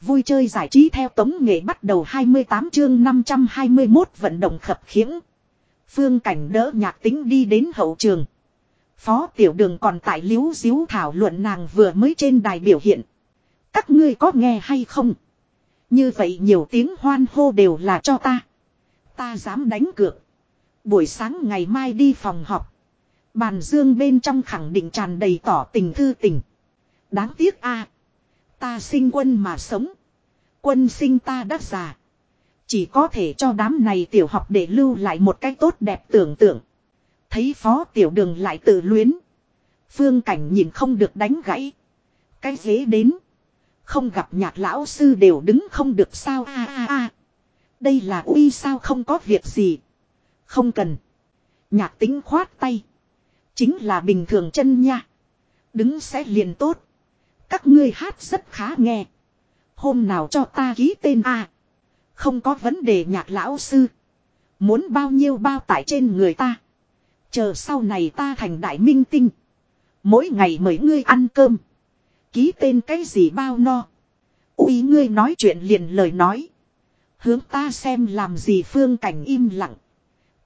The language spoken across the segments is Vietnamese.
Vui chơi giải trí theo tống nghệ bắt đầu 28 chương 521 vận động khập khiễng. Phương cảnh đỡ nhạc tính đi đến hậu trường. Phó tiểu đường còn tại liếu diếu thảo luận nàng vừa mới trên đài biểu hiện. Các ngươi có nghe hay không? Như vậy nhiều tiếng hoan hô đều là cho ta. Ta dám đánh cược. Buổi sáng ngày mai đi phòng họp. Bàn dương bên trong khẳng định tràn đầy tỏ tình thư tình. Đáng tiếc a Ta sinh quân mà sống. Quân sinh ta đắc già. Chỉ có thể cho đám này tiểu học để lưu lại một cách tốt đẹp tưởng tượng. Thấy phó tiểu đường lại tự luyến. Phương cảnh nhìn không được đánh gãy. Cái ghế đến. Không gặp nhạc lão sư đều đứng không được sao a a a. Đây là uy sao không có việc gì. Không cần. Nhạc tính khoát tay. Chính là bình thường chân nha. Đứng sẽ liền tốt. Các ngươi hát rất khá nghe. Hôm nào cho ta ký tên A. Không có vấn đề nhạc lão sư. Muốn bao nhiêu bao tải trên người ta. Chờ sau này ta thành đại minh tinh. Mỗi ngày mời ngươi ăn cơm. Ký tên cái gì bao no. Úi ngươi nói chuyện liền lời nói. Hướng ta xem làm gì phương cảnh im lặng.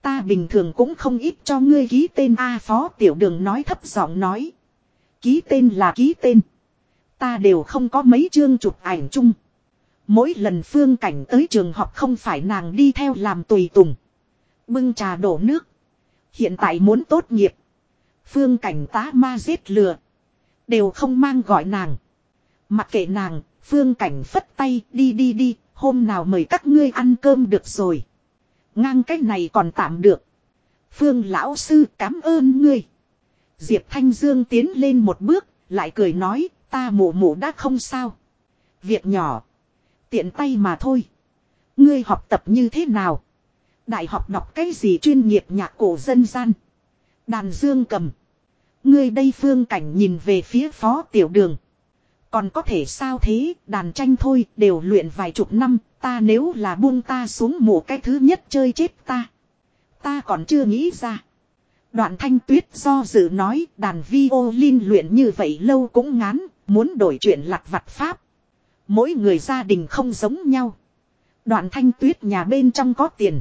Ta bình thường cũng không ít cho ngươi ký tên A phó tiểu đường nói thấp giọng nói. Ký tên là ký tên. Ta đều không có mấy chương chụp ảnh chung. Mỗi lần phương cảnh tới trường học không phải nàng đi theo làm tùy tùng. Bưng trà đổ nước. Hiện tại muốn tốt nghiệp. Phương cảnh tá ma giết lừa. Đều không mang gọi nàng. Mặc kệ nàng, phương cảnh phất tay đi đi đi, hôm nào mời các ngươi ăn cơm được rồi. Ngang cái này còn tạm được. Phương lão sư cảm ơn ngươi. Diệp Thanh Dương tiến lên một bước, lại cười nói, ta mụ mụ đã không sao. Việc nhỏ. Tiện tay mà thôi. Ngươi học tập như thế nào? Đại học đọc cái gì chuyên nghiệp nhạc cổ dân gian? Đàn dương cầm. Ngươi đây phương cảnh nhìn về phía phó tiểu đường. Còn có thể sao thế, đàn tranh thôi, đều luyện vài chục năm, ta nếu là buông ta xuống mổ cái thứ nhất chơi chết ta. Ta còn chưa nghĩ ra. Đoạn thanh tuyết do dự nói đàn violin luyện như vậy lâu cũng ngán, muốn đổi chuyện lặt vặt pháp. Mỗi người gia đình không giống nhau. Đoạn thanh tuyết nhà bên trong có tiền.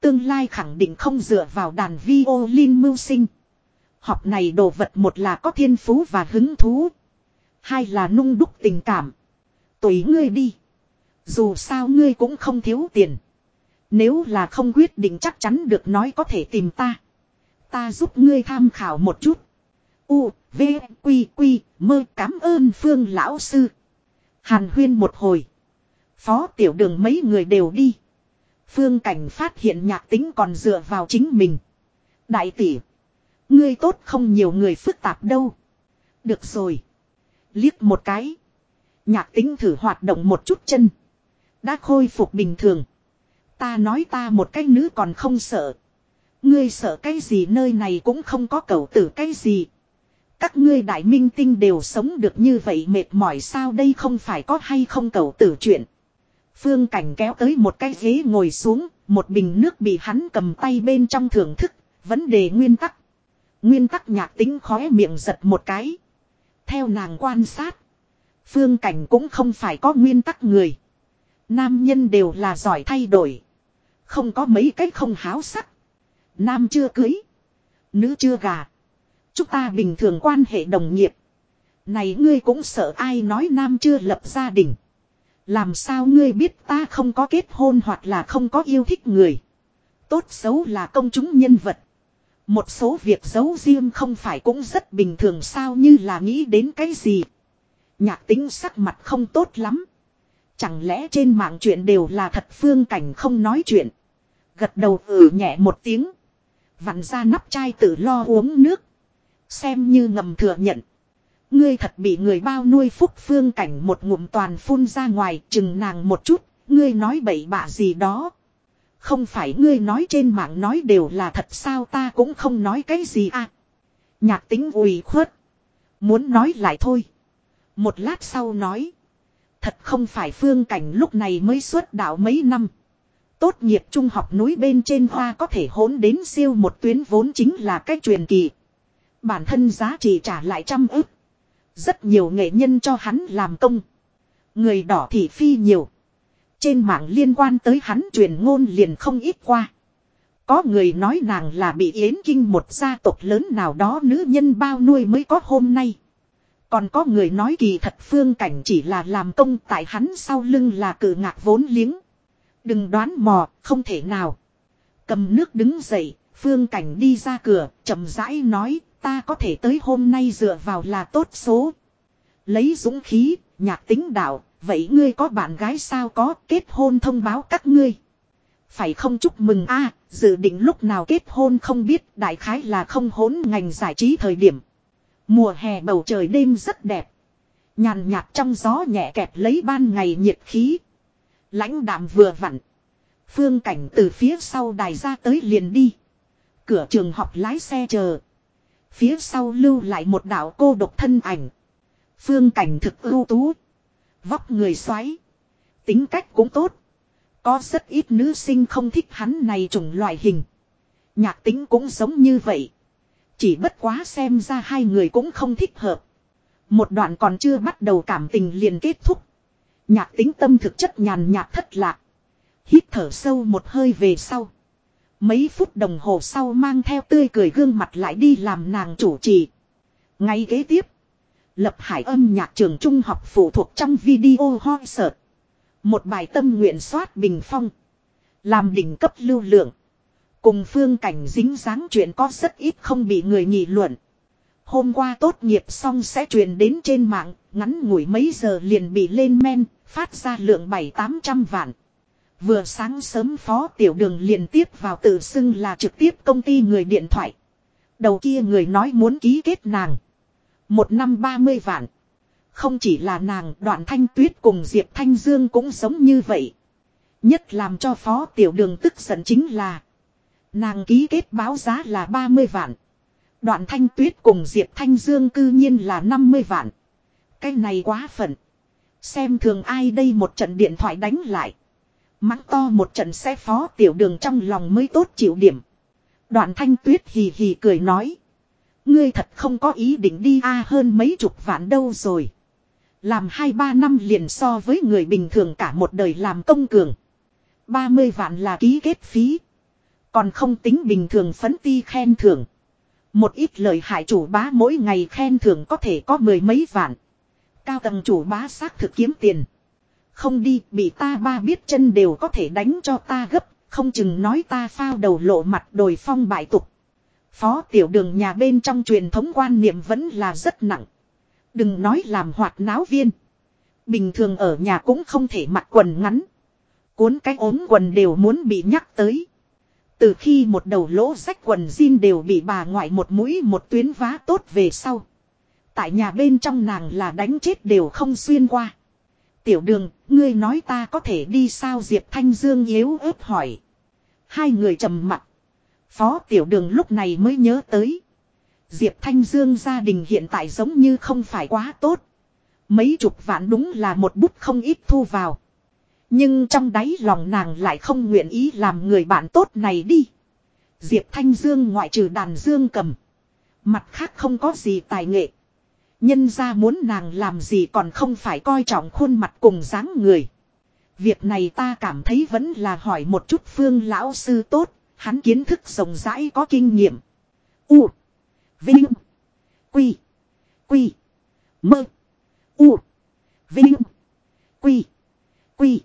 Tương lai khẳng định không dựa vào đàn vi ô linh mưu sinh. Học này đồ vật một là có thiên phú và hứng thú. Hai là nung đúc tình cảm. Tùy ngươi đi. Dù sao ngươi cũng không thiếu tiền. Nếu là không quyết định chắc chắn được nói có thể tìm ta. Ta giúp ngươi tham khảo một chút. U, V, Quy, Quy, mơ cảm ơn Phương lão sư. Hàn huyên một hồi. Phó tiểu đường mấy người đều đi. Phương cảnh phát hiện nhạc tính còn dựa vào chính mình. Đại tỷ. Ngươi tốt không nhiều người phức tạp đâu. Được rồi. Liếc một cái. Nhạc tính thử hoạt động một chút chân. Đã khôi phục bình thường. Ta nói ta một cái nữ còn không sợ. Ngươi sợ cái gì nơi này cũng không có cầu tử cái gì. Các ngươi đại minh tinh đều sống được như vậy mệt mỏi sao đây không phải có hay không cầu tử chuyện. Phương cảnh kéo tới một cái ghế ngồi xuống, một bình nước bị hắn cầm tay bên trong thưởng thức, vấn đề nguyên tắc. Nguyên tắc nhạc tính khóe miệng giật một cái. Theo nàng quan sát, phương cảnh cũng không phải có nguyên tắc người. Nam nhân đều là giỏi thay đổi. Không có mấy cách không háo sắc. Nam chưa cưới. Nữ chưa gà. Chúng ta bình thường quan hệ đồng nghiệp. Này ngươi cũng sợ ai nói nam chưa lập gia đình. Làm sao ngươi biết ta không có kết hôn hoặc là không có yêu thích người. Tốt xấu là công chúng nhân vật. Một số việc giấu riêng không phải cũng rất bình thường sao như là nghĩ đến cái gì. Nhạc tính sắc mặt không tốt lắm. Chẳng lẽ trên mạng chuyện đều là thật phương cảnh không nói chuyện. Gật đầu ừ nhẹ một tiếng. Vặn ra nắp chai tự lo uống nước. Xem như ngầm thừa nhận. Ngươi thật bị người bao nuôi phúc phương cảnh một ngụm toàn phun ra ngoài, chừng nàng một chút. Ngươi nói bậy bạ gì đó. Không phải ngươi nói trên mạng nói đều là thật sao ta cũng không nói cái gì à. Nhạc tính ủy khuất. Muốn nói lại thôi. Một lát sau nói. Thật không phải phương cảnh lúc này mới xuất đạo mấy năm. Tốt nghiệp trung học núi bên trên hoa có thể hỗn đến siêu một tuyến vốn chính là cái truyền kỳ. Bản thân giá trị trả lại trăm ức. Rất nhiều nghệ nhân cho hắn làm công. Người đỏ thị phi nhiều. Trên mạng liên quan tới hắn truyền ngôn liền không ít qua. Có người nói nàng là bị yến kinh một gia tộc lớn nào đó nữ nhân bao nuôi mới có hôm nay. Còn có người nói kỳ thật phương cảnh chỉ là làm công tại hắn sau lưng là cử ngạc vốn liếng. Đừng đoán mò, không thể nào. Cầm nước đứng dậy, phương cảnh đi ra cửa, chậm rãi nói, ta có thể tới hôm nay dựa vào là tốt số. Lấy dũng khí, nhạc tính đạo, vậy ngươi có bạn gái sao có kết hôn thông báo các ngươi. Phải không chúc mừng a dự định lúc nào kết hôn không biết đại khái là không hỗn ngành giải trí thời điểm. Mùa hè bầu trời đêm rất đẹp. Nhàn nhạt trong gió nhẹ kẹt lấy ban ngày nhiệt khí. Lãnh đạm vừa vặn. Phương cảnh từ phía sau đài ra tới liền đi. Cửa trường học lái xe chờ. Phía sau lưu lại một đạo cô độc thân ảnh. Phương cảnh thực ưu tú. Vóc người xoáy. Tính cách cũng tốt. Có rất ít nữ sinh không thích hắn này chủng loại hình. Nhạc tính cũng giống như vậy. Chỉ bất quá xem ra hai người cũng không thích hợp. Một đoạn còn chưa bắt đầu cảm tình liền kết thúc. Nhạc tính tâm thực chất nhàn nhạt thất lạc. Hít thở sâu một hơi về sau. Mấy phút đồng hồ sau mang theo tươi cười gương mặt lại đi làm nàng chủ trì. Ngay kế tiếp. Lập hải âm nhạc trường trung học phụ thuộc trong video hoi sợt. Một bài tâm nguyện soát bình phong. Làm đỉnh cấp lưu lượng. Cùng phương cảnh dính dáng chuyện có rất ít không bị người nhị luận. Hôm qua tốt nghiệp xong sẽ truyền đến trên mạng, ngắn ngủi mấy giờ liền bị lên men, phát ra lượng bảy tám trăm vạn. Vừa sáng sớm phó tiểu đường liền tiếp vào tự xưng là trực tiếp công ty người điện thoại. Đầu kia người nói muốn ký kết nàng. Một năm ba mươi vạn. Không chỉ là nàng, đoạn thanh tuyết cùng Diệp Thanh Dương cũng giống như vậy. Nhất làm cho phó tiểu đường tức giận chính là. Nàng ký kết báo giá là 30 vạn. Đoạn thanh tuyết cùng Diệp Thanh Dương cư nhiên là 50 vạn. Cái này quá phận. Xem thường ai đây một trận điện thoại đánh lại. Mắng to một trận xe phó tiểu đường trong lòng mới tốt chịu điểm. Đoạn thanh tuyết hì hì cười nói. Ngươi thật không có ý định đi a hơn mấy chục vạn đâu rồi. Làm hai ba năm liền so với người bình thường cả một đời làm công cường. 30 vạn là ký kết phí. Còn không tính bình thường phấn ti khen thưởng. Một ít lời hại chủ bá mỗi ngày khen thưởng có thể có mười mấy vạn. Cao tầng chủ bá xác thực kiếm tiền. Không đi, bị ta ba biết chân đều có thể đánh cho ta gấp, không chừng nói ta phao đầu lộ mặt đồi phong bại tục. Phó tiểu đường nhà bên trong truyền thống quan niệm vẫn là rất nặng. Đừng nói làm hoạt náo viên. Bình thường ở nhà cũng không thể mặc quần ngắn. Cuốn cái ốm quần đều muốn bị nhắc tới. Từ khi một đầu lỗ rách quần jean đều bị bà ngoại một mũi một tuyến vá tốt về sau. Tại nhà bên trong nàng là đánh chết đều không xuyên qua. Tiểu đường, ngươi nói ta có thể đi sao Diệp Thanh Dương yếu ớt hỏi. Hai người trầm mặt. Phó tiểu đường lúc này mới nhớ tới. Diệp Thanh Dương gia đình hiện tại giống như không phải quá tốt. Mấy chục vạn đúng là một bút không ít thu vào. Nhưng trong đáy lòng nàng lại không nguyện ý làm người bạn tốt này đi. Diệp Thanh Dương ngoại trừ đàn dương cầm. Mặt khác không có gì tài nghệ. Nhân ra muốn nàng làm gì còn không phải coi trọng khuôn mặt cùng dáng người. Việc này ta cảm thấy vẫn là hỏi một chút phương lão sư tốt, hắn kiến thức rộng rãi có kinh nghiệm. U. Vinh. Quy. Quy. Mơ. U. Vinh. Quy. Quy.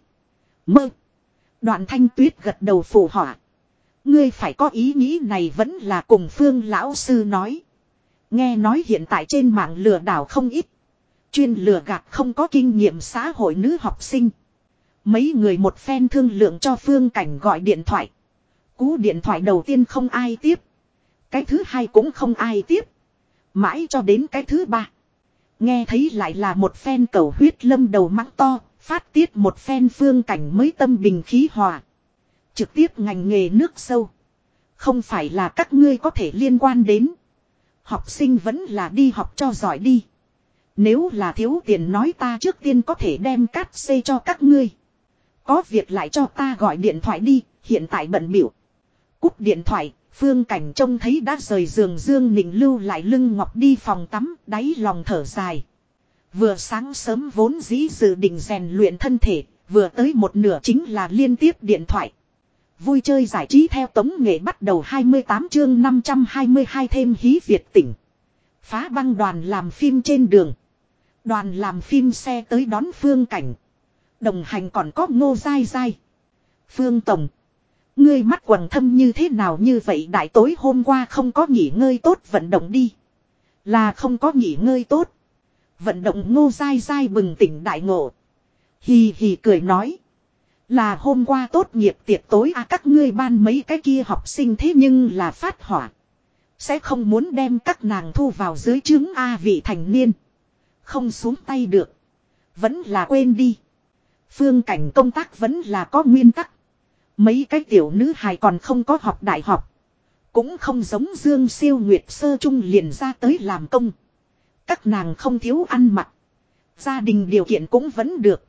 Mơ. Đoạn thanh tuyết gật đầu phù họa. Ngươi phải có ý nghĩ này vẫn là cùng phương lão sư nói. Nghe nói hiện tại trên mạng lừa đảo không ít. Chuyên lừa gạt không có kinh nghiệm xã hội nữ học sinh. Mấy người một phen thương lượng cho phương cảnh gọi điện thoại. Cú điện thoại đầu tiên không ai tiếp. Cái thứ hai cũng không ai tiếp. Mãi cho đến cái thứ ba. Nghe thấy lại là một phen cầu huyết lâm đầu mắng to, phát tiết một phen phương cảnh mới tâm bình khí hòa. Trực tiếp ngành nghề nước sâu. Không phải là các ngươi có thể liên quan đến. Học sinh vẫn là đi học cho giỏi đi. Nếu là thiếu tiền nói ta trước tiên có thể đem cát xê cho các ngươi. Có việc lại cho ta gọi điện thoại đi, hiện tại bận biểu. Cúp điện thoại, phương cảnh trông thấy đã rời giường dương nịnh lưu lại lưng ngọc đi phòng tắm, đáy lòng thở dài. Vừa sáng sớm vốn dĩ dự định rèn luyện thân thể, vừa tới một nửa chính là liên tiếp điện thoại. Vui chơi giải trí theo tống nghệ bắt đầu 28 chương 522 thêm hí Việt tỉnh. Phá băng đoàn làm phim trên đường. Đoàn làm phim xe tới đón phương cảnh. Đồng hành còn có ngô dai dai. Phương Tổng. Ngươi mắt quần thâm như thế nào như vậy đại tối hôm qua không có nghỉ ngơi tốt, vận động đi. Là không có nghỉ ngơi tốt. Vận động ngô dai dai bừng tỉnh đại ngộ. Hì hì cười nói. Là hôm qua tốt nghiệp tiệc tối à các ngươi ban mấy cái kia học sinh thế nhưng là phát hỏa. Sẽ không muốn đem các nàng thu vào dưới chứng A vị thành niên. Không xuống tay được. Vẫn là quên đi. Phương cảnh công tác vẫn là có nguyên tắc. Mấy cái tiểu nữ hài còn không có học đại học. Cũng không giống Dương siêu nguyệt sơ trung liền ra tới làm công. Các nàng không thiếu ăn mặc. Gia đình điều kiện cũng vẫn được.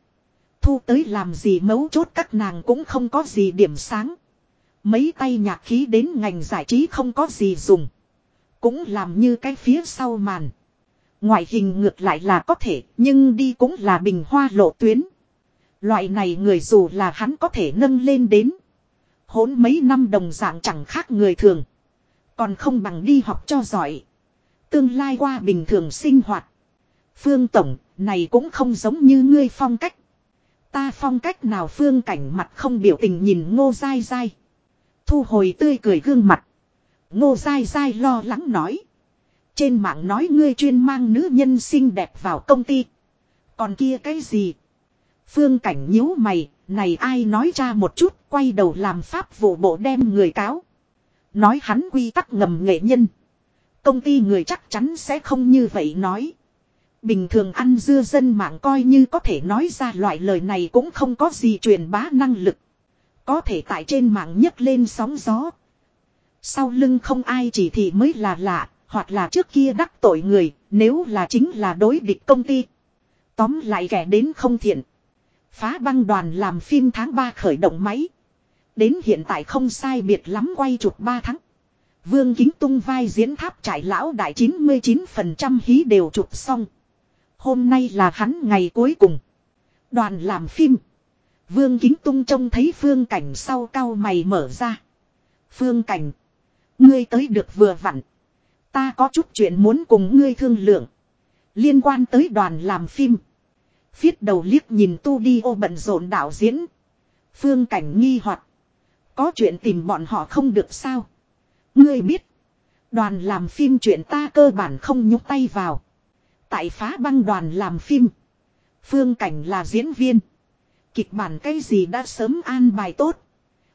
Thu tới làm gì mấu chốt các nàng cũng không có gì điểm sáng. Mấy tay nhạc khí đến ngành giải trí không có gì dùng. Cũng làm như cái phía sau màn. Ngoại hình ngược lại là có thể, nhưng đi cũng là bình hoa lộ tuyến. Loại này người dù là hắn có thể nâng lên đến. Hốn mấy năm đồng dạng chẳng khác người thường. Còn không bằng đi học cho giỏi. Tương lai qua bình thường sinh hoạt. Phương Tổng, này cũng không giống như ngươi phong cách. Ta phong cách nào phương cảnh mặt không biểu tình nhìn ngô dai dai. Thu hồi tươi cười gương mặt. Ngô dai dai lo lắng nói. Trên mạng nói ngươi chuyên mang nữ nhân xinh đẹp vào công ty. Còn kia cái gì? Phương cảnh nhíu mày, này ai nói ra một chút, quay đầu làm pháp vụ bộ đem người cáo. Nói hắn quy tắc ngầm nghệ nhân. Công ty người chắc chắn sẽ không như vậy nói. Bình thường ăn dưa dân mạng coi như có thể nói ra loại lời này cũng không có gì truyền bá năng lực. Có thể tại trên mạng nhấc lên sóng gió. Sau lưng không ai chỉ thị mới là lạ, hoặc là trước kia đắc tội người, nếu là chính là đối địch công ty. Tóm lại kẻ đến không thiện. Phá băng đoàn làm phim tháng 3 khởi động máy. Đến hiện tại không sai biệt lắm quay chụp 3 tháng. Vương Kính Tung vai diễn tháp trải lão đại 99% hí đều chụp xong. Hôm nay là hắn ngày cuối cùng. Đoàn làm phim. Vương Kính Tung trông thấy phương cảnh sau cao mày mở ra. Phương cảnh. Ngươi tới được vừa vặn. Ta có chút chuyện muốn cùng ngươi thương lượng. Liên quan tới đoàn làm phim. Phiết đầu liếc nhìn tu đi ô bận rộn đạo diễn. Phương cảnh nghi hoặc Có chuyện tìm bọn họ không được sao. Ngươi biết. Đoàn làm phim chuyện ta cơ bản không nhúc tay vào. Tại phá băng đoàn làm phim. Phương cảnh là diễn viên. Kịch bản cái gì đã sớm an bài tốt.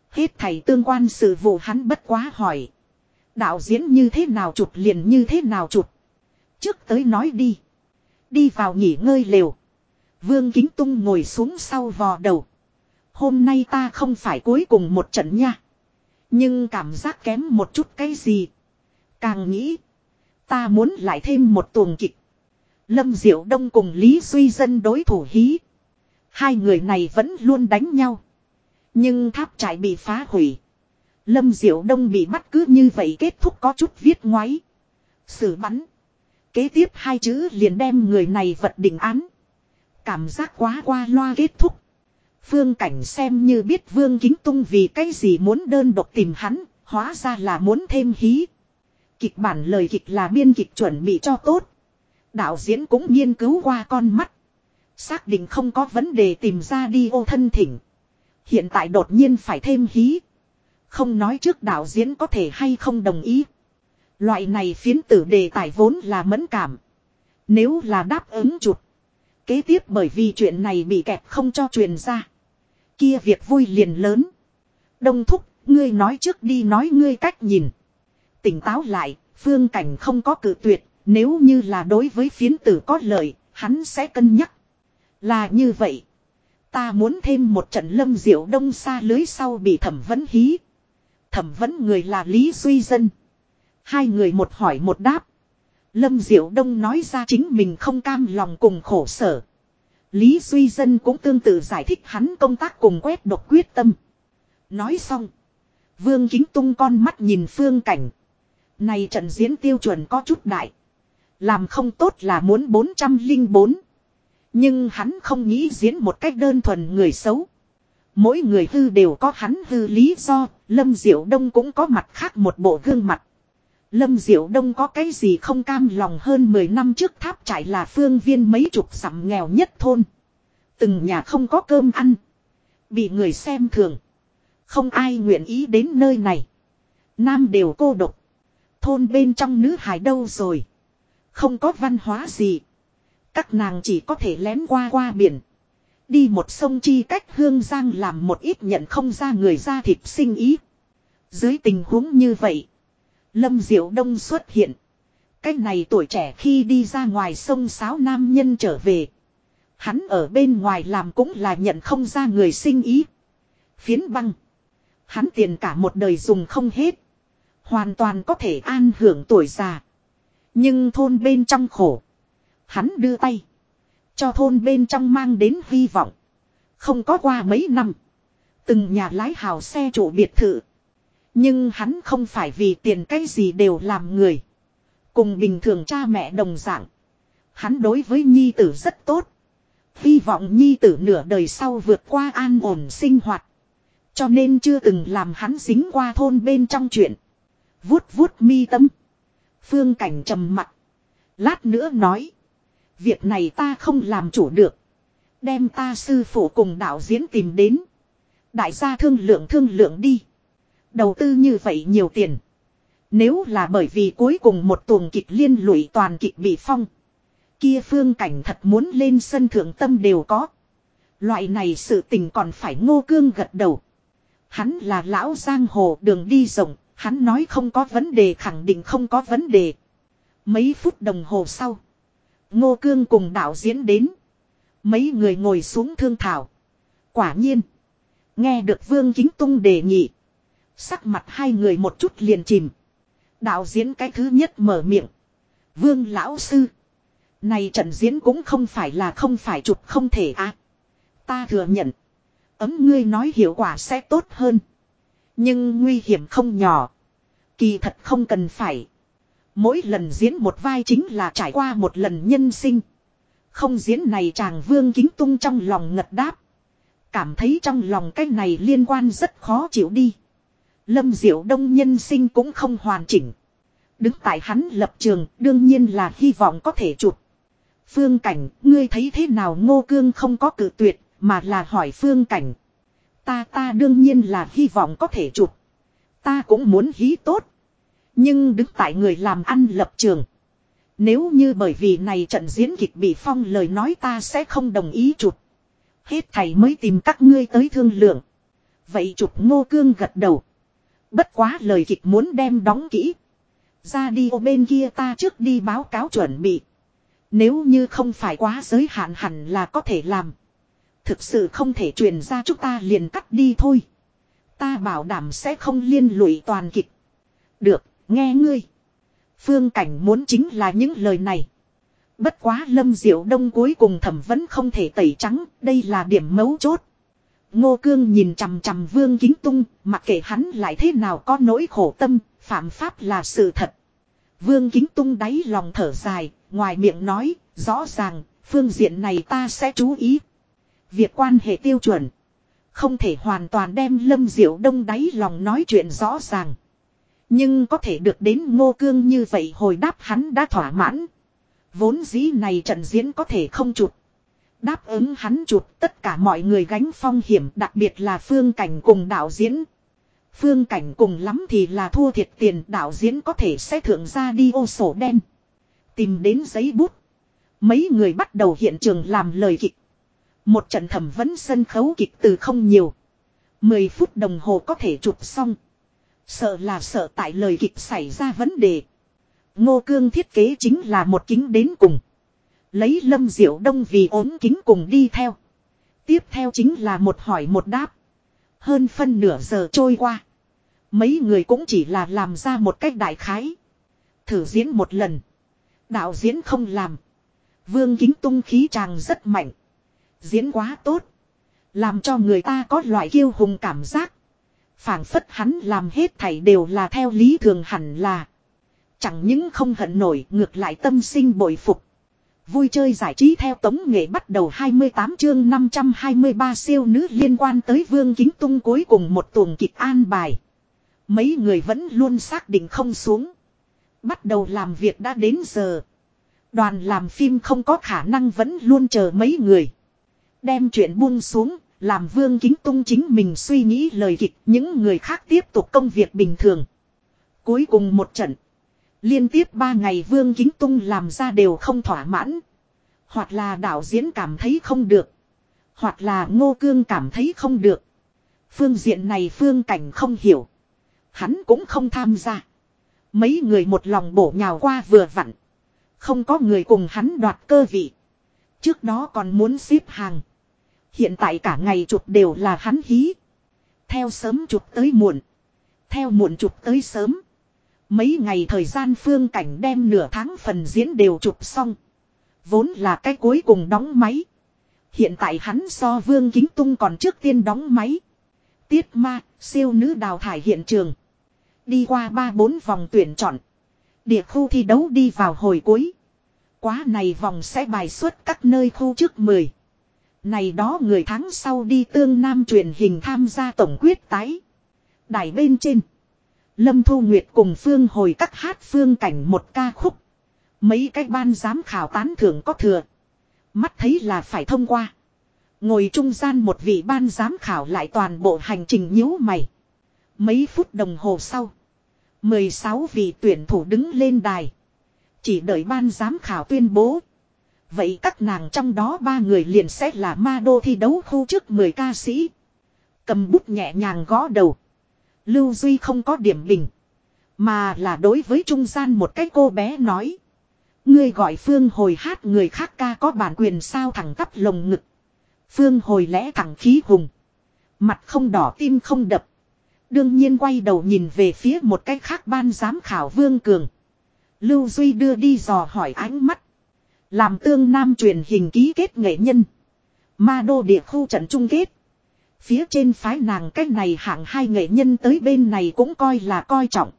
Hết thầy tương quan sự vụ hắn bất quá hỏi. Đạo diễn như thế nào chụp liền như thế nào chụp. Trước tới nói đi. Đi vào nghỉ ngơi lều. Vương Kính Tung ngồi xuống sau vò đầu. Hôm nay ta không phải cuối cùng một trận nha. Nhưng cảm giác kém một chút cái gì. Càng nghĩ. Ta muốn lại thêm một tuồng kịch. Lâm Diệu Đông cùng Lý Duy Dân đối thủ hí. Hai người này vẫn luôn đánh nhau. Nhưng tháp trại bị phá hủy. Lâm Diệu Đông bị bắt cứ như vậy kết thúc có chút viết ngoáy. Sử bắn. Kế tiếp hai chữ liền đem người này vật định án. Cảm giác quá qua loa kết thúc. Phương Cảnh xem như biết Vương Kính Tung vì cái gì muốn đơn độc tìm hắn, hóa ra là muốn thêm hí. Kịch bản lời kịch là biên kịch chuẩn bị cho tốt. Đạo diễn cũng nghiên cứu qua con mắt. Xác định không có vấn đề tìm ra đi ô thân thỉnh. Hiện tại đột nhiên phải thêm hí. Không nói trước đạo diễn có thể hay không đồng ý. Loại này phiến tử đề tài vốn là mẫn cảm. Nếu là đáp ứng chụp. Kế tiếp bởi vì chuyện này bị kẹp không cho truyền ra. Kia việc vui liền lớn. Đông thúc, ngươi nói trước đi nói ngươi cách nhìn. Tỉnh táo lại, phương cảnh không có cử tuyệt, nếu như là đối với phiến tử có lợi, hắn sẽ cân nhắc. Là như vậy. Ta muốn thêm một trận lâm diệu đông xa lưới sau bị thẩm vấn hí. Thẩm vấn người là Lý Duy Dân. Hai người một hỏi một đáp. Lâm Diệu Đông nói ra chính mình không cam lòng cùng khổ sở. Lý Duy Dân cũng tương tự giải thích hắn công tác cùng quét độc quyết tâm. Nói xong. Vương Kính Tung con mắt nhìn phương cảnh. Này trận diễn tiêu chuẩn có chút đại. Làm không tốt là muốn 404. Nhưng hắn không nghĩ diễn một cách đơn thuần người xấu. Mỗi người hư đều có hắn hư lý do, Lâm Diệu Đông cũng có mặt khác một bộ gương mặt. Lâm Diệu Đông có cái gì không cam lòng hơn 10 năm trước tháp trải là phương viên mấy chục sắm nghèo nhất thôn. Từng nhà không có cơm ăn. Bị người xem thường. Không ai nguyện ý đến nơi này. Nam đều cô độc. Thôn bên trong nữ hài đâu rồi. Không có văn hóa gì. Các nàng chỉ có thể lén qua qua biển. Đi một sông chi cách hương giang làm một ít nhận không ra người ra thịt sinh ý. Dưới tình huống như vậy. Lâm Diệu Đông xuất hiện. Cái này tuổi trẻ khi đi ra ngoài sông sáo nam nhân trở về. Hắn ở bên ngoài làm cũng là nhận không ra người sinh ý. Phiến băng. Hắn tiền cả một đời dùng không hết. Hoàn toàn có thể an hưởng tuổi già. Nhưng thôn bên trong khổ. Hắn đưa tay. Cho thôn bên trong mang đến hy vọng. Không có qua mấy năm. Từng nhà lái hào xe chủ biệt thự. Nhưng hắn không phải vì tiền cái gì đều làm người. Cùng bình thường cha mẹ đồng dạng. Hắn đối với nhi tử rất tốt. Hy vọng nhi tử nửa đời sau vượt qua an ổn sinh hoạt. Cho nên chưa từng làm hắn dính qua thôn bên trong chuyện. Vuốt vuốt mi tâm. Phương cảnh trầm mặt. Lát nữa nói. Việc này ta không làm chủ được. Đem ta sư phụ cùng đạo diễn tìm đến. Đại gia thương lượng thương lượng đi. Đầu tư như vậy nhiều tiền. Nếu là bởi vì cuối cùng một tuồng kịch liên lụy toàn kịch bị phong. Kia phương cảnh thật muốn lên sân thượng tâm đều có. Loại này sự tình còn phải ngô cương gật đầu. Hắn là lão giang hồ đường đi rộng, hắn nói không có vấn đề, khẳng định không có vấn đề. Mấy phút đồng hồ sau. Ngô cương cùng đạo diễn đến. Mấy người ngồi xuống thương thảo. Quả nhiên. Nghe được Vương Kính Tung đề nghị. Sắc mặt hai người một chút liền chìm. Đạo diễn cái thứ nhất mở miệng. Vương lão sư. Này trận diễn cũng không phải là không phải chụp không thể à. Ta thừa nhận. Ấm ngươi nói hiệu quả sẽ tốt hơn. Nhưng nguy hiểm không nhỏ. Kỳ thật không cần phải. Mỗi lần diễn một vai chính là trải qua một lần nhân sinh. Không diễn này chàng vương kính tung trong lòng ngật đáp. Cảm thấy trong lòng cái này liên quan rất khó chịu đi. Lâm Diệu Đông nhân sinh cũng không hoàn chỉnh. Đứng tại hắn lập trường đương nhiên là hy vọng có thể chụp. Phương Cảnh, ngươi thấy thế nào Ngô Cương không có cử tuyệt, mà là hỏi Phương Cảnh. Ta ta đương nhiên là hy vọng có thể chụp. Ta cũng muốn hí tốt. Nhưng đứng tại người làm ăn lập trường. Nếu như bởi vì này trận diễn kịch bị phong lời nói ta sẽ không đồng ý chụp. Hết thầy mới tìm các ngươi tới thương lượng. Vậy chụp ngô cương gật đầu. Bất quá lời kịch muốn đem đóng kỹ. Ra đi ô bên kia ta trước đi báo cáo chuẩn bị. Nếu như không phải quá giới hạn hẳn là có thể làm. Thực sự không thể truyền ra chúng ta liền cắt đi thôi. Ta bảo đảm sẽ không liên lụy toàn kịch. Được, nghe ngươi. Phương Cảnh muốn chính là những lời này. Bất quá Lâm Diệu Đông cuối cùng thẩm vẫn không thể tẩy trắng, đây là điểm mấu chốt. Ngô Cương nhìn chằm chằm Vương Kính Tung, mặc kệ hắn lại thế nào có nỗi khổ tâm, phạm pháp là sự thật. Vương Kính Tung đáy lòng thở dài, ngoài miệng nói, rõ ràng, phương diện này ta sẽ chú ý. Việc quan hệ tiêu chuẩn. Không thể hoàn toàn đem Lâm Diệu Đông đáy lòng nói chuyện rõ ràng. Nhưng có thể được đến ngô cương như vậy hồi đáp hắn đã thỏa mãn. Vốn dĩ này trận diễn có thể không chụt. Đáp ứng hắn chụt tất cả mọi người gánh phong hiểm, đặc biệt là phương cảnh cùng đạo diễn. Phương cảnh cùng lắm thì là thua thiệt tiền, đạo diễn có thể sẽ thượng ra đi ô sổ đen. Tìm đến giấy bút. Mấy người bắt đầu hiện trường làm lời kịch. Một trận thẩm vấn sân khấu kịch từ không nhiều. Mười phút đồng hồ có thể chụp xong. Sợ là sợ tại lời kịch xảy ra vấn đề. Ngô Cương thiết kế chính là một kính đến cùng. Lấy Lâm Diệu Đông vì ốm kính cùng đi theo. Tiếp theo chính là một hỏi một đáp. Hơn phân nửa giờ trôi qua. Mấy người cũng chỉ là làm ra một cách đại khái. Thử diễn một lần. Đạo diễn không làm. Vương kính tung khí chàng rất mạnh. Diễn quá tốt. Làm cho người ta có loại kiêu hùng cảm giác phảng phất hắn làm hết thảy đều là theo lý thường hẳn là. Chẳng những không hận nổi ngược lại tâm sinh bội phục. Vui chơi giải trí theo tống nghệ bắt đầu 28 chương 523 siêu nữ liên quan tới Vương Kính Tung cuối cùng một tuồng kịch an bài. Mấy người vẫn luôn xác định không xuống. Bắt đầu làm việc đã đến giờ. Đoàn làm phim không có khả năng vẫn luôn chờ mấy người. Đem chuyện buông xuống, làm Vương Kính Tung chính mình suy nghĩ lời kịch, những người khác tiếp tục công việc bình thường. Cuối cùng một trận. Liên tiếp ba ngày Vương Kính Tung làm ra đều không thỏa mãn. Hoặc là đạo diễn cảm thấy không được. Hoặc là Ngô Cương cảm thấy không được. Phương diện này Phương Cảnh không hiểu. Hắn cũng không tham gia. Mấy người một lòng bổ nhào qua vừa vặn. Không có người cùng hắn đoạt cơ vị. Trước đó còn muốn xếp hàng. Hiện tại cả ngày chụp đều là hắn hí. Theo sớm chụp tới muộn. Theo muộn chụp tới sớm. Mấy ngày thời gian phương cảnh đem nửa tháng phần diễn đều chụp xong. Vốn là cái cuối cùng đóng máy. Hiện tại hắn so vương kính tung còn trước tiên đóng máy. Tiết ma, siêu nữ đào thải hiện trường. Đi qua 3-4 vòng tuyển chọn. Địa khu thi đấu đi vào hồi cuối. Quá này vòng sẽ bài xuất các nơi khu trước 10. Này đó người tháng sau đi tương nam truyền hình tham gia tổng quyết tái. Đài bên trên. Lâm Thu Nguyệt cùng Phương hồi các hát phương cảnh một ca khúc. Mấy cái ban giám khảo tán thưởng có thừa. Mắt thấy là phải thông qua. Ngồi trung gian một vị ban giám khảo lại toàn bộ hành trình nhíu mày. Mấy phút đồng hồ sau. 16 vị tuyển thủ đứng lên đài. Chỉ đợi ban giám khảo tuyên bố. Vậy các nàng trong đó ba người liền sẽ là ma đô thi đấu khu trước 10 ca sĩ. Cầm bút nhẹ nhàng gõ đầu. Lưu Duy không có điểm bình. Mà là đối với trung gian một cái cô bé nói. Ngươi gọi Phương hồi hát người khác ca có bản quyền sao thẳng tắp lồng ngực. Phương hồi lẽ thẳng khí hùng. Mặt không đỏ tim không đập. Đương nhiên quay đầu nhìn về phía một cái khác ban giám khảo Vương Cường. Lưu Duy đưa đi dò hỏi ánh mắt. Làm tương nam truyền hình ký kết nghệ nhân. Ma đô địa khu trận chung kết. Phía trên phái nàng cách này hạng hai nghệ nhân tới bên này cũng coi là coi trọng.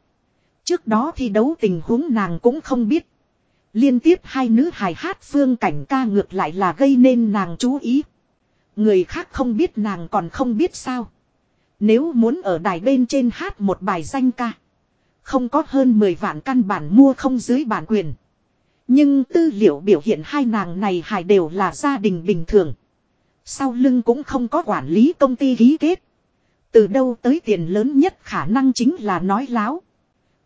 Trước đó thi đấu tình huống nàng cũng không biết. Liên tiếp hai nữ hài hát phương cảnh ca ngược lại là gây nên nàng chú ý. Người khác không biết nàng còn không biết sao. Nếu muốn ở đài bên trên hát một bài danh ca. Không có hơn 10 vạn căn bản mua không dưới bản quyền. Nhưng tư liệu biểu hiện hai nàng này hài đều là gia đình bình thường. Sau lưng cũng không có quản lý công ty ký kết. Từ đâu tới tiền lớn nhất khả năng chính là nói láo.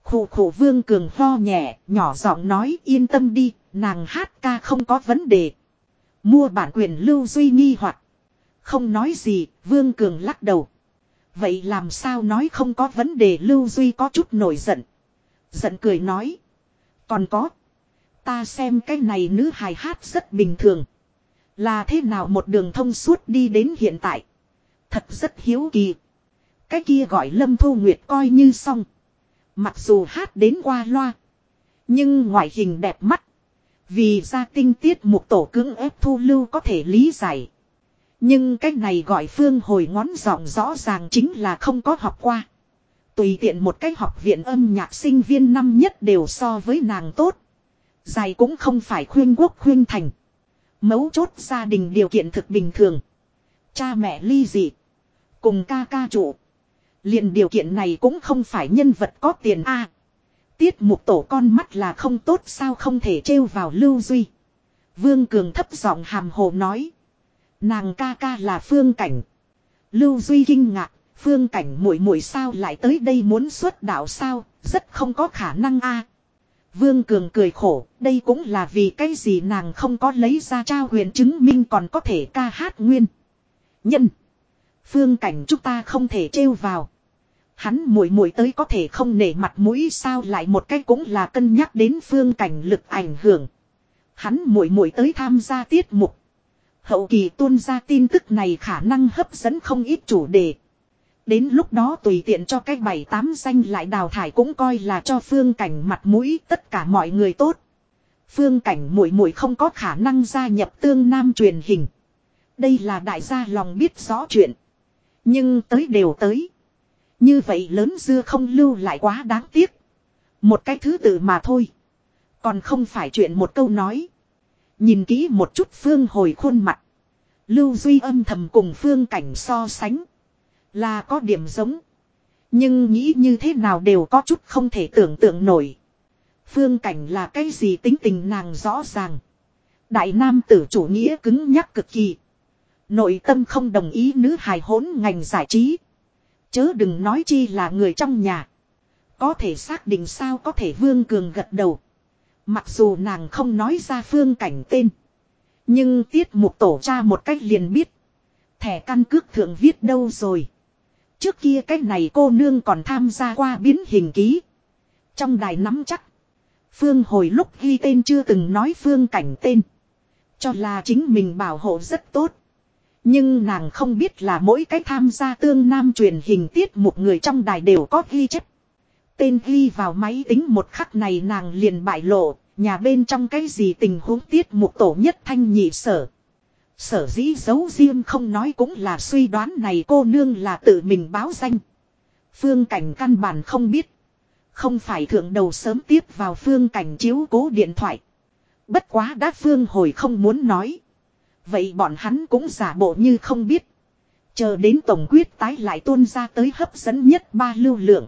Khổ khổ vương cường ho nhẹ, nhỏ giọng nói yên tâm đi, nàng hát ca không có vấn đề. Mua bản quyền lưu duy nghi hoặc Không nói gì, vương cường lắc đầu. Vậy làm sao nói không có vấn đề lưu duy có chút nổi giận. Giận cười nói. Còn có. Ta xem cái này nữ hài hát rất bình thường. Là thế nào một đường thông suốt đi đến hiện tại. Thật rất hiếu kỳ. Cái kia gọi Lâm Thu Nguyệt coi như xong. Mặc dù hát đến qua loa. Nhưng ngoại hình đẹp mắt. Vì ra tinh tiết một tổ cứng ép thu lưu có thể lý giải. Nhưng cái này gọi phương hồi ngón giọng rõ ràng chính là không có học qua. Tùy tiện một cái học viện âm nhạc sinh viên năm nhất đều so với nàng tốt. Dài cũng không phải khuyên quốc khuyên thành. Mấu chốt gia đình điều kiện thực bình thường. Cha mẹ ly dị. Cùng ca ca chủ. liền điều kiện này cũng không phải nhân vật có tiền a. tiết mục tổ con mắt là không tốt sao không thể trêu vào Lưu Duy. Vương Cường thấp giọng hàm hồ nói. Nàng ca ca là phương cảnh. Lưu Duy kinh ngạc, phương cảnh muội muội sao lại tới đây muốn xuất đạo sao, rất không có khả năng a. Vương Cường cười khổ, đây cũng là vì cái gì nàng không có lấy ra trao huyền chứng minh còn có thể ca hát nguyên. Nhân. Phương cảnh chúng ta không thể trêu vào. Hắn mũi mũi tới có thể không nể mặt mũi sao lại một cái cũng là cân nhắc đến phương cảnh lực ảnh hưởng. Hắn mũi mũi tới tham gia tiết mục. Hậu kỳ tuôn ra tin tức này khả năng hấp dẫn không ít chủ đề. Đến lúc đó tùy tiện cho cái bảy tám danh lại đào thải cũng coi là cho phương cảnh mặt mũi tất cả mọi người tốt. Phương cảnh muội muội không có khả năng gia nhập tương nam truyền hình. Đây là đại gia lòng biết rõ chuyện. Nhưng tới đều tới. Như vậy lớn dưa không lưu lại quá đáng tiếc. Một cái thứ tự mà thôi. Còn không phải chuyện một câu nói. Nhìn kỹ một chút Phương hồi khuôn mặt. Lưu Duy âm thầm cùng Phương cảnh so sánh. Là có điểm giống. Nhưng nghĩ như thế nào đều có chút không thể tưởng tượng nổi. Phương cảnh là cái gì tính tình nàng rõ ràng. Đại nam tử chủ nghĩa cứng nhắc cực kỳ. Nội tâm không đồng ý nữ hài hỗn ngành giải trí. Chớ đừng nói chi là người trong nhà. Có thể xác định sao có thể vương cường gật đầu. Mặc dù nàng không nói ra phương cảnh tên. Nhưng tiết mục tổ cha một cách liền biết. Thẻ căn cước thượng viết đâu rồi. Trước kia cách này cô nương còn tham gia qua biến hình ký. Trong đài nắm chắc. Phương hồi lúc ghi tên chưa từng nói phương cảnh tên. Cho là chính mình bảo hộ rất tốt. Nhưng nàng không biết là mỗi cái tham gia tương nam truyền hình tiết một người trong đài đều có ghi chép. Tên ghi vào máy tính một khắc này nàng liền bại lộ, nhà bên trong cái gì tình huống tiết mục tổ nhất thanh nhị sở. Sở dĩ giấu riêng không nói cũng là suy đoán này cô nương là tự mình báo danh. Phương cảnh căn bản không biết. Không phải thượng đầu sớm tiếp vào phương cảnh chiếu cố điện thoại. Bất quá đã phương hồi không muốn nói. Vậy bọn hắn cũng giả bộ như không biết. Chờ đến tổng quyết tái lại tuôn ra tới hấp dẫn nhất ba lưu lượng.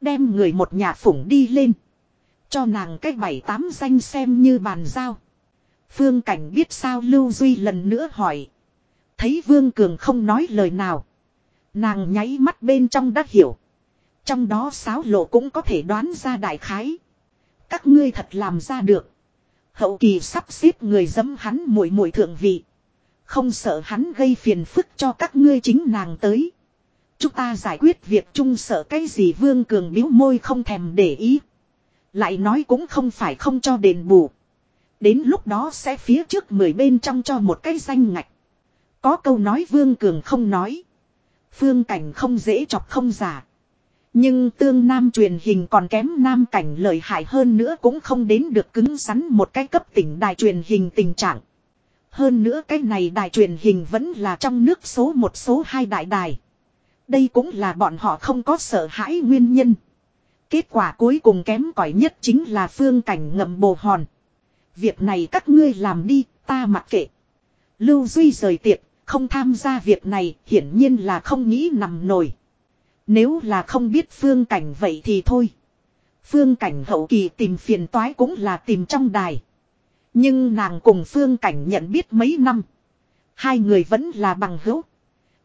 Đem người một nhà phủng đi lên. Cho nàng cách bảy tám danh xem như bàn giao. Phương Cảnh biết sao Lưu Duy lần nữa hỏi. Thấy Vương Cường không nói lời nào. Nàng nháy mắt bên trong đã hiểu. Trong đó sáo lộ cũng có thể đoán ra đại khái. Các ngươi thật làm ra được. Hậu kỳ sắp xếp người dấm hắn mùi mùi thượng vị. Không sợ hắn gây phiền phức cho các ngươi chính nàng tới. Chúng ta giải quyết việc chung sợ cái gì Vương Cường biếu môi không thèm để ý. Lại nói cũng không phải không cho đền bù. Đến lúc đó sẽ phía trước mười bên trong cho một cái danh ngạch. Có câu nói Vương Cường không nói. Phương cảnh không dễ chọc không giả. Nhưng tương nam truyền hình còn kém nam cảnh lợi hại hơn nữa cũng không đến được cứng rắn một cái cấp tỉnh đài truyền hình tình trạng. Hơn nữa cái này đài truyền hình vẫn là trong nước số một số hai đại đài. Đây cũng là bọn họ không có sợ hãi nguyên nhân. Kết quả cuối cùng kém cỏi nhất chính là phương cảnh ngậm bồ hòn. Việc này các ngươi làm đi, ta mặc kệ. Lưu Duy rời tiệc, không tham gia việc này, hiển nhiên là không nghĩ nằm nổi. Nếu là không biết phương cảnh vậy thì thôi. Phương cảnh hậu kỳ tìm phiền toái cũng là tìm trong đài. Nhưng nàng cùng phương cảnh nhận biết mấy năm. Hai người vẫn là bằng hữu.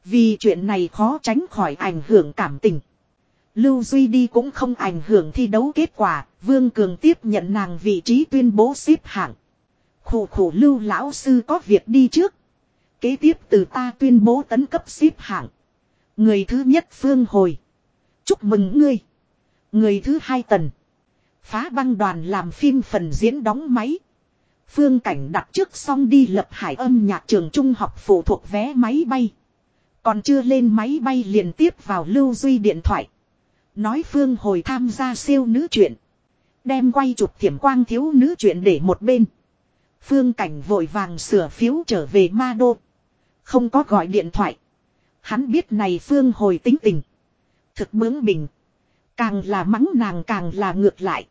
Vì chuyện này khó tránh khỏi ảnh hưởng cảm tình. Lưu Duy đi cũng không ảnh hưởng thi đấu kết quả, Vương Cường tiếp nhận nàng vị trí tuyên bố xếp hạng. Khổ khổ Lưu Lão Sư có việc đi trước. Kế tiếp từ ta tuyên bố tấn cấp xếp hạng. Người thứ nhất Phương Hồi. Chúc mừng ngươi. Người thứ hai Tần. Phá băng đoàn làm phim phần diễn đóng máy. Phương Cảnh đặt trước xong đi lập hải âm nhạc trường trung học phụ thuộc vé máy bay. Còn chưa lên máy bay liền tiếp vào Lưu Duy điện thoại. Nói Phương hồi tham gia siêu nữ chuyện. Đem quay chụp thiểm quang thiếu nữ chuyện để một bên. Phương Cảnh vội vàng sửa phiếu trở về ma đô. Không có gọi điện thoại. Hắn biết này Phương hồi tính tình. Thực bướng bình. Càng là mắng nàng càng là ngược lại.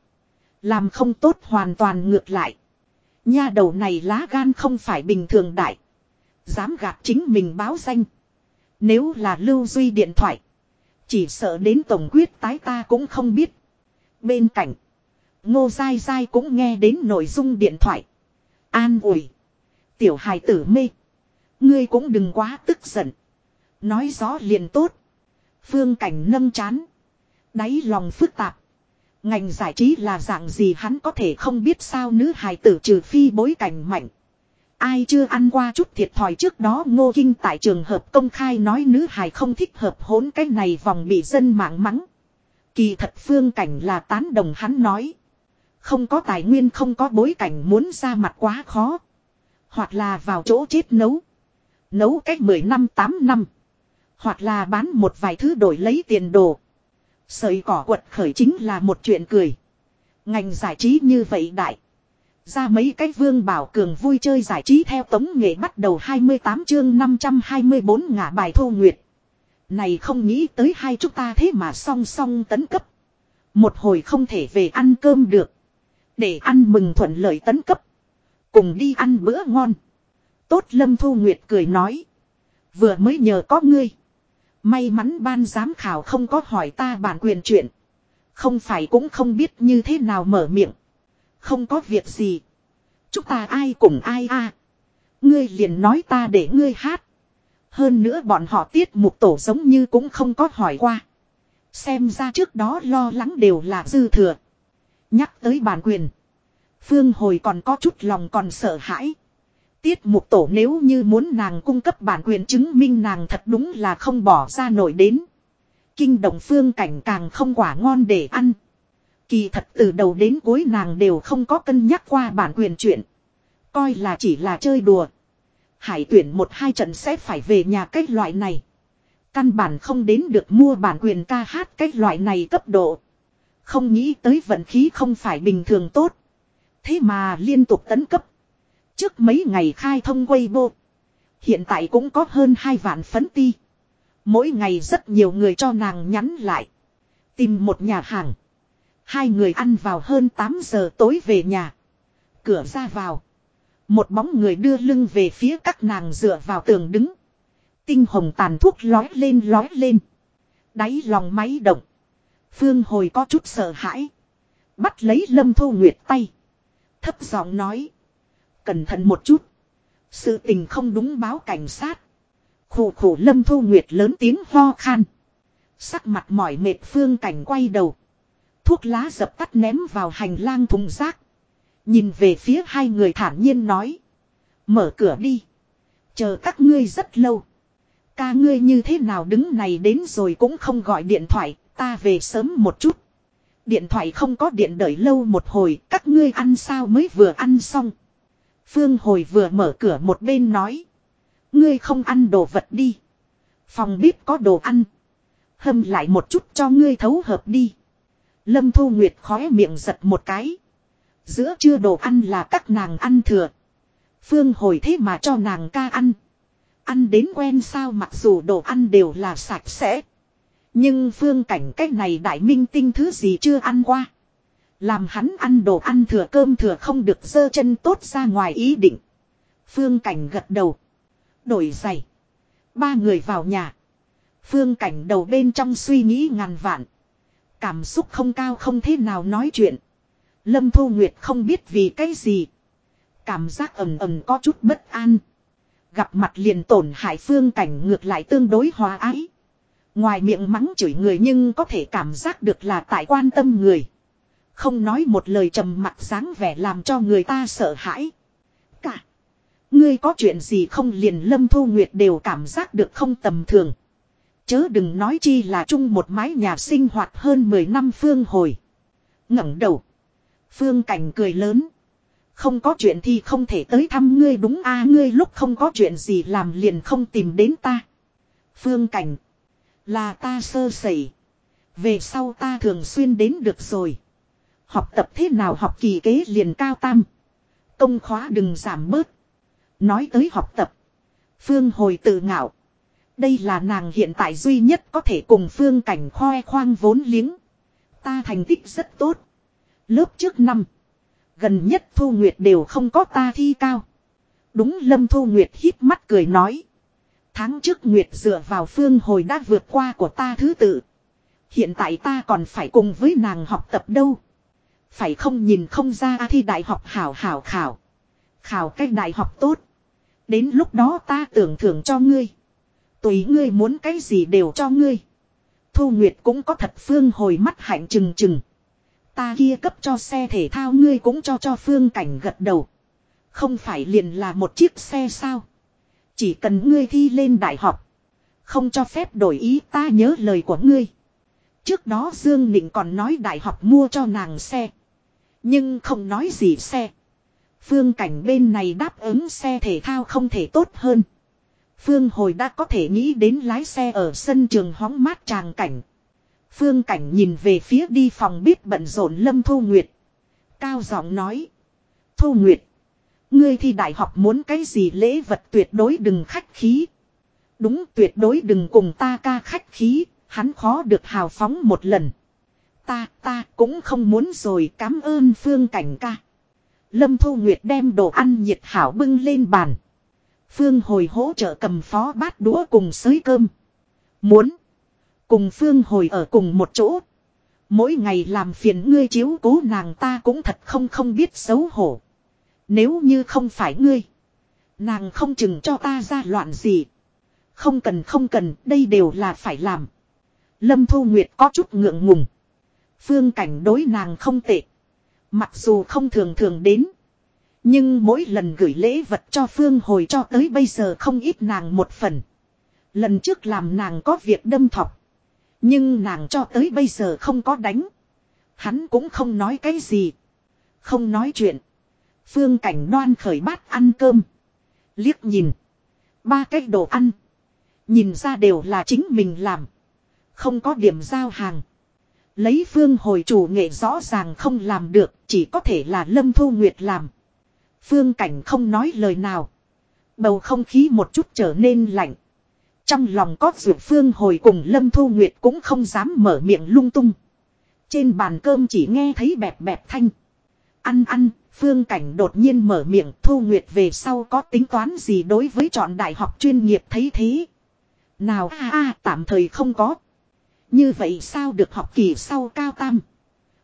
Làm không tốt hoàn toàn ngược lại. Nha đầu này lá gan không phải bình thường đại. Dám gạt chính mình báo danh. Nếu là lưu duy điện thoại. Chỉ sợ đến tổng quyết tái ta cũng không biết. Bên cạnh. Ngô dai dai cũng nghe đến nội dung điện thoại. An ủi. Tiểu hài tử mê. Ngươi cũng đừng quá tức giận. Nói rõ liền tốt. Phương cảnh nâng chán. Đáy lòng phức tạp. Ngành giải trí là dạng gì hắn có thể không biết sao nữ hài tử trừ phi bối cảnh mạnh. Ai chưa ăn qua chút thiệt thòi trước đó, ngô kinh tại trường hợp công khai nói nữ hài không thích hợp hỗn cái này vòng bị dân mạng mắng. Kỳ thật phương cảnh là tán đồng hắn nói. Không có tài nguyên, không có bối cảnh muốn ra mặt quá khó. Hoặc là vào chỗ chết nấu. Nấu cách 10 năm 8 năm. Hoặc là bán một vài thứ đổi lấy tiền đồ. Sợi cỏ quật khởi chính là một chuyện cười. Ngành giải trí như vậy đại. Ra mấy cái vương bảo cường vui chơi giải trí theo tống nghệ bắt đầu 28 chương 524 ngả bài thu nguyệt. Này không nghĩ tới hai chúng ta thế mà song song tấn cấp. Một hồi không thể về ăn cơm được. Để ăn mừng thuận lợi tấn cấp. cùng đi ăn bữa ngon. Tốt Lâm Thu Nguyệt cười nói. Vừa mới nhờ có ngươi. May mắn ban giám khảo không có hỏi ta bản quyền chuyện. Không phải cũng không biết như thế nào mở miệng. Không có việc gì. Chúng ta ai cùng ai a Ngươi liền nói ta để ngươi hát. Hơn nữa bọn họ tiết mục tổ giống như cũng không có hỏi qua. Xem ra trước đó lo lắng đều là dư thừa. Nhắc tới bản quyền. Phương hồi còn có chút lòng còn sợ hãi. Tiết mục tổ nếu như muốn nàng cung cấp bản quyền chứng minh nàng thật đúng là không bỏ ra nổi đến. Kinh động phương cảnh càng không quả ngon để ăn. Kỳ thật từ đầu đến cuối nàng đều không có cân nhắc qua bản quyền chuyện. Coi là chỉ là chơi đùa. Hải tuyển một hai trận sẽ phải về nhà cách loại này. Căn bản không đến được mua bản quyền ca hát cách loại này cấp độ. Không nghĩ tới vận khí không phải bình thường tốt. Thế mà liên tục tấn cấp. Trước mấy ngày khai thông Weibo. Hiện tại cũng có hơn hai vạn phấn ti. Mỗi ngày rất nhiều người cho nàng nhắn lại. Tìm một nhà hàng. Hai người ăn vào hơn 8 giờ tối về nhà. Cửa ra vào. Một bóng người đưa lưng về phía các nàng dựa vào tường đứng. Tinh hồng tàn thuốc lói lên lói lên. Đáy lòng máy động. Phương hồi có chút sợ hãi. Bắt lấy lâm thu nguyệt tay. Thấp giọng nói. Cẩn thận một chút. Sự tình không đúng báo cảnh sát. Khủ khủ lâm thu nguyệt lớn tiếng ho khan. Sắc mặt mỏi mệt phương cảnh quay đầu. Thuốc lá dập tắt ném vào hành lang thùng rác. Nhìn về phía hai người thản nhiên nói. Mở cửa đi. Chờ các ngươi rất lâu. Ca ngươi như thế nào đứng này đến rồi cũng không gọi điện thoại. Ta về sớm một chút. Điện thoại không có điện đợi lâu một hồi. Các ngươi ăn sao mới vừa ăn xong. Phương hồi vừa mở cửa một bên nói. Ngươi không ăn đồ vật đi. Phòng bếp có đồ ăn. Hâm lại một chút cho ngươi thấu hợp đi. Lâm Thu Nguyệt khóe miệng giật một cái. Giữa trưa đồ ăn là các nàng ăn thừa. Phương hồi thế mà cho nàng ca ăn. Ăn đến quen sao mặc dù đồ ăn đều là sạch sẽ. Nhưng phương cảnh cách này đại minh tinh thứ gì chưa ăn qua. Làm hắn ăn đồ ăn thừa cơm thừa không được dơ chân tốt ra ngoài ý định. Phương cảnh gật đầu. Đổi giày. Ba người vào nhà. Phương cảnh đầu bên trong suy nghĩ ngàn vạn. Cảm xúc không cao không thế nào nói chuyện. Lâm Thu Nguyệt không biết vì cái gì. Cảm giác ầm ầm có chút bất an. Gặp mặt liền tổn hại phương cảnh ngược lại tương đối hòa ái. Ngoài miệng mắng chửi người nhưng có thể cảm giác được là tại quan tâm người. Không nói một lời trầm mặt dáng vẻ làm cho người ta sợ hãi. Cả. Ngươi có chuyện gì không liền lâm thu nguyệt đều cảm giác được không tầm thường. Chớ đừng nói chi là chung một mái nhà sinh hoạt hơn 10 năm phương hồi. ngẩng đầu. Phương cảnh cười lớn. Không có chuyện thì không thể tới thăm ngươi đúng a, ngươi lúc không có chuyện gì làm liền không tìm đến ta. Phương cảnh. Là ta sơ sẩy. Về sau ta thường xuyên đến được rồi. Học tập thế nào học kỳ kế liền cao tam. Công khóa đừng giảm bớt. Nói tới học tập. Phương hồi tự ngạo. Đây là nàng hiện tại duy nhất có thể cùng phương cảnh khoe khoang vốn liếng. Ta thành tích rất tốt. Lớp trước năm. Gần nhất Thu Nguyệt đều không có ta thi cao. Đúng Lâm Thu Nguyệt hít mắt cười nói. Tháng trước Nguyệt dựa vào phương hồi đã vượt qua của ta thứ tự. Hiện tại ta còn phải cùng với nàng học tập đâu. Phải không nhìn không ra thi đại học hảo hảo khảo. Khảo cách đại học tốt. Đến lúc đó ta tưởng thưởng cho ngươi. Tùy ngươi muốn cái gì đều cho ngươi. Thu Nguyệt cũng có thật phương hồi mắt hạnh chừng chừng. Ta kia cấp cho xe thể thao ngươi cũng cho cho phương cảnh gật đầu. Không phải liền là một chiếc xe sao. Chỉ cần ngươi thi lên đại học. Không cho phép đổi ý ta nhớ lời của ngươi. Trước đó Dương Nịnh còn nói đại học mua cho nàng xe. Nhưng không nói gì xe. Phương cảnh bên này đáp ứng xe thể thao không thể tốt hơn. Phương hồi đã có thể nghĩ đến lái xe ở sân trường hóng mát tràng cảnh. Phương cảnh nhìn về phía đi phòng bếp bận rộn Lâm Thu Nguyệt. Cao giọng nói. Thu Nguyệt. Ngươi thi đại học muốn cái gì lễ vật tuyệt đối đừng khách khí. Đúng tuyệt đối đừng cùng ta ca khách khí, hắn khó được hào phóng một lần. Ta, ta cũng không muốn rồi cảm ơn phương cảnh ca. Lâm Thu Nguyệt đem đồ ăn nhiệt hảo bưng lên bàn. Phương hồi hỗ trợ cầm phó bát đũa cùng sới cơm. Muốn. Cùng Phương hồi ở cùng một chỗ. Mỗi ngày làm phiền ngươi chiếu cố nàng ta cũng thật không không biết xấu hổ. Nếu như không phải ngươi. Nàng không chừng cho ta ra loạn gì. Không cần không cần, đây đều là phải làm. Lâm Thu Nguyệt có chút ngượng ngùng. Phương cảnh đối nàng không tệ. Mặc dù không thường thường đến. Nhưng mỗi lần gửi lễ vật cho Phương hồi cho tới bây giờ không ít nàng một phần. Lần trước làm nàng có việc đâm thọc. Nhưng nàng cho tới bây giờ không có đánh. Hắn cũng không nói cái gì. Không nói chuyện. Phương cảnh đoan khởi bát ăn cơm. Liếc nhìn. Ba cái đồ ăn. Nhìn ra đều là chính mình làm. Không có điểm giao hàng. Lấy phương hồi chủ nghệ rõ ràng không làm được. Chỉ có thể là Lâm Thu Nguyệt làm. Phương cảnh không nói lời nào. Bầu không khí một chút trở nên lạnh. Trong lòng có dược phương hồi cùng Lâm Thu Nguyệt cũng không dám mở miệng lung tung. Trên bàn cơm chỉ nghe thấy bẹp bẹp thanh. Ăn ăn, phương cảnh đột nhiên mở miệng Thu Nguyệt về sau có tính toán gì đối với chọn đại học chuyên nghiệp thấy thế. Nào a a tạm thời không có. Như vậy sao được học kỳ sau cao tam.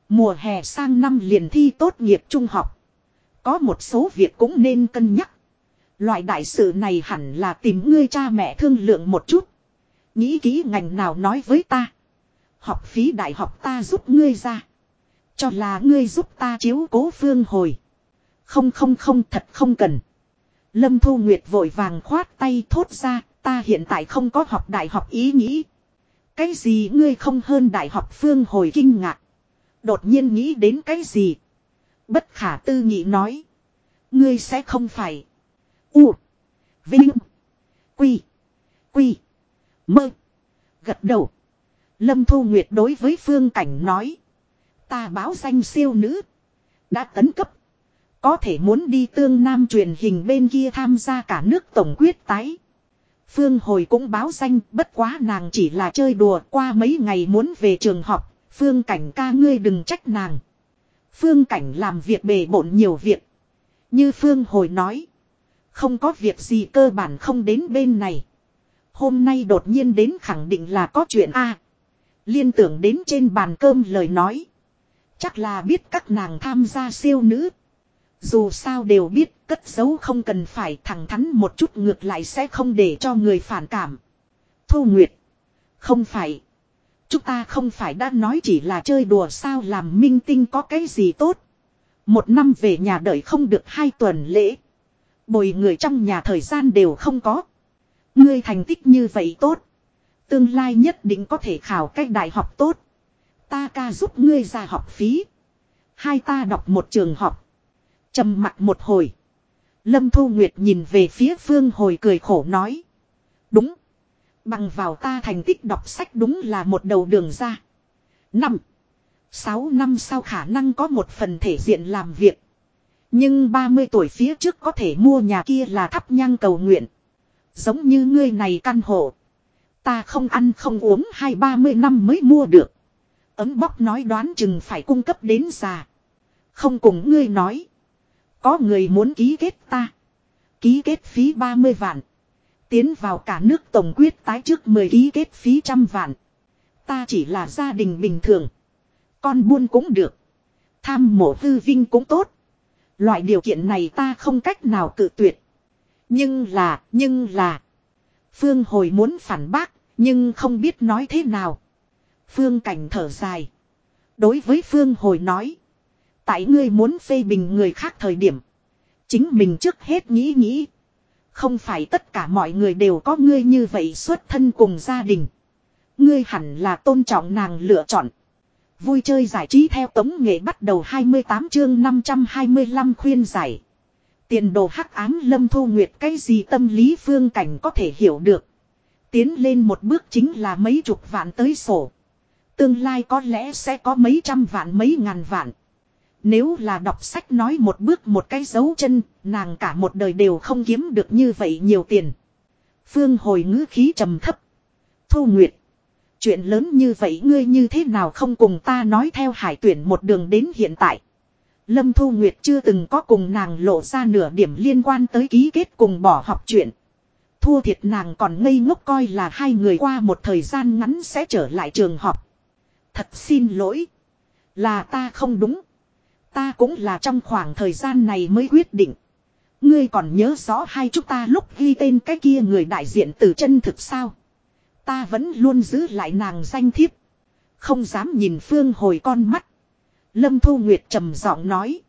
Mùa hè sang năm liền thi tốt nghiệp trung học. Có một số việc cũng nên cân nhắc. Loại đại sự này hẳn là tìm ngươi cha mẹ thương lượng một chút. Nghĩ kỹ ngành nào nói với ta. Học phí đại học ta giúp ngươi ra. Cho là ngươi giúp ta chiếu cố phương hồi. Không không không, thật không cần. Lâm Thu Nguyệt vội vàng khoát tay thốt ra. Ta hiện tại không có học đại học ý nghĩ. Cái gì ngươi không hơn đại học phương hồi kinh ngạc. Đột nhiên nghĩ đến cái gì. Bất khả tư nghị nói. Ngươi sẽ không phải. U. Vinh. Quy. Quy. Mơ. Gật đầu. Lâm Thu Nguyệt đối với Phương Cảnh nói. Ta báo danh siêu nữ. Đã tấn cấp. Có thể muốn đi tương nam truyền hình bên kia tham gia cả nước tổng quyết tái. Phương hồi cũng báo danh, bất quá nàng chỉ là chơi đùa qua mấy ngày muốn về trường học. Phương Cảnh ca ngươi đừng trách nàng. Phương Cảnh làm việc bề bộn nhiều việc. Như Phương hồi nói. Không có việc gì cơ bản không đến bên này. Hôm nay đột nhiên đến khẳng định là có chuyện a. liên tưởng đến trên bàn cơm lời nói. Chắc là biết các nàng tham gia siêu nữ. Dù sao đều biết cất giấu không cần phải thẳng thắn một chút ngược lại sẽ không để cho người phản cảm. Thu Nguyệt. Không phải. Chúng ta không phải đã nói chỉ là chơi đùa sao làm minh tinh có cái gì tốt. Một năm về nhà đợi không được hai tuần lễ. Bồi người trong nhà thời gian đều không có. Ngươi thành tích như vậy tốt. Tương lai nhất định có thể khảo cách đại học tốt. Ta ca giúp ngươi ra học phí. Hai ta đọc một trường học. trầm mặt một hồi. Lâm Thu Nguyệt nhìn về phía Phương Hồi cười khổ nói. Đúng. Bằng vào ta thành tích đọc sách đúng là một đầu đường ra. Năm. Sáu năm sau khả năng có một phần thể diện làm việc. Nhưng 30 tuổi phía trước có thể mua nhà kia là thắp nhang cầu nguyện. Giống như ngươi này căn hộ. Ta không ăn không uống hai ba mươi năm mới mua được. Ấm bóc nói đoán chừng phải cung cấp đến già. Không cùng ngươi nói. Có người muốn ký kết ta. Ký kết phí 30 vạn. Tiến vào cả nước tổng quyết tái trước 10 ký kết phí trăm vạn. Ta chỉ là gia đình bình thường. Con buôn cũng được. Tham mộ hư vinh cũng tốt. Loại điều kiện này ta không cách nào cự tuyệt. Nhưng là, nhưng là. Phương hồi muốn phản bác, nhưng không biết nói thế nào. Phương cảnh thở dài. Đối với Phương hồi nói. Tại ngươi muốn phê bình người khác thời điểm. Chính mình trước hết nghĩ nghĩ. Không phải tất cả mọi người đều có ngươi như vậy xuất thân cùng gia đình. Ngươi hẳn là tôn trọng nàng lựa chọn. Vui chơi giải trí theo tống nghệ bắt đầu 28 chương 525 khuyên giải. Tiền đồ hắc ám lâm thu nguyệt cái gì tâm lý phương cảnh có thể hiểu được. Tiến lên một bước chính là mấy chục vạn tới sổ. Tương lai có lẽ sẽ có mấy trăm vạn mấy ngàn vạn. Nếu là đọc sách nói một bước một cái dấu chân, nàng cả một đời đều không kiếm được như vậy nhiều tiền. Phương hồi ngữ khí trầm thấp. Thu Nguyệt. Chuyện lớn như vậy ngươi như thế nào không cùng ta nói theo hải tuyển một đường đến hiện tại. Lâm Thu Nguyệt chưa từng có cùng nàng lộ ra nửa điểm liên quan tới ký kết cùng bỏ học chuyện. Thua thiệt nàng còn ngây ngốc coi là hai người qua một thời gian ngắn sẽ trở lại trường học. Thật xin lỗi. Là ta không đúng. Ta cũng là trong khoảng thời gian này mới quyết định. Ngươi còn nhớ rõ hai chúng ta lúc ghi tên cái kia người đại diện từ chân thực sao. Ta vẫn luôn giữ lại nàng danh thiếp. Không dám nhìn Phương hồi con mắt. Lâm Thu Nguyệt trầm giọng nói.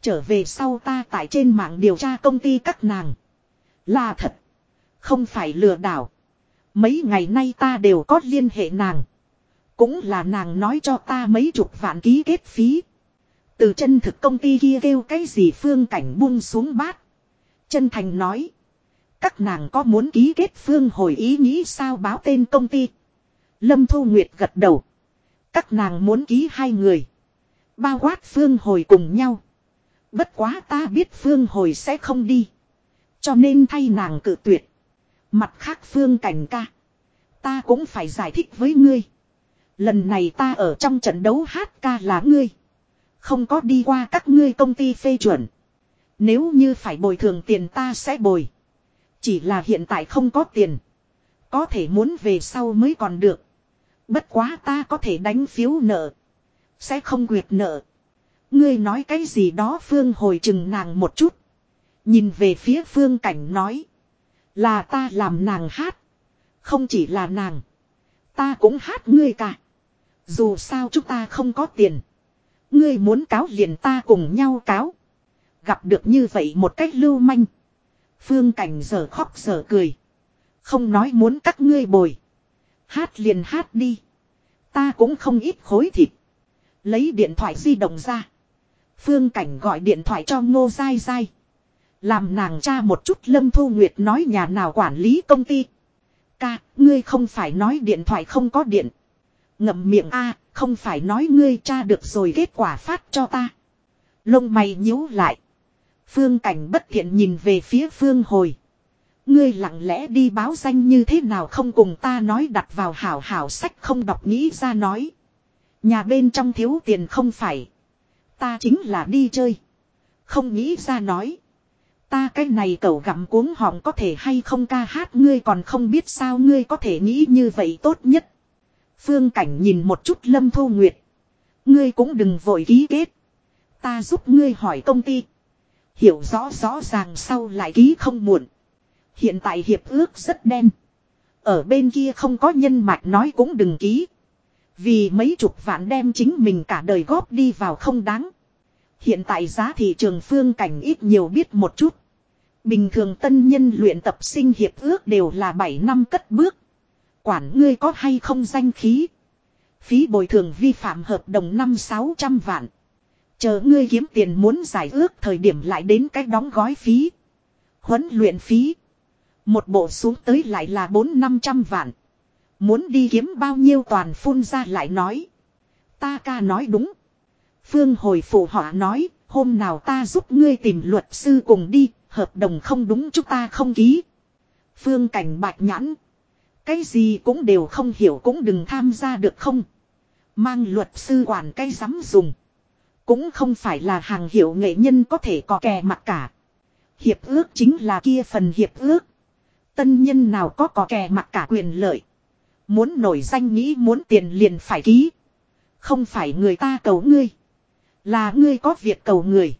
Trở về sau ta tại trên mạng điều tra công ty các nàng. Là thật. Không phải lừa đảo. Mấy ngày nay ta đều có liên hệ nàng. Cũng là nàng nói cho ta mấy chục vạn ký kết phí. Từ chân thực công ty kia kêu cái gì phương cảnh buông xuống bát. Chân thành nói. Các nàng có muốn ký kết phương hồi ý nghĩ sao báo tên công ty. Lâm Thu Nguyệt gật đầu. Các nàng muốn ký hai người. Bao quát phương hồi cùng nhau. Bất quá ta biết phương hồi sẽ không đi. Cho nên thay nàng cự tuyệt. Mặt khác phương cảnh ca. Ta cũng phải giải thích với ngươi. Lần này ta ở trong trận đấu hát ca là ngươi. Không có đi qua các ngươi công ty phê chuẩn. Nếu như phải bồi thường tiền ta sẽ bồi. Chỉ là hiện tại không có tiền. Có thể muốn về sau mới còn được. Bất quá ta có thể đánh phiếu nợ. Sẽ không quyệt nợ. Ngươi nói cái gì đó Phương hồi chừng nàng một chút. Nhìn về phía Phương Cảnh nói. Là ta làm nàng hát. Không chỉ là nàng. Ta cũng hát ngươi cả. Dù sao chúng ta không có tiền. Ngươi muốn cáo liền ta cùng nhau cáo. Gặp được như vậy một cách lưu manh. Phương Cảnh giờ khóc giờ cười. Không nói muốn các ngươi bồi. Hát liền hát đi. Ta cũng không ít khối thịt. Lấy điện thoại di động ra. Phương Cảnh gọi điện thoại cho Ngô Giai Giai. Làm nàng cha một chút Lâm Thu Nguyệt nói nhà nào quản lý công ty. Ca, ngươi không phải nói điện thoại không có điện. Ngậm miệng a không phải nói ngươi cha được rồi kết quả phát cho ta. Lông mày nhíu lại. Phương Cảnh bất thiện nhìn về phía Phương Hồi. Ngươi lặng lẽ đi báo danh như thế nào không cùng ta nói đặt vào hảo hảo sách không đọc nghĩ ra nói. Nhà bên trong thiếu tiền không phải. Ta chính là đi chơi. Không nghĩ ra nói. Ta cái này cậu gặm cuống họng có thể hay không ca hát ngươi còn không biết sao ngươi có thể nghĩ như vậy tốt nhất. Phương Cảnh nhìn một chút Lâm Thu Nguyệt. Ngươi cũng đừng vội ký kết. Ta giúp ngươi hỏi công ty. Hiểu rõ rõ ràng sau lại ký không muộn. Hiện tại hiệp ước rất đen. Ở bên kia không có nhân mạch nói cũng đừng ký. Vì mấy chục vạn đem chính mình cả đời góp đi vào không đáng. Hiện tại giá thị trường phương cảnh ít nhiều biết một chút. Bình thường tân nhân luyện tập sinh hiệp ước đều là 7 năm cất bước. Quản ngươi có hay không danh khí. Phí bồi thường vi phạm hợp đồng năm sáu trăm vạn. Chờ ngươi kiếm tiền muốn giải ước thời điểm lại đến cách đóng gói phí. Huấn luyện phí. Một bộ xuống tới lại là bốn năm trăm vạn. Muốn đi kiếm bao nhiêu toàn phun ra lại nói. Ta ca nói đúng. Phương hồi phụ họ nói, hôm nào ta giúp ngươi tìm luật sư cùng đi, hợp đồng không đúng chúng ta không ký. Phương cảnh bạch nhãn. Cái gì cũng đều không hiểu cũng đừng tham gia được không. Mang luật sư quản cái dám dùng. Cũng không phải là hàng hiệu nghệ nhân có thể có kè mặt cả. Hiệp ước chính là kia phần hiệp ước. Tân nhân nào có có kè mặt cả quyền lợi. Muốn nổi danh nghĩ muốn tiền liền phải ký. Không phải người ta cầu ngươi. Là ngươi có việc cầu người.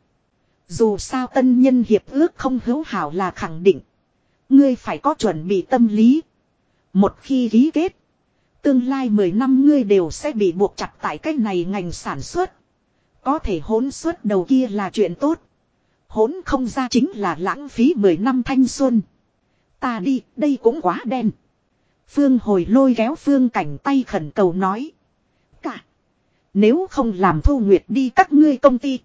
Dù sao tân nhân hiệp ước không hữu hảo là khẳng định. Ngươi phải có chuẩn bị tâm lý. Một khi ký kết. Tương lai 10 năm ngươi đều sẽ bị buộc chặt tại cách này ngành sản xuất. Có thể hỗn suốt đầu kia là chuyện tốt. Hỗn không ra chính là lãng phí 10 năm thanh xuân. Ta đi, đây cũng quá đen. Phương hồi lôi kéo phương cảnh tay khẩn cầu nói. Cả. Nếu không làm thu nguyệt đi các ngươi công ty.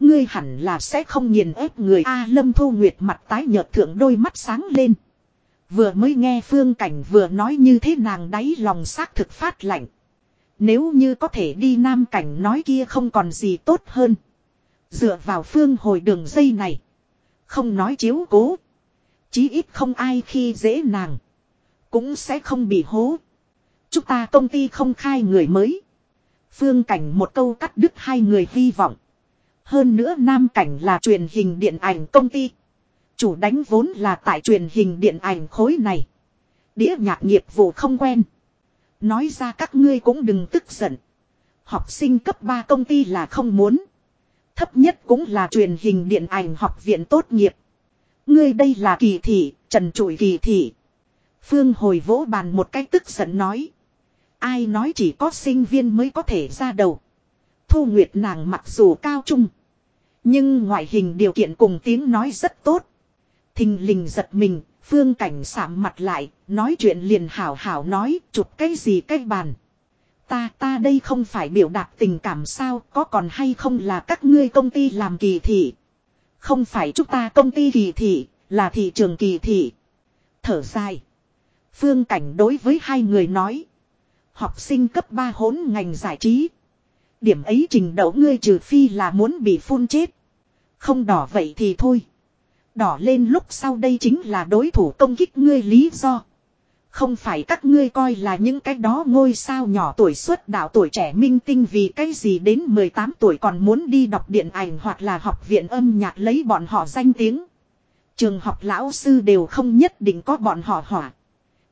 Ngươi hẳn là sẽ không nghiền ép người A lâm thu nguyệt mặt tái nhợt thượng đôi mắt sáng lên. Vừa mới nghe phương cảnh vừa nói như thế nàng đáy lòng xác thực phát lạnh. Nếu như có thể đi nam cảnh nói kia không còn gì tốt hơn. Dựa vào phương hồi đường dây này. Không nói chiếu cố. Chí ít không ai khi dễ nàng. Cũng sẽ không bị hố. Chúng ta công ty không khai người mới. Phương cảnh một câu cắt đứt hai người hy vọng. Hơn nữa Nam Cảnh là truyền hình điện ảnh công ty. Chủ đánh vốn là tại truyền hình điện ảnh khối này. Đĩa nhạc nghiệp vụ không quen. Nói ra các ngươi cũng đừng tức giận. Học sinh cấp 3 công ty là không muốn. Thấp nhất cũng là truyền hình điện ảnh học viện tốt nghiệp. Ngươi đây là kỳ thị, trần trụi kỳ thị. Phương hồi vỗ bàn một cách tức giận nói. Ai nói chỉ có sinh viên mới có thể ra đầu. Thu Nguyệt nàng mặc dù cao trung. Nhưng ngoại hình điều kiện cùng tiếng nói rất tốt. Thình lình giật mình, phương cảnh sạm mặt lại, nói chuyện liền hảo hảo nói, chụp cái gì cái bàn. Ta ta đây không phải biểu đạt tình cảm sao, có còn hay không là các ngươi công ty làm kỳ thị. Không phải chúng ta công ty kỳ thị, là thị trường kỳ thị. Thở dài. Phương cảnh đối với hai người nói. Học sinh cấp 3 hốn ngành giải trí. Điểm ấy trình đậu ngươi trừ phi là muốn bị phun chết. Không đỏ vậy thì thôi. Đỏ lên lúc sau đây chính là đối thủ công kích ngươi lý do. Không phải các ngươi coi là những cái đó ngôi sao nhỏ tuổi xuất đạo tuổi trẻ minh tinh vì cái gì đến 18 tuổi còn muốn đi đọc điện ảnh hoặc là học viện âm nhạc lấy bọn họ danh tiếng. Trường học lão sư đều không nhất định có bọn họ hỏa.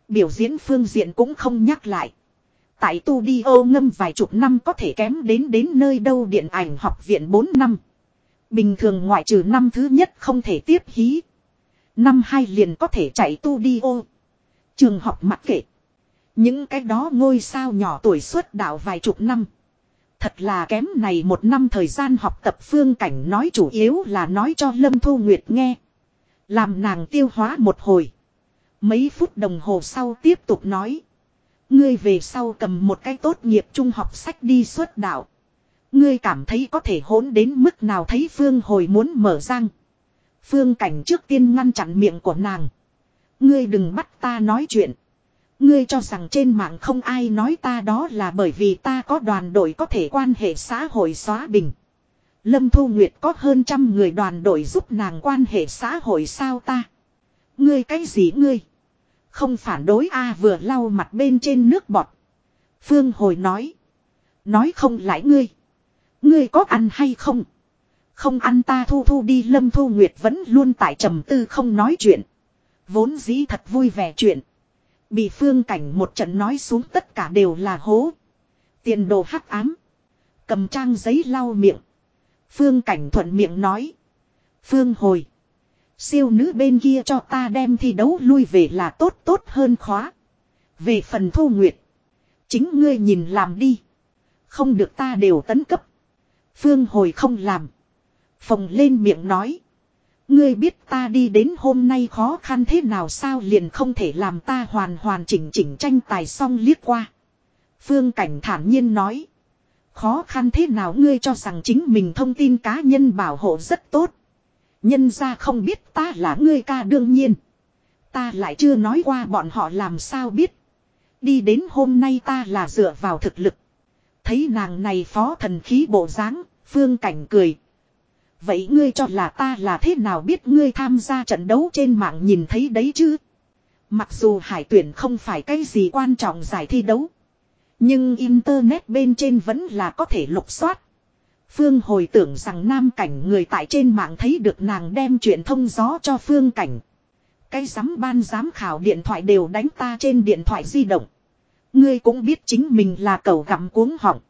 Biểu diễn phương diện cũng không nhắc lại. Tại tu đi ô ngâm vài chục năm có thể kém đến đến nơi đâu điện ảnh học viện 4 năm. Bình thường ngoại trừ năm thứ nhất không thể tiếp hí. Năm hai liền có thể chạy tu đi ô. Trường học mặc kệ. Những cái đó ngôi sao nhỏ tuổi xuất đạo vài chục năm. Thật là kém này một năm thời gian học tập phương cảnh nói chủ yếu là nói cho Lâm Thu Nguyệt nghe. Làm nàng tiêu hóa một hồi. Mấy phút đồng hồ sau tiếp tục nói. Ngươi về sau cầm một cái tốt nghiệp trung học sách đi xuất đạo. Ngươi cảm thấy có thể hỗn đến mức nào thấy Phương hồi muốn mở răng. Phương cảnh trước tiên ngăn chặn miệng của nàng. Ngươi đừng bắt ta nói chuyện. Ngươi cho rằng trên mạng không ai nói ta đó là bởi vì ta có đoàn đội có thể quan hệ xã hội xóa bình. Lâm Thu Nguyệt có hơn trăm người đoàn đội giúp nàng quan hệ xã hội sao ta. Ngươi cái gì ngươi? Không phản đối a vừa lau mặt bên trên nước bọt. Phương hồi nói. Nói không lại ngươi. Ngươi có ăn hay không? Không ăn ta thu thu đi, lâm thu nguyệt vẫn luôn tại trầm tư không nói chuyện. Vốn dĩ thật vui vẻ chuyện. Bị phương cảnh một trận nói xuống tất cả đều là hố. Tiền đồ hắc ám. Cầm trang giấy lau miệng. Phương cảnh thuận miệng nói. Phương hồi. Siêu nữ bên kia cho ta đem thi đấu lui về là tốt tốt hơn khóa. Về phần thu nguyệt. Chính ngươi nhìn làm đi. Không được ta đều tấn cấp. Phương hồi không làm. Phồng lên miệng nói. Ngươi biết ta đi đến hôm nay khó khăn thế nào sao liền không thể làm ta hoàn hoàn chỉnh chỉnh tranh tài xong liếc qua. Phương Cảnh thản nhiên nói. Khó khăn thế nào ngươi cho rằng chính mình thông tin cá nhân bảo hộ rất tốt. Nhân ra không biết ta là ngươi ca đương nhiên. Ta lại chưa nói qua bọn họ làm sao biết. Đi đến hôm nay ta là dựa vào thực lực. Thấy nàng này phó thần khí bộ dáng, phương cảnh cười. Vậy ngươi cho là ta là thế nào biết ngươi tham gia trận đấu trên mạng nhìn thấy đấy chứ? Mặc dù hải tuyển không phải cái gì quan trọng giải thi đấu. Nhưng internet bên trên vẫn là có thể lục soát. Phương hồi tưởng rằng nam cảnh người tại trên mạng thấy được nàng đem chuyện thông gió cho phương cảnh. Cái giám ban giám khảo điện thoại đều đánh ta trên điện thoại di động. Ngươi cũng biết chính mình là cầu gặm cuống họng.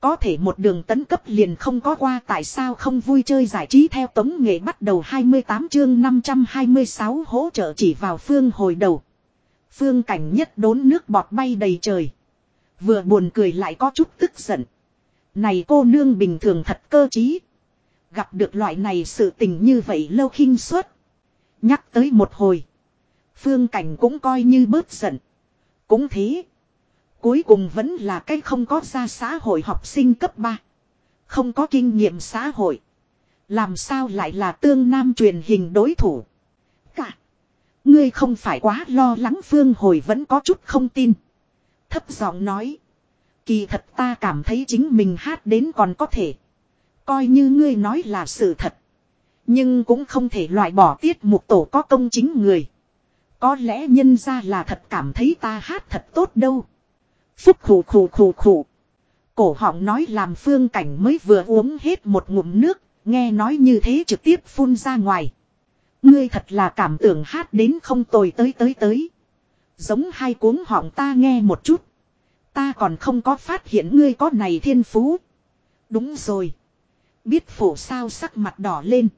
Có thể một đường tấn cấp liền không có qua tại sao không vui chơi giải trí theo tống nghệ bắt đầu 28 chương 526 hỗ trợ chỉ vào phương hồi đầu. Phương cảnh nhất đốn nước bọt bay đầy trời. Vừa buồn cười lại có chút tức giận. Này cô nương bình thường thật cơ trí. Gặp được loại này sự tình như vậy lâu khinh suất. Nhắc tới một hồi. Phương cảnh cũng coi như bớt giận. Cũng thế. Cuối cùng vẫn là cái không có ra xã hội học sinh cấp 3. Không có kinh nghiệm xã hội. Làm sao lại là tương nam truyền hình đối thủ. Cả. Ngươi không phải quá lo lắng phương hồi vẫn có chút không tin. Thấp giọng nói. Kỳ thật ta cảm thấy chính mình hát đến còn có thể. Coi như ngươi nói là sự thật. Nhưng cũng không thể loại bỏ tiết mục tổ có công chính người. Có lẽ nhân ra là thật cảm thấy ta hát thật tốt đâu. Phúc khủ khủ khủ khủ. Cổ họng nói làm phương cảnh mới vừa uống hết một ngụm nước, Nghe nói như thế trực tiếp phun ra ngoài. Ngươi thật là cảm tưởng hát đến không tồi tới tới tới. Giống hai cuốn họng ta nghe một chút. Ta còn không có phát hiện ngươi có này thiên phú. Đúng rồi. Biết phổ sao sắc mặt đỏ lên.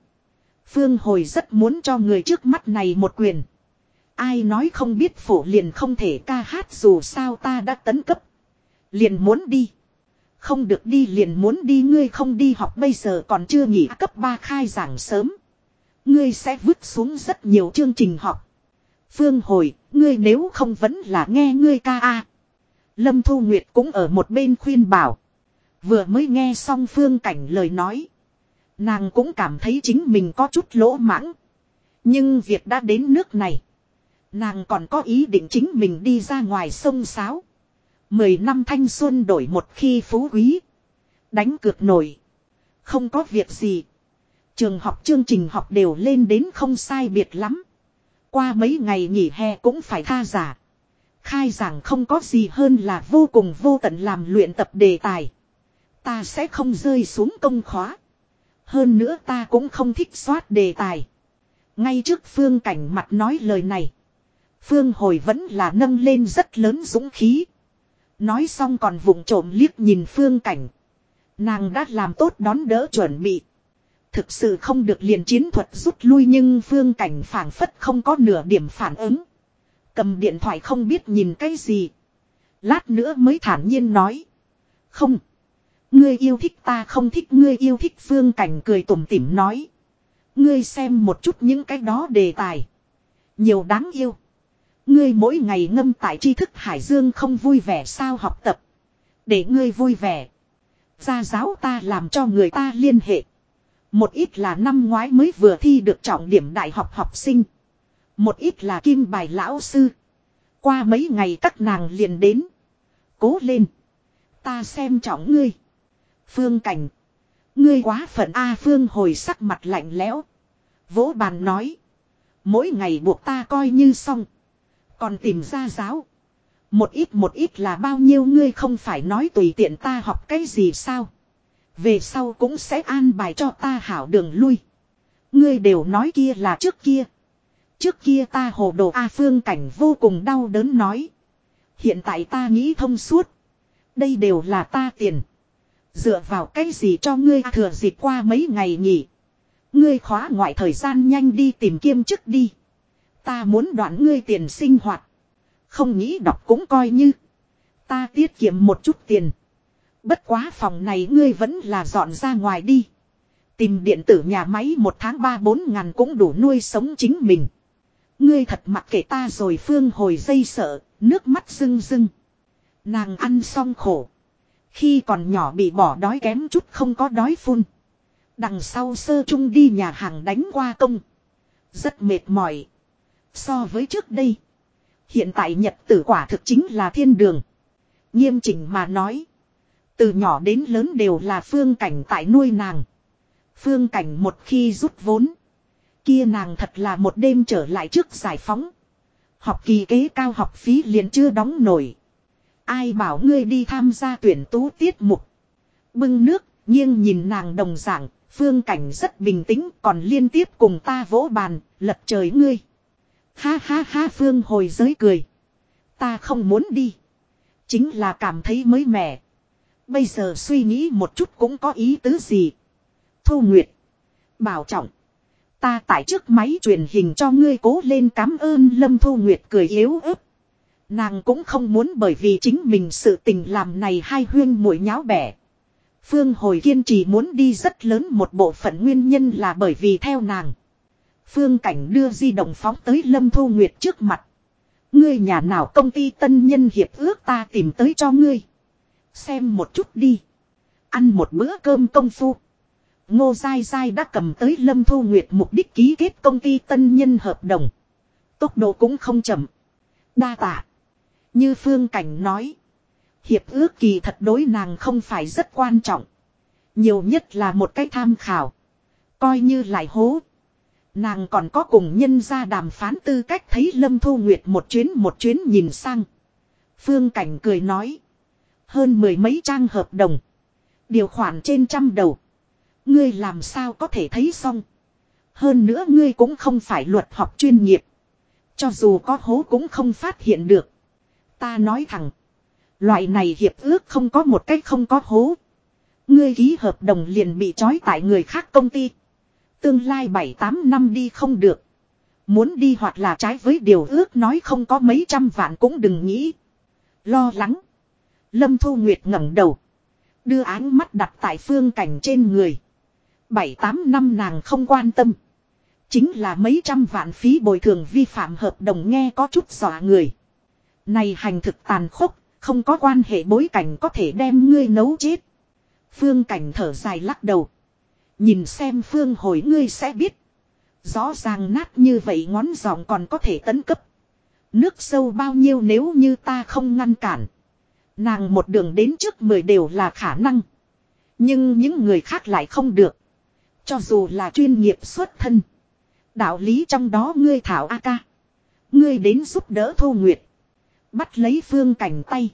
Phương hồi rất muốn cho người trước mắt này một quyền. Ai nói không biết phổ liền không thể ca hát dù sao ta đã tấn cấp. Liền muốn đi. Không được đi liền muốn đi ngươi không đi học bây giờ còn chưa nghỉ cấp 3 khai giảng sớm. Ngươi sẽ vứt xuống rất nhiều chương trình học. Phương hồi, ngươi nếu không vẫn là nghe ngươi ca a. Lâm Thu Nguyệt cũng ở một bên khuyên bảo. Vừa mới nghe xong phương cảnh lời nói. Nàng cũng cảm thấy chính mình có chút lỗ mãng. Nhưng việc đã đến nước này. Nàng còn có ý định chính mình đi ra ngoài sông Sáo. Mười năm thanh xuân đổi một khi phú quý. Đánh cược nổi. Không có việc gì. Trường học chương trình học đều lên đến không sai biệt lắm. Qua mấy ngày nghỉ hè cũng phải tha giả. Khai giảng không có gì hơn là vô cùng vô tận làm luyện tập đề tài. Ta sẽ không rơi xuống công khóa. Hơn nữa ta cũng không thích soát đề tài. Ngay trước phương cảnh mặt nói lời này. Phương hồi vẫn là nâng lên rất lớn dũng khí. Nói xong còn vụng trộm liếc nhìn phương cảnh. Nàng đã làm tốt đón đỡ chuẩn bị. Thực sự không được liền chiến thuật rút lui nhưng phương cảnh phảng phất không có nửa điểm phản ứng. Cầm điện thoại không biết nhìn cái gì. Lát nữa mới thản nhiên nói. Không. Ngươi yêu thích ta không thích, ngươi yêu thích phương cảnh cười tủm tỉm nói. Ngươi xem một chút những cái đó đề tài. Nhiều đáng yêu. Ngươi mỗi ngày ngâm tại tri thức hải dương không vui vẻ sao học tập. Để ngươi vui vẻ. Gia giáo ta làm cho người ta liên hệ. Một ít là năm ngoái mới vừa thi được trọng điểm đại học học sinh. Một ít là kim bài lão sư. Qua mấy ngày các nàng liền đến. Cố lên. Ta xem trọng ngươi. Phương cảnh. Ngươi quá phận A Phương hồi sắc mặt lạnh lẽo. Vỗ bàn nói. Mỗi ngày buộc ta coi như xong. Còn tìm ra giáo. Một ít một ít là bao nhiêu ngươi không phải nói tùy tiện ta học cái gì sao. Về sau cũng sẽ an bài cho ta hảo đường lui. Ngươi đều nói kia là trước kia. Trước kia ta hồ đồ A phương cảnh vô cùng đau đớn nói. Hiện tại ta nghĩ thông suốt. Đây đều là ta tiền. Dựa vào cái gì cho ngươi thừa dịp qua mấy ngày nghỉ. Ngươi khóa ngoại thời gian nhanh đi tìm kiêm chức đi. Ta muốn đoạn ngươi tiền sinh hoạt. Không nghĩ đọc cũng coi như. Ta tiết kiệm một chút tiền. Bất quá phòng này ngươi vẫn là dọn ra ngoài đi. Tìm điện tử nhà máy một tháng ba bốn ngàn cũng đủ nuôi sống chính mình. Ngươi thật mặc kệ ta rồi phương hồi dây sợ, nước mắt rưng rưng. Nàng ăn xong khổ. Khi còn nhỏ bị bỏ đói kém chút không có đói phun. Đằng sau sơ trung đi nhà hàng đánh qua công. Rất mệt mỏi. So với trước đây. Hiện tại nhật tử quả thực chính là thiên đường. Nghiêm chỉnh mà nói. Từ nhỏ đến lớn đều là phương cảnh tại nuôi nàng. Phương cảnh một khi rút vốn. Kia nàng thật là một đêm trở lại trước giải phóng. Học kỳ kế cao học phí liền chưa đóng nổi. Ai bảo ngươi đi tham gia tuyển tú tiết mục. Bưng nước, nghiêng nhìn nàng đồng dạng, phương cảnh rất bình tĩnh còn liên tiếp cùng ta vỗ bàn, lật trời ngươi. Ha ha ha, phương hồi giới cười. Ta không muốn đi. Chính là cảm thấy mới mẻ. Bây giờ suy nghĩ một chút cũng có ý tứ gì. Thu Nguyệt. Bảo trọng. Ta tại trước máy truyền hình cho ngươi cố lên cảm ơn Lâm Thu Nguyệt cười yếu ớt. Nàng cũng không muốn bởi vì chính mình sự tình làm này hai huyên mũi nháo bẻ. Phương hồi kiên trì muốn đi rất lớn một bộ phận nguyên nhân là bởi vì theo nàng. Phương cảnh đưa di động phóng tới Lâm Thu Nguyệt trước mặt. Ngươi nhà nào công ty tân nhân hiệp ước ta tìm tới cho ngươi. Xem một chút đi. Ăn một bữa cơm công phu. Ngô Giai Giai đã cầm tới Lâm Thu Nguyệt mục đích ký kết công ty tân nhân hợp đồng. Tốc độ cũng không chậm. Đa tạ. Như Phương Cảnh nói. Hiệp ước kỳ thật đối nàng không phải rất quan trọng. Nhiều nhất là một cái tham khảo. Coi như lại hố. Nàng còn có cùng nhân ra đàm phán tư cách thấy Lâm Thu Nguyệt một chuyến một chuyến nhìn sang. Phương Cảnh cười nói. Hơn mười mấy trang hợp đồng. Điều khoản trên trăm đầu. Ngươi làm sao có thể thấy xong. Hơn nữa ngươi cũng không phải luật học chuyên nghiệp. Cho dù có hố cũng không phát hiện được. Ta nói thẳng. Loại này hiệp ước không có một cách không có hố. Ngươi ký hợp đồng liền bị trói tại người khác công ty. Tương lai 7-8 năm đi không được. Muốn đi hoặc là trái với điều ước nói không có mấy trăm vạn cũng đừng nghĩ. Lo lắng. Lâm Thu Nguyệt ngẩng đầu. Đưa áng mắt đặt tại phương cảnh trên người. 7-8 năm nàng không quan tâm. Chính là mấy trăm vạn phí bồi thường vi phạm hợp đồng nghe có chút dọa người. Này hành thực tàn khốc, không có quan hệ bối cảnh có thể đem ngươi nấu chết. Phương cảnh thở dài lắc đầu. Nhìn xem phương hồi ngươi sẽ biết. Rõ ràng nát như vậy ngón giọng còn có thể tấn cấp. Nước sâu bao nhiêu nếu như ta không ngăn cản. Nàng một đường đến trước mười đều là khả năng. Nhưng những người khác lại không được. Cho dù là chuyên nghiệp xuất thân. Đạo lý trong đó ngươi thảo A ca. Ngươi đến giúp đỡ Thu Nguyệt. Bắt lấy Phương cảnh tay.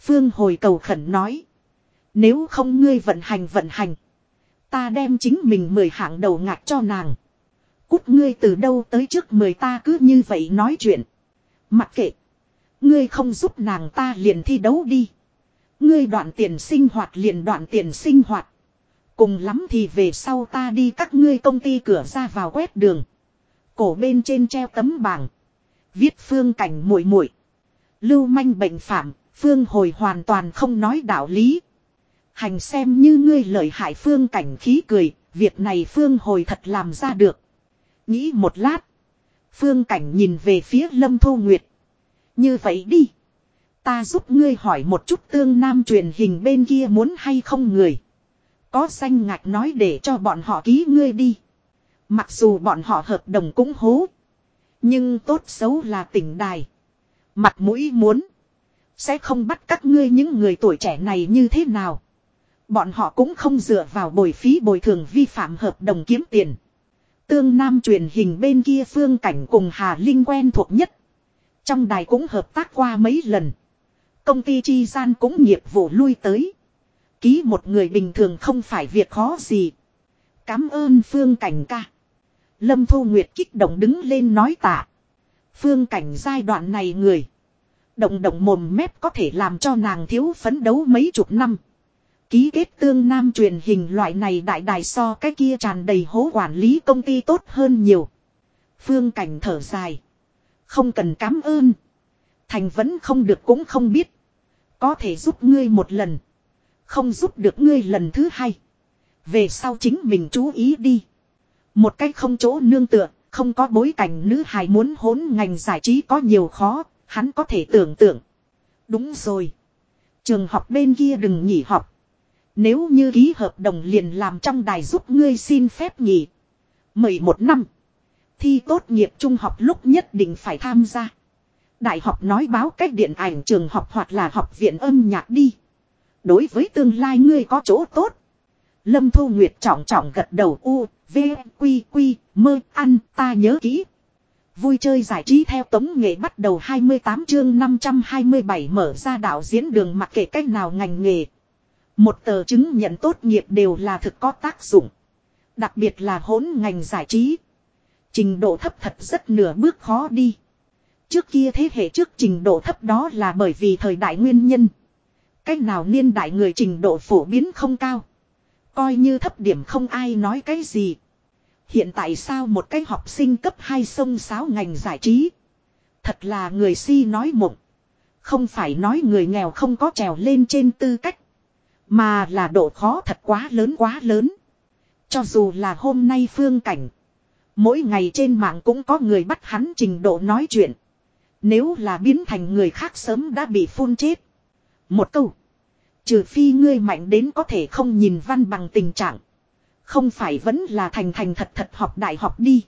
Phương hồi cầu khẩn nói. Nếu không ngươi vận hành vận hành. Ta đem chính mình mười hạng đầu ngạc cho nàng. Cút ngươi từ đâu tới trước mười ta cứ như vậy nói chuyện. Mặc kệ. Ngươi không giúp nàng ta liền thi đấu đi. Ngươi đoạn tiền sinh hoạt liền đoạn tiền sinh hoạt. Cùng lắm thì về sau ta đi các ngươi công ty cửa ra vào quét đường. Cổ bên trên treo tấm bảng. Viết phương cảnh muội muội Lưu manh bệnh phạm, phương hồi hoàn toàn không nói đạo lý. Hành xem như ngươi lợi hại phương cảnh khí cười, việc này phương hồi thật làm ra được. Nghĩ một lát. Phương cảnh nhìn về phía lâm thu nguyệt. Như vậy đi. Ta giúp ngươi hỏi một chút tương nam truyền hình bên kia muốn hay không người. Có danh ngạch nói để cho bọn họ ký ngươi đi. Mặc dù bọn họ hợp đồng cũng hố. Nhưng tốt xấu là tỉnh đài. Mặt mũi muốn. Sẽ không bắt các ngươi những người tuổi trẻ này như thế nào. Bọn họ cũng không dựa vào bồi phí bồi thường vi phạm hợp đồng kiếm tiền. Tương Nam truyền hình bên kia phương cảnh cùng Hà Linh quen thuộc nhất. Trong đài cũng hợp tác qua mấy lần. Công ty chi gian cũng nghiệp vụ lui tới. Ký một người bình thường không phải việc khó gì. Cám ơn phương cảnh ca. Lâm Thu Nguyệt kích động đứng lên nói tạ. Phương cảnh giai đoạn này người. Động động mồm mép có thể làm cho nàng thiếu phấn đấu mấy chục năm. Ký kết tương nam truyền hình loại này đại đại so cái kia tràn đầy hố quản lý công ty tốt hơn nhiều. Phương cảnh thở dài. Không cần cảm ơn. Thành vẫn không được cũng không biết. Có thể giúp ngươi một lần. Không giúp được ngươi lần thứ hai. Về sau chính mình chú ý đi. Một cách không chỗ nương tựa, không có bối cảnh nữ hài muốn hốn ngành giải trí có nhiều khó, hắn có thể tưởng tượng. Đúng rồi. Trường học bên kia đừng nghỉ học. Nếu như ký hợp đồng liền làm trong đài giúp ngươi xin phép nghỉ. Mời một năm. Thi tốt nghiệp trung học lúc nhất định phải tham gia. Đại học nói báo cách điện ảnh trường học hoặc là học viện âm nhạc đi. Đối với tương lai ngươi có chỗ tốt. Lâm Thu Nguyệt trọng trọng gật đầu u, v, quy quy, mơ, ăn, ta nhớ kỹ. Vui chơi giải trí theo tống nghệ bắt đầu 28 chương 527 mở ra đạo diễn đường mặc kệ cách nào ngành nghề. Một tờ chứng nhận tốt nghiệp đều là thực có tác dụng. Đặc biệt là hỗn ngành giải trí. Trình độ thấp thật rất nửa bước khó đi. Trước kia thế hệ trước trình độ thấp đó là bởi vì thời đại nguyên nhân. Cách nào niên đại người trình độ phổ biến không cao. Coi như thấp điểm không ai nói cái gì. Hiện tại sao một cái học sinh cấp 2 sông sáo ngành giải trí. Thật là người si nói mộng. Không phải nói người nghèo không có trèo lên trên tư cách. Mà là độ khó thật quá lớn quá lớn. Cho dù là hôm nay phương cảnh. Mỗi ngày trên mạng cũng có người bắt hắn trình độ nói chuyện. Nếu là biến thành người khác sớm đã bị phun chết. Một câu. Trừ phi ngươi mạnh đến có thể không nhìn văn bằng tình trạng. Không phải vẫn là thành thành thật thật học đại học đi.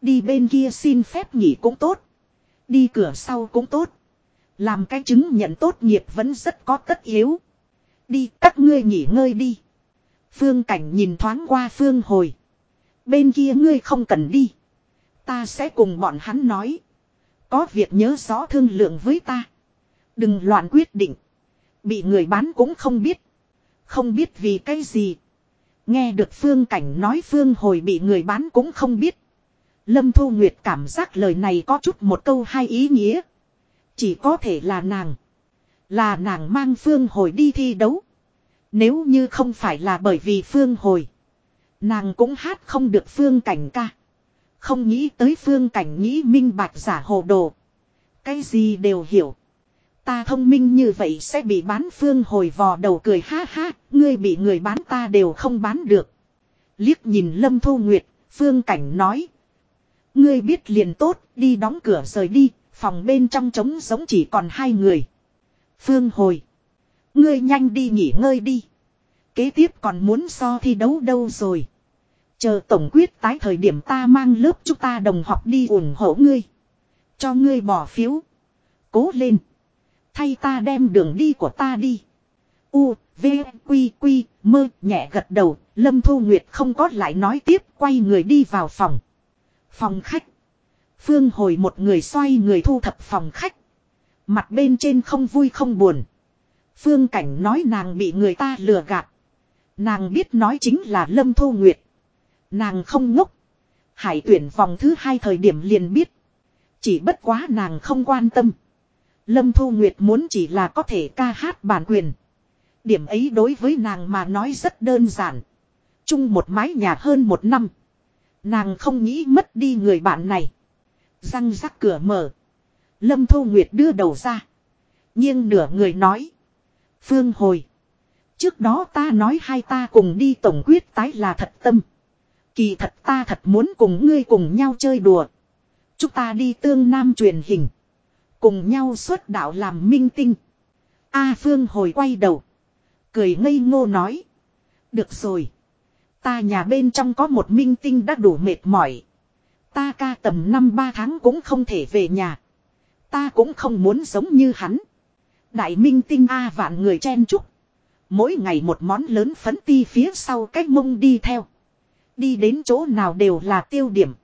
Đi bên kia xin phép nghỉ cũng tốt. Đi cửa sau cũng tốt. Làm cái chứng nhận tốt nghiệp vẫn rất có tất yếu. Đi, các ngươi nghỉ ngơi đi. Phương cảnh nhìn thoáng qua phương hồi. Bên kia ngươi không cần đi. Ta sẽ cùng bọn hắn nói. Có việc nhớ rõ thương lượng với ta. Đừng loạn quyết định. Bị người bán cũng không biết. Không biết vì cái gì. Nghe được Phương Cảnh nói Phương hồi bị người bán cũng không biết. Lâm Thu Nguyệt cảm giác lời này có chút một câu hai ý nghĩa. Chỉ có thể là nàng. Là nàng mang Phương hồi đi thi đấu. Nếu như không phải là bởi vì Phương hồi. Nàng cũng hát không được Phương Cảnh ca. Không nghĩ tới Phương Cảnh nghĩ minh bạch giả hồ đồ. Cái gì đều hiểu. Ta thông minh như vậy sẽ bị bán phương hồi vò đầu cười ha ha, ngươi bị người bán ta đều không bán được. Liếc nhìn Lâm Thu Nguyệt, phương cảnh nói. Ngươi biết liền tốt, đi đóng cửa rời đi, phòng bên trong trống giống chỉ còn hai người. Phương hồi. Ngươi nhanh đi nghỉ ngơi đi. Kế tiếp còn muốn so thi đấu đâu rồi. Chờ tổng quyết tái thời điểm ta mang lớp chúng ta đồng học đi ủng hộ ngươi. Cho ngươi bỏ phiếu. Cố lên. Thay ta đem đường đi của ta đi. U, V, Quy, Quy, mơ, nhẹ gật đầu, Lâm Thu Nguyệt không có lại nói tiếp, quay người đi vào phòng. Phòng khách. Phương hồi một người xoay người thu thập phòng khách. Mặt bên trên không vui không buồn. Phương cảnh nói nàng bị người ta lừa gạt. Nàng biết nói chính là Lâm Thu Nguyệt. Nàng không ngốc. Hải tuyển vòng thứ hai thời điểm liền biết. Chỉ bất quá nàng không quan tâm. Lâm Thu Nguyệt muốn chỉ là có thể ca hát bản quyền. Điểm ấy đối với nàng mà nói rất đơn giản. Chung một mái nhà hơn một năm. Nàng không nghĩ mất đi người bạn này. Răng rắc cửa mở. Lâm Thu Nguyệt đưa đầu ra. Nhưng nửa người nói. Phương hồi. Trước đó ta nói hai ta cùng đi tổng quyết tái là thật tâm. Kỳ thật ta thật muốn cùng ngươi cùng nhau chơi đùa. Chúng ta đi tương nam truyền hình. Cùng nhau xuất đạo làm minh tinh. A Phương hồi quay đầu. Cười ngây ngô nói. Được rồi. Ta nhà bên trong có một minh tinh đã đủ mệt mỏi. Ta ca tầm năm ba tháng cũng không thể về nhà. Ta cũng không muốn giống như hắn. Đại minh tinh A vạn người chen chúc. Mỗi ngày một món lớn phấn ti phía sau cách mông đi theo. Đi đến chỗ nào đều là tiêu điểm.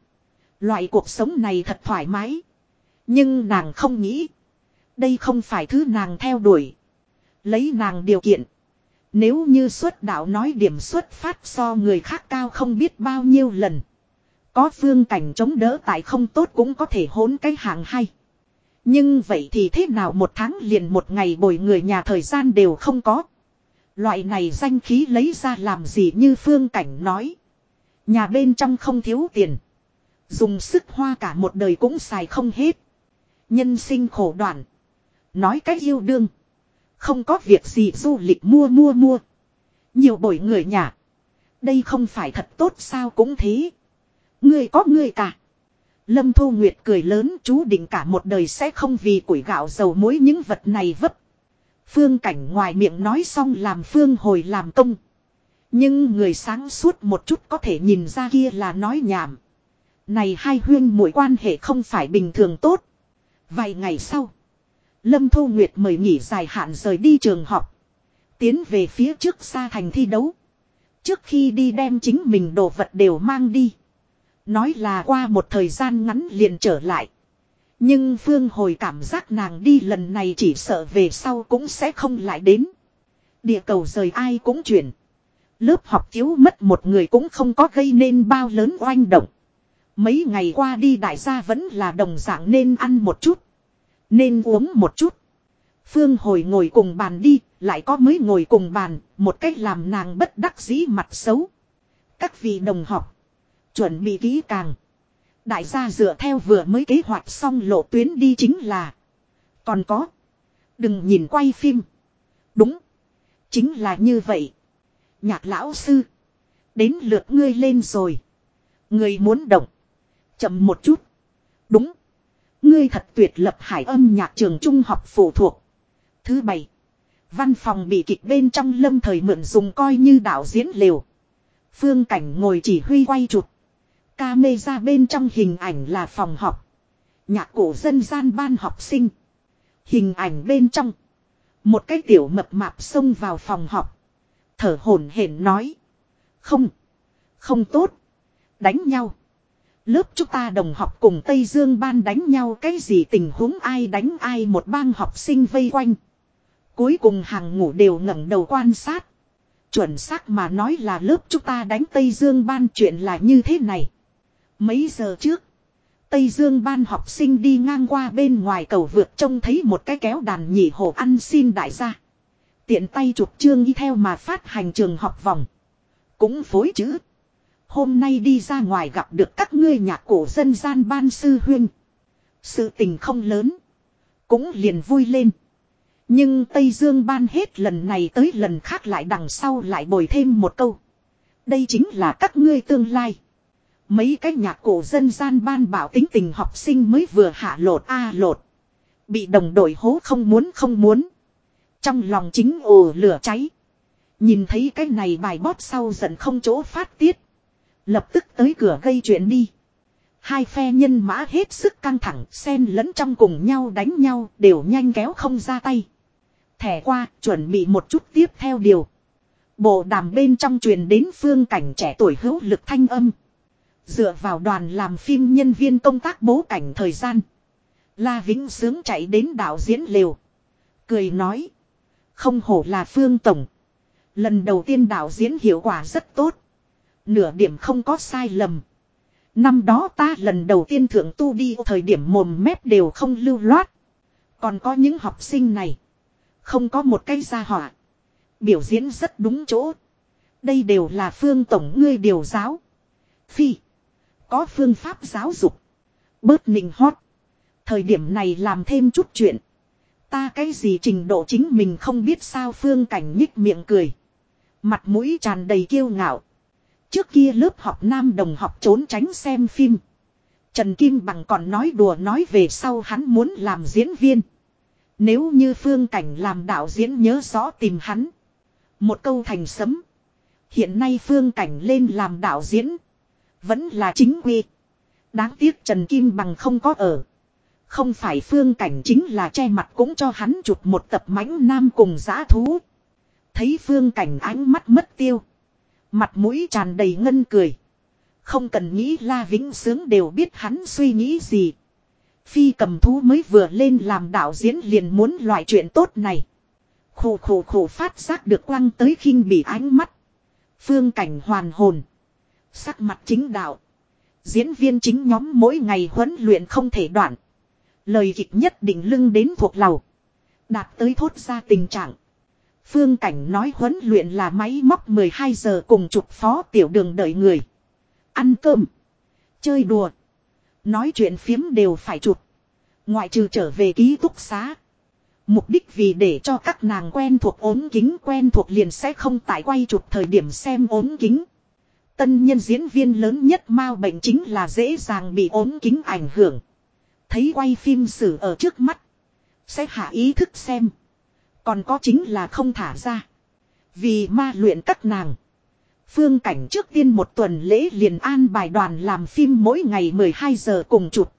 Loại cuộc sống này thật thoải mái. Nhưng nàng không nghĩ. Đây không phải thứ nàng theo đuổi. Lấy nàng điều kiện. Nếu như xuất đạo nói điểm xuất phát so người khác cao không biết bao nhiêu lần. Có phương cảnh chống đỡ tại không tốt cũng có thể hốn cái hạng hay. Nhưng vậy thì thế nào một tháng liền một ngày bồi người nhà thời gian đều không có. Loại này danh khí lấy ra làm gì như phương cảnh nói. Nhà bên trong không thiếu tiền. Dùng sức hoa cả một đời cũng xài không hết. Nhân sinh khổ đoạn. Nói cách yêu đương. Không có việc gì du lịch mua mua mua. Nhiều bồi người nhà. Đây không phải thật tốt sao cũng thế. Người có người cả. Lâm Thu Nguyệt cười lớn, chú định cả một đời sẽ không vì củi gạo dầu muối những vật này vấp. Phương cảnh ngoài miệng nói xong làm phương hồi làm công. Nhưng người sáng suốt một chút có thể nhìn ra kia là nói nhảm. Này hai huyên mũi quan hệ không phải bình thường tốt. Vài ngày sau. Lâm Thu Nguyệt mời nghỉ dài hạn rời đi trường học. Tiến về phía trước xa thành thi đấu. Trước khi đi đem chính mình đồ vật đều mang đi. Nói là qua một thời gian ngắn liền trở lại. Nhưng Phương hồi cảm giác nàng đi lần này chỉ sợ về sau cũng sẽ không lại đến. Địa cầu rời ai cũng chuyển. Lớp học thiếu mất một người cũng không có gây nên bao lớn oanh động. Mấy ngày qua đi đại gia vẫn là đồng dạng nên ăn một chút. Nên uống một chút. Phương hồi ngồi cùng bàn đi, lại có mới ngồi cùng bàn, một cách làm nàng bất đắc dĩ mặt xấu. Các vị đồng học, chuẩn bị kỹ càng. Đại gia dựa theo vừa mới kế hoạch xong lộ tuyến đi chính là. Còn có. Đừng nhìn quay phim. Đúng. Chính là như vậy. Nhạc lão sư. Đến lượt ngươi lên rồi. Ngươi muốn động. Chậm một chút. Đúng. Ngươi thật tuyệt lập hải âm nhạc trường trung học phụ thuộc. Thứ bảy. Văn phòng bị kịch bên trong lâm thời mượn dùng coi như đạo diễn liều. Phương cảnh ngồi chỉ huy quay chụp. Ca mê ra bên trong hình ảnh là phòng học. Nhạc cổ dân gian ban học sinh. Hình ảnh bên trong. Một cái tiểu mập mạp xông vào phòng học. Thở hổn hển nói. Không. Không tốt. Đánh nhau. Lớp chúng ta đồng học cùng Tây Dương ban đánh nhau cái gì tình huống ai đánh ai một bang học sinh vây quanh. Cuối cùng hàng ngủ đều ngẩng đầu quan sát. Chuẩn xác mà nói là lớp chúng ta đánh Tây Dương ban chuyện là như thế này. Mấy giờ trước. Tây Dương ban học sinh đi ngang qua bên ngoài cầu vượt trông thấy một cái kéo đàn nhị hồ ăn xin đại gia. Tiện tay chụp chương y theo mà phát hành trường học vòng. Cũng phối chữ. Hôm nay đi ra ngoài gặp được các ngươi nhạc cổ dân gian ban sư huyên, Sự tình không lớn. Cũng liền vui lên. Nhưng Tây Dương ban hết lần này tới lần khác lại đằng sau lại bồi thêm một câu. Đây chính là các ngươi tương lai. Mấy cái nhạc cổ dân gian ban bảo tính tình học sinh mới vừa hạ lột a lột. Bị đồng đội hố không muốn không muốn. Trong lòng chính ồ lửa cháy. Nhìn thấy cái này bài bót sau giận không chỗ phát tiết. Lập tức tới cửa gây chuyện đi. Hai phe nhân mã hết sức căng thẳng, xen lẫn trong cùng nhau đánh nhau, đều nhanh kéo không ra tay. Thẻ qua, chuẩn bị một chút tiếp theo điều. Bộ đàm bên trong truyền đến phương cảnh trẻ tuổi hữu lực thanh âm. Dựa vào đoàn làm phim nhân viên công tác bố cảnh thời gian. La Vĩnh Sướng chạy đến đạo diễn liều. Cười nói. Không hổ là phương tổng. Lần đầu tiên đạo diễn hiệu quả rất tốt. Nửa điểm không có sai lầm. Năm đó ta lần đầu tiên thượng tu đi thời điểm mồm mép đều không lưu loát. Còn có những học sinh này. Không có một cây gia họa. Biểu diễn rất đúng chỗ. Đây đều là phương tổng ngươi điều giáo. Phi. Có phương pháp giáo dục. Bớt nịnh hót. Thời điểm này làm thêm chút chuyện. Ta cái gì trình độ chính mình không biết sao phương cảnh nhích miệng cười. Mặt mũi tràn đầy kiêu ngạo. Trước kia lớp học nam đồng học trốn tránh xem phim. Trần Kim Bằng còn nói đùa nói về sau hắn muốn làm diễn viên. Nếu như phương cảnh làm đạo diễn nhớ rõ tìm hắn. Một câu thành sấm. Hiện nay phương cảnh lên làm đạo diễn. Vẫn là chính quy. Đáng tiếc Trần Kim Bằng không có ở. Không phải phương cảnh chính là che mặt cũng cho hắn chụp một tập mãnh nam cùng giã thú. Thấy phương cảnh ánh mắt mất tiêu. Mặt mũi tràn đầy ngân cười. Không cần nghĩ La Vĩnh Sướng đều biết hắn suy nghĩ gì. Phi cầm thú mới vừa lên làm đạo diễn liền muốn loại chuyện tốt này. Khổ khổ khổ phát giác được quăng tới khinh bị ánh mắt. Phương cảnh hoàn hồn. Sắc mặt chính đạo. Diễn viên chính nhóm mỗi ngày huấn luyện không thể đoạn. Lời kịch nhất định lưng đến thuộc lầu. Đạt tới thốt ra tình trạng. Phương Cảnh nói huấn luyện là máy móc 12 giờ cùng chụp phó tiểu đường đợi người. Ăn cơm. Chơi đùa. Nói chuyện phiếm đều phải chụp. Ngoại trừ trở về ký túc xá. Mục đích vì để cho các nàng quen thuộc ốm kính quen thuộc liền sẽ không tại quay chụp thời điểm xem ốm kính. Tân nhân diễn viên lớn nhất mau bệnh chính là dễ dàng bị ốm kính ảnh hưởng. Thấy quay phim xử ở trước mắt. Sẽ hạ ý thức xem. Còn có chính là không thả ra. Vì ma luyện các nàng. Phương cảnh trước tiên một tuần lễ liền an bài đoàn làm phim mỗi ngày 12 giờ cùng chụp.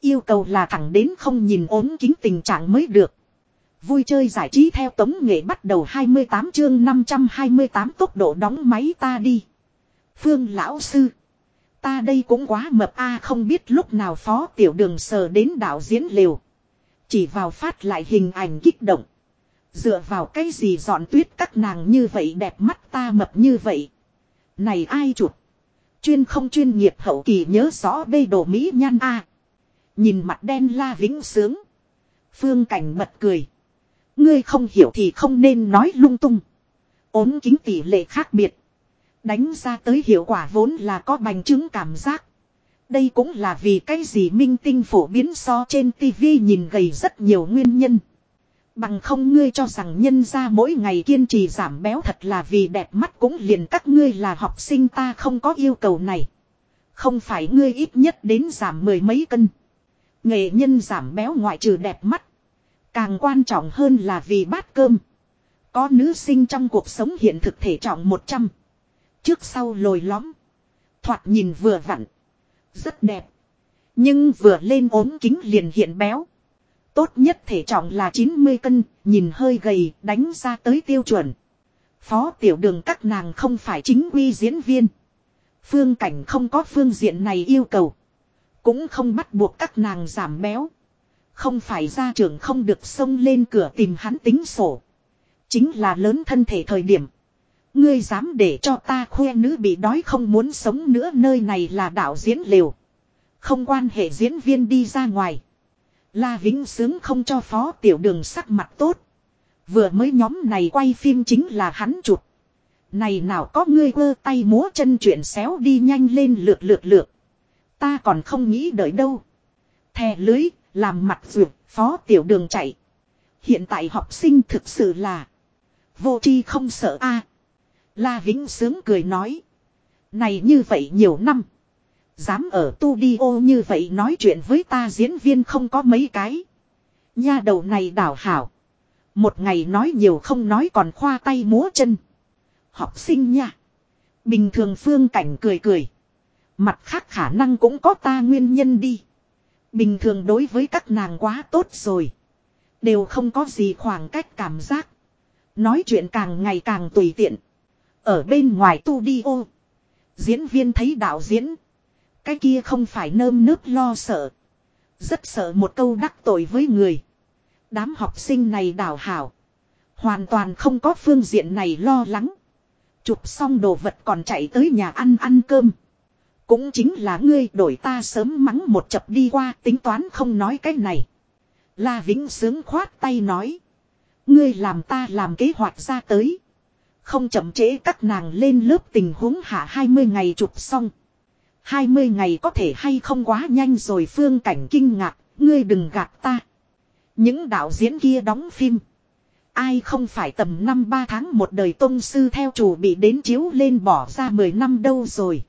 Yêu cầu là thẳng đến không nhìn ốm kính tình trạng mới được. Vui chơi giải trí theo tống nghệ bắt đầu 28 chương 528 tốc độ đóng máy ta đi. Phương lão sư. Ta đây cũng quá mập a, không biết lúc nào phó tiểu đường sờ đến đạo diễn liều. Chỉ vào phát lại hình ảnh kích động. Dựa vào cái gì dọn tuyết các nàng như vậy đẹp mắt ta mập như vậy. Này ai chụp. Chuyên không chuyên nghiệp hậu kỳ nhớ rõ bê đồ Mỹ nhan a Nhìn mặt đen la vĩnh sướng. Phương cảnh bật cười. Ngươi không hiểu thì không nên nói lung tung. ốm kính tỷ lệ khác biệt. Đánh ra tới hiệu quả vốn là có bành chứng cảm giác. Đây cũng là vì cái gì minh tinh phổ biến so trên tivi nhìn gầy rất nhiều nguyên nhân. Bằng không ngươi cho rằng nhân ra mỗi ngày kiên trì giảm béo thật là vì đẹp mắt cũng liền các ngươi là học sinh ta không có yêu cầu này. Không phải ngươi ít nhất đến giảm mười mấy cân. Nghệ nhân giảm béo ngoại trừ đẹp mắt. Càng quan trọng hơn là vì bát cơm. Có nữ sinh trong cuộc sống hiện thực thể trọng 100. Trước sau lồi lõm. Thoạt nhìn vừa vặn. Rất đẹp. Nhưng vừa lên ốm kính liền hiện béo. Tốt nhất thể trọng là 90 cân, nhìn hơi gầy, đánh ra tới tiêu chuẩn. Phó tiểu đường các nàng không phải chính quy diễn viên. Phương cảnh không có phương diện này yêu cầu. Cũng không bắt buộc các nàng giảm béo. Không phải gia trưởng không được xông lên cửa tìm hắn tính sổ. Chính là lớn thân thể thời điểm. Ngươi dám để cho ta khoe nữ bị đói không muốn sống nữa nơi này là đạo diễn liều. Không quan hệ diễn viên đi ra ngoài. La Vĩnh Sướng không cho phó tiểu đường sắc mặt tốt. Vừa mới nhóm này quay phim chính là hắn chụp. Này nào có ngươi quơ tay múa chân chuyện xéo đi nhanh lên lượt lượt lượt. Ta còn không nghĩ đợi đâu. Thè lưới, làm mặt ruột, phó tiểu đường chạy. Hiện tại học sinh thực sự là vô tri không sợ a. La Vĩnh Sướng cười nói. Này như vậy nhiều năm. Dám ở tu đi ô như vậy nói chuyện với ta diễn viên không có mấy cái. Nha đầu này đảo hảo. Một ngày nói nhiều không nói còn khoa tay múa chân. Học sinh nha. Bình thường phương cảnh cười cười. Mặt khác khả năng cũng có ta nguyên nhân đi. Bình thường đối với các nàng quá tốt rồi. Đều không có gì khoảng cách cảm giác. Nói chuyện càng ngày càng tùy tiện. Ở bên ngoài tu đi ô. Diễn viên thấy đạo diễn. Cái kia không phải nơm nước lo sợ. Rất sợ một câu đắc tội với người. Đám học sinh này đào hảo. Hoàn toàn không có phương diện này lo lắng. Chụp xong đồ vật còn chạy tới nhà ăn ăn cơm. Cũng chính là ngươi đổi ta sớm mắng một chập đi qua tính toán không nói cái này. La Vĩnh sướng khoát tay nói. Ngươi làm ta làm kế hoạch ra tới. Không chậm trễ các nàng lên lớp tình huống hạ 20 ngày chụp xong. 20 ngày có thể hay không quá nhanh rồi phương cảnh kinh ngạc, ngươi đừng gạt ta. Những đạo diễn kia đóng phim. Ai không phải tầm năm ba tháng một đời tôn sư theo chủ bị đến chiếu lên bỏ ra 10 năm đâu rồi.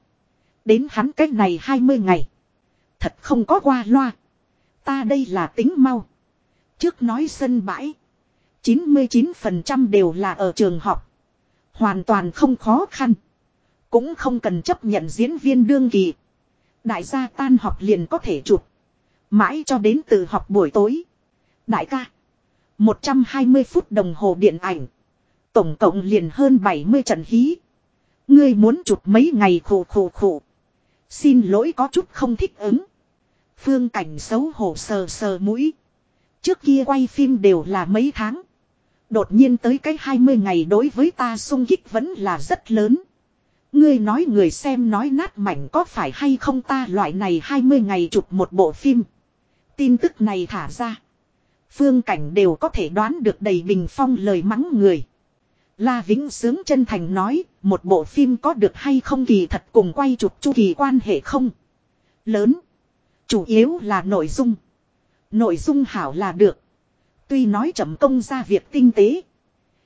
Đến hắn cách này 20 ngày. Thật không có qua loa. Ta đây là tính mau. Trước nói sân bãi. 99% đều là ở trường học. Hoàn toàn không khó khăn. Cũng không cần chấp nhận diễn viên đương kỳ. Đại gia tan học liền có thể chụp. Mãi cho đến từ học buổi tối. Đại ca. 120 phút đồng hồ điện ảnh. Tổng cộng liền hơn 70 trận hí. Ngươi muốn chụp mấy ngày khổ khổ khổ. Xin lỗi có chút không thích ứng. Phương cảnh xấu hổ sờ sờ mũi. Trước kia quay phim đều là mấy tháng. Đột nhiên tới cái 20 ngày đối với ta sung kích vẫn là rất lớn. Ngươi nói người xem nói nát mảnh có phải hay không ta loại này 20 ngày chụp một bộ phim. Tin tức này thả ra. Phương cảnh đều có thể đoán được đầy bình phong lời mắng người. La Vĩnh Sướng chân thành nói, một bộ phim có được hay không kỳ thật cùng quay chụp chu kỳ quan hệ không? Lớn. Chủ yếu là nội dung. Nội dung hảo là được. Tuy nói chậm công ra việc tinh tế.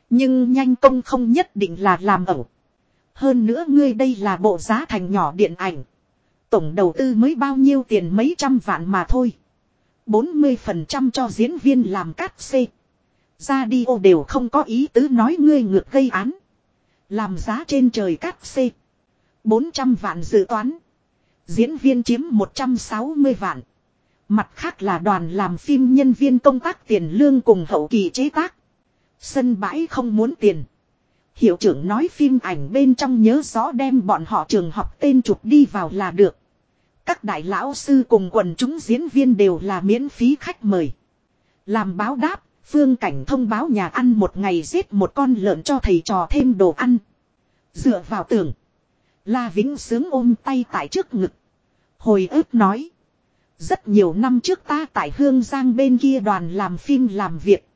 Nhưng nhanh công không nhất định là làm ẩu. Hơn nữa ngươi đây là bộ giá thành nhỏ điện ảnh. Tổng đầu tư mới bao nhiêu tiền mấy trăm vạn mà thôi. 40% cho diễn viên làm cát xê. Ra đi ô đều không có ý tứ nói ngươi ngược gây án. Làm giá trên trời cát xê. 400 vạn dự toán. Diễn viên chiếm 160 vạn. Mặt khác là đoàn làm phim nhân viên công tác tiền lương cùng hậu kỳ chế tác. Sân bãi không muốn tiền. Hiệu trưởng nói phim ảnh bên trong nhớ rõ đem bọn họ trường học tên chụp đi vào là được. Các đại lão sư cùng quần chúng diễn viên đều là miễn phí khách mời. Làm báo đáp, phương cảnh thông báo nhà ăn một ngày giết một con lợn cho thầy trò thêm đồ ăn. Dựa vào tường. La Vĩnh sướng ôm tay tại trước ngực. Hồi ức nói. Rất nhiều năm trước ta tại Hương Giang bên kia đoàn làm phim làm việc.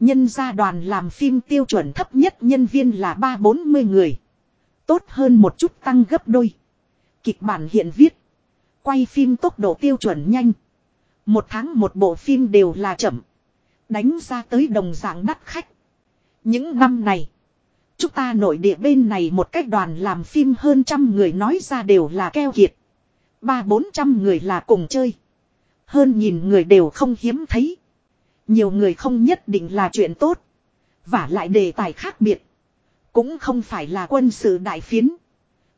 Nhân gia đoàn làm phim tiêu chuẩn thấp nhất nhân viên là ba bốn mươi người. Tốt hơn một chút tăng gấp đôi. Kịch bản hiện viết. Quay phim tốc độ tiêu chuẩn nhanh. Một tháng một bộ phim đều là chậm. Đánh ra tới đồng dạng đắt khách. Những năm này. Chúng ta nội địa bên này một cách đoàn làm phim hơn trăm người nói ra đều là keo kiệt. Ba bốn trăm người là cùng chơi. Hơn nhìn người đều không hiếm thấy. Nhiều người không nhất định là chuyện tốt. Và lại đề tài khác biệt. Cũng không phải là quân sự đại phiến.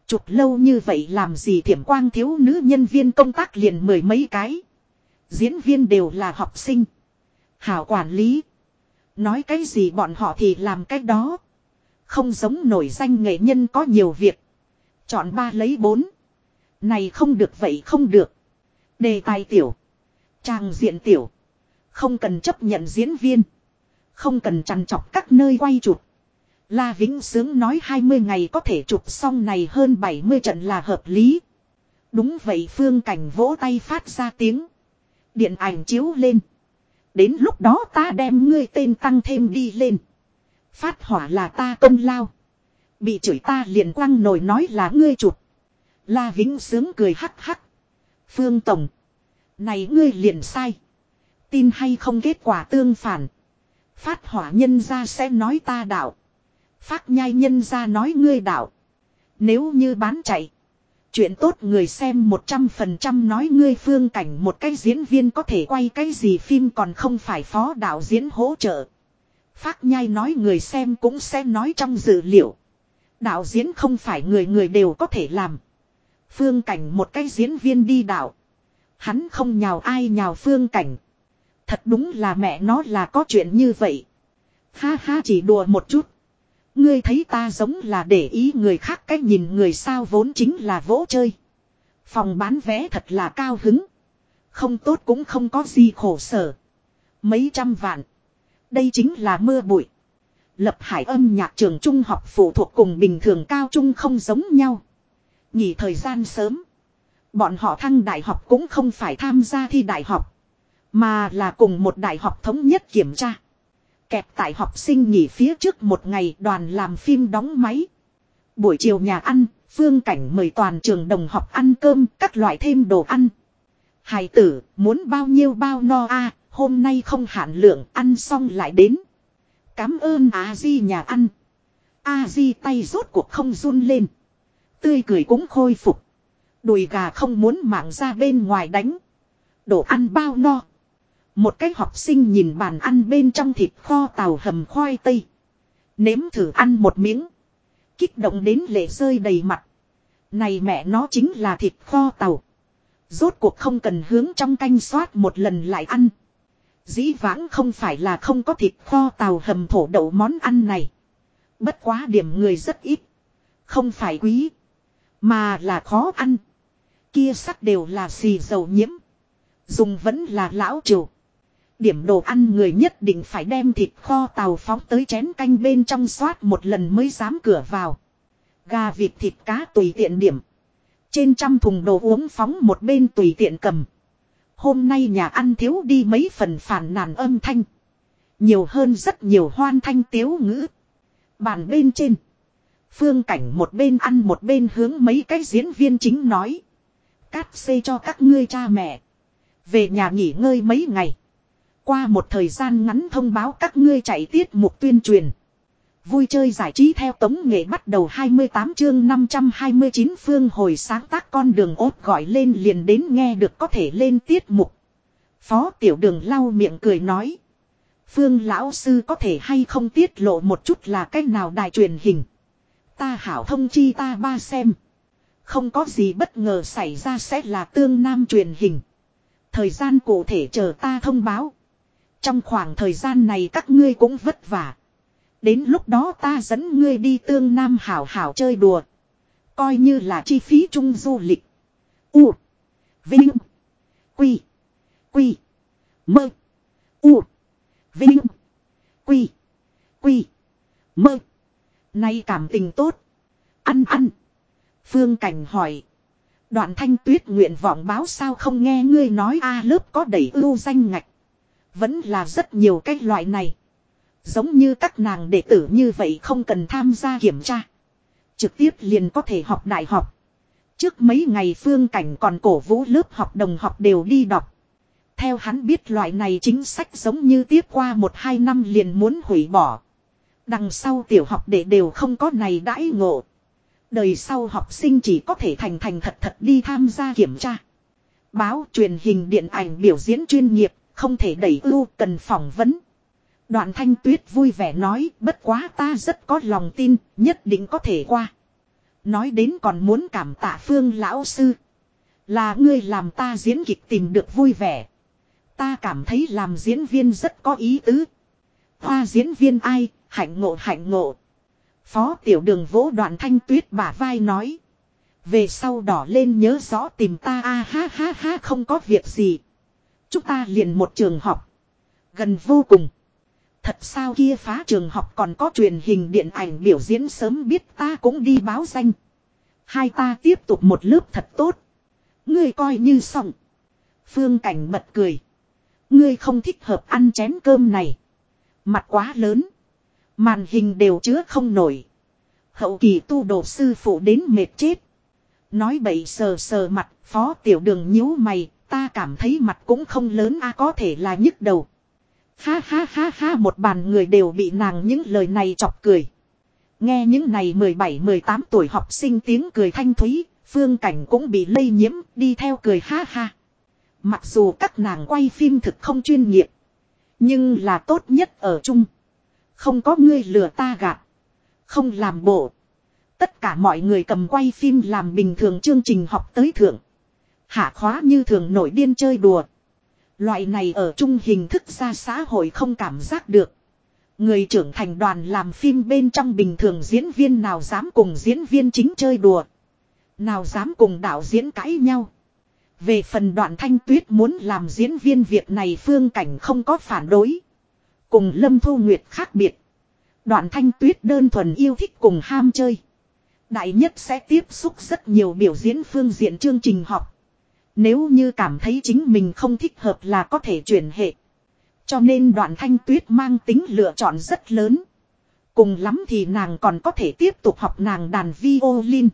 Chụp lâu như vậy làm gì thiểm quang thiếu nữ nhân viên công tác liền mười mấy cái. Diễn viên đều là học sinh. Hảo quản lý. Nói cái gì bọn họ thì làm cái đó. Không giống nổi danh nghệ nhân có nhiều việc. Chọn ba lấy bốn. Này không được, vậy không được. Đề tài tiểu. Trang diện tiểu. Không cần chấp nhận diễn viên. Không cần chăn chọc các nơi quay chụp. La Vĩnh Sướng nói 20 ngày có thể chụp xong này hơn 70 trận là hợp lý. Đúng vậy, phương cảnh vỗ tay phát ra tiếng. Điện ảnh chiếu lên. Đến lúc đó ta đem ngươi tên tăng thêm đi lên. Phát hỏa là ta công lao. Bị chửi ta liền quăng nổi nói là ngươi chụp. La Vĩnh Sướng cười hắc hắc. Phương Tổng. Này ngươi liền sai. Tin hay không kết quả tương phản. Phát hỏa nhân ra sẽ nói ta đạo. Phát nhai nhân ra nói ngươi đạo. Nếu như bán chạy. Chuyện tốt người xem 100% nói ngươi phương cảnh một cái diễn viên có thể quay cái gì phim còn không phải phó đạo diễn hỗ trợ. Phát nhai nói người xem cũng sẽ nói trong dữ liệu. Đạo diễn không phải người người đều có thể làm. Phương cảnh một cái diễn viên đi đạo. Hắn không nhào ai nhào phương cảnh. Thật đúng là mẹ nó là có chuyện như vậy. Ha ha chỉ đùa một chút. Ngươi thấy ta giống là để ý người khác cách nhìn người sao vốn chính là vỗ chơi. Phòng bán vé thật là cao hứng. Không tốt cũng không có gì khổ sở. Mấy trăm vạn. Đây chính là mưa bụi. Lập hải âm nhạc trường trung học phụ thuộc cùng bình thường cao trung không giống nhau. Nhỉ thời gian sớm. Bọn họ thăng đại học cũng không phải tham gia thi đại học. Mà là cùng một đại học thống nhất kiểm tra. Kẹp tại học sinh nghỉ phía trước một ngày đoàn làm phim đóng máy. Buổi chiều nhà ăn, phương cảnh mời toàn trường đồng học ăn cơm, các loại thêm đồ ăn. Hải tử, muốn bao nhiêu bao no a hôm nay không hạn lượng, ăn xong lại đến. Cám ơn a di nhà ăn. a di tay rốt cuộc không run lên. Tươi cười cũng khôi phục. Đùi gà không muốn mạng ra bên ngoài đánh. Đồ ăn bao no. Một cái học sinh nhìn bàn ăn bên trong thịt kho tàu hầm khoai tây. Nếm thử ăn một miếng. Kích động đến lệ rơi đầy mặt. Này mẹ nó chính là thịt kho tàu. Rốt cuộc không cần hướng trong canh xoát một lần lại ăn. Dĩ vãng không phải là không có thịt kho tàu hầm thổ đậu món ăn này. Bất quá điểm người rất ít. Không phải quý. Mà là khó ăn. Kia sắc đều là xì dầu nhiễm. Dùng vẫn là lão triều. Điểm đồ ăn người nhất định phải đem thịt kho tàu phóng tới chén canh bên trong xoát một lần mới dám cửa vào. Gà vịt thịt cá tùy tiện điểm. Trên trăm thùng đồ uống phóng một bên tùy tiện cầm. Hôm nay nhà ăn thiếu đi mấy phần phản nàn âm thanh. Nhiều hơn rất nhiều hoan thanh tiếu ngữ. Bàn bên trên. Phương cảnh một bên ăn một bên hướng mấy cái diễn viên chính nói. Cát xây cho các ngươi cha mẹ. Về nhà nghỉ ngơi mấy ngày. Qua một thời gian ngắn thông báo các ngươi chạy tiết mục tuyên truyền. Vui chơi giải trí theo tống nghệ bắt đầu 28 chương 529 phương hồi sáng tác con đường ốt gọi lên liền đến nghe được có thể lên tiết mục. Phó tiểu đường lau miệng cười nói. Phương lão sư có thể hay không tiết lộ một chút là cách nào đài truyền hình. Ta hảo thông chi ta ba xem. Không có gì bất ngờ xảy ra sẽ là tương nam truyền hình. Thời gian cụ thể chờ ta thông báo. Trong khoảng thời gian này các ngươi cũng vất vả. Đến lúc đó ta dẫn ngươi đi tương nam hảo hảo chơi đùa. Coi như là chi phí chung du lịch. U. Vinh. Quy. Quy. Mơ. U. Vinh. Quy. Quy. Mơ. Nay cảm tình tốt. Ăn ăn. Phương Cảnh hỏi. Đoạn thanh tuyết nguyện vọng báo sao không nghe ngươi nói a, lớp có đẩy ưu danh ngạch. Vẫn là rất nhiều cái loại này. Giống như các nàng đệ tử như vậy không cần tham gia kiểm tra. Trực tiếp liền có thể học đại học. Trước mấy ngày phương cảnh còn cổ vũ lớp học đồng học đều đi đọc. Theo hắn biết loại này chính sách giống như tiếp qua một hai năm liền muốn hủy bỏ. Đằng sau tiểu học để đều không có này đãi ngộ. Đời sau học sinh chỉ có thể thành thành thật thật đi tham gia kiểm tra. Báo truyền hình điện ảnh biểu diễn chuyên nghiệp, không thể đẩy ưu cần phỏng vấn. Đoạn thanh tuyết vui vẻ nói, bất quá ta rất có lòng tin, nhất định có thể qua. Nói đến còn muốn cảm tạ phương lão sư. Là ngươi làm ta diễn kịch tìm được vui vẻ. Ta cảm thấy làm diễn viên rất có ý tứ. Hoa diễn viên ai, hạnh ngộ hạnh ngộ. Phó tiểu đường vỗ đoạn thanh tuyết bả vai nói. Về sau đỏ lên nhớ rõ tìm ta, a ha ha ha, không có việc gì. Chúng ta liền một trường học. Gần vô cùng. Thật sao kia phá trường học còn có truyền hình điện ảnh biểu diễn sớm biết ta cũng đi báo danh. Hai ta tiếp tục một lớp thật tốt. Ngươi coi như xong. Phương Cảnh bật cười. Ngươi không thích hợp ăn chén cơm này. Mặt quá lớn. Màn hình đều chứa không nổi. Hậu kỳ tu đồ sư phụ đến mệt chết. Nói bậy sờ sờ mặt, phó tiểu đường nhíu mày, ta cảm thấy mặt cũng không lớn a có thể là nhức đầu. Ha ha ha ha một bàn người đều bị nàng những lời này chọc cười. Nghe những này 17-18 tuổi học sinh tiếng cười thanh thúy, phương cảnh cũng bị lây nhiễm, đi theo cười ha ha. Mặc dù các nàng quay phim thực không chuyên nghiệp, nhưng là tốt nhất ở chung. Không có ngươi lừa ta gạt, không làm bộ. Tất cả mọi người cầm quay phim làm bình thường chương trình học tới thượng. Hạ khóa như thường nổi điên chơi đùa. Loại này ở chung hình thức ra xã hội không cảm giác được. Người trưởng thành đoàn làm phim bên trong bình thường diễn viên nào dám cùng diễn viên chính chơi đùa. Nào dám cùng đạo diễn cãi nhau. Về phần đoạn thanh tuyết muốn làm diễn viên việc này phương cảnh không có phản đối. Cùng Lâm Thu Nguyệt khác biệt. Đoạn thanh tuyết đơn thuần yêu thích cùng ham chơi. Đại nhất sẽ tiếp xúc rất nhiều biểu diễn phương diện chương trình học. Nếu như cảm thấy chính mình không thích hợp là có thể chuyển hệ. Cho nên đoạn thanh tuyết mang tính lựa chọn rất lớn. Cùng lắm thì nàng còn có thể tiếp tục học nàng đàn violin.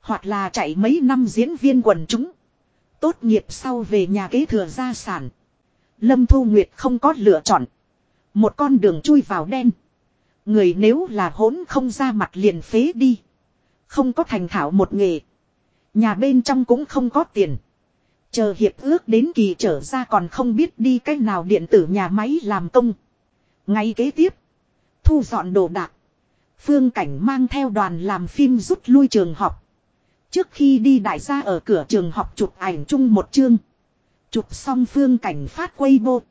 Hoặc là chạy mấy năm diễn viên quần chúng. Tốt nghiệp sau về nhà kế thừa gia sản. Lâm Thu Nguyệt không có lựa chọn. Một con đường chui vào đen. Người nếu là hỗn không ra mặt liền phế đi. Không có thành thảo một nghề. Nhà bên trong cũng không có tiền. Chờ hiệp ước đến kỳ trở ra còn không biết đi cách nào điện tử nhà máy làm công. Ngay kế tiếp. Thu dọn đồ đạc. Phương Cảnh mang theo đoàn làm phim rút lui trường học. Trước khi đi đại gia ở cửa trường học chụp ảnh chung một chương. Chụp xong Phương Cảnh phát quay vô.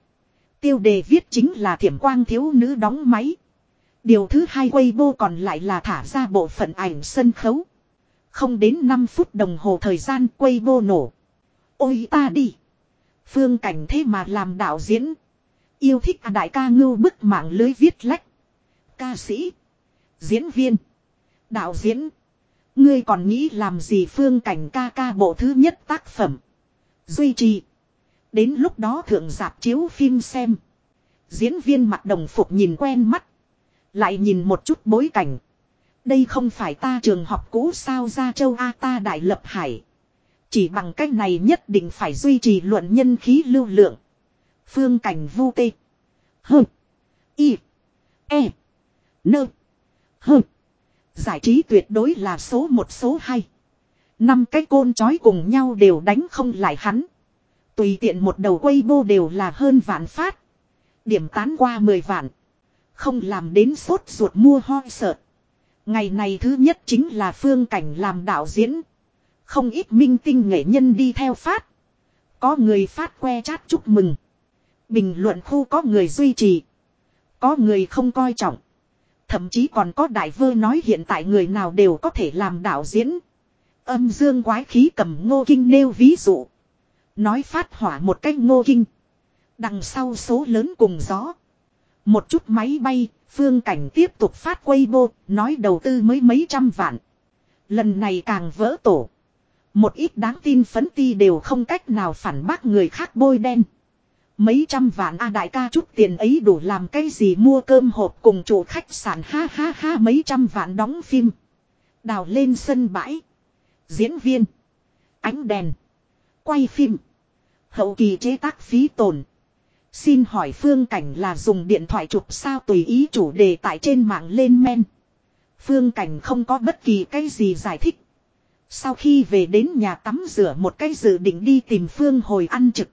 Tiêu đề viết chính là thiểm quang thiếu nữ đóng máy. Điều thứ hai quay vô còn lại là thả ra bộ phận ảnh sân khấu. Không đến 5 phút đồng hồ thời gian quay vô nổ. Ôi ta đi. Phương cảnh thế mà làm đạo diễn. Yêu thích à đại ca ngưu bức mạng lưới viết lách. Ca sĩ. Diễn viên. Đạo diễn. Ngươi còn nghĩ làm gì phương cảnh ca ca bộ thứ nhất tác phẩm. Duy trì. Đến lúc đó thượng dạp chiếu phim xem. Diễn viên mặt đồng phục nhìn quen mắt. Lại nhìn một chút bối cảnh. Đây không phải ta trường học cũ sao ra châu A ta đại lập hải. Chỉ bằng cách này nhất định phải duy trì luận nhân khí lưu lượng. Phương cảnh vu tê. hừ Y. E. Nơ. hừ Giải trí tuyệt đối là số một, số hai. Năm cái côn chói cùng nhau đều đánh không lại hắn. Tùy tiện một đầu quay bô đều là hơn vạn phát. Điểm tán qua mười vạn. Không làm đến sốt ruột mua hoi sợ. Ngày này thứ nhất chính là phương cảnh làm đạo diễn. Không ít minh tinh nghệ nhân đi theo phát. Có người phát que chat chúc mừng. Bình luận khu có người duy trì. Có người không coi trọng. Thậm chí còn có đại vơ nói hiện tại người nào đều có thể làm đạo diễn. Âm dương quái khí cầm ngô kinh nêu ví dụ. Nói phát hỏa một cách ngô kinh. Đằng sau số lớn cùng gió. Một chút máy bay, phương cảnh tiếp tục phát quay bô, nói đầu tư mới mấy trăm vạn. Lần này càng vỡ tổ. Một ít đáng tin phấn ti đều không cách nào phản bác người khác bôi đen. Mấy trăm vạn A đại ca chút tiền ấy đủ làm cái gì mua cơm hộp cùng chủ khách sạn ha ha ha mấy trăm vạn đóng phim. Đào lên sân bãi. Diễn viên. Ánh đèn. Quay phim. Hậu kỳ chế tác phí tồn. Xin hỏi phương cảnh là dùng điện thoại chụp sao tùy ý chủ đề tại trên mạng lên men. Phương cảnh không có bất kỳ cái gì giải thích. Sau khi về đến nhà tắm rửa một cái dự định đi tìm Phương hồi ăn trực.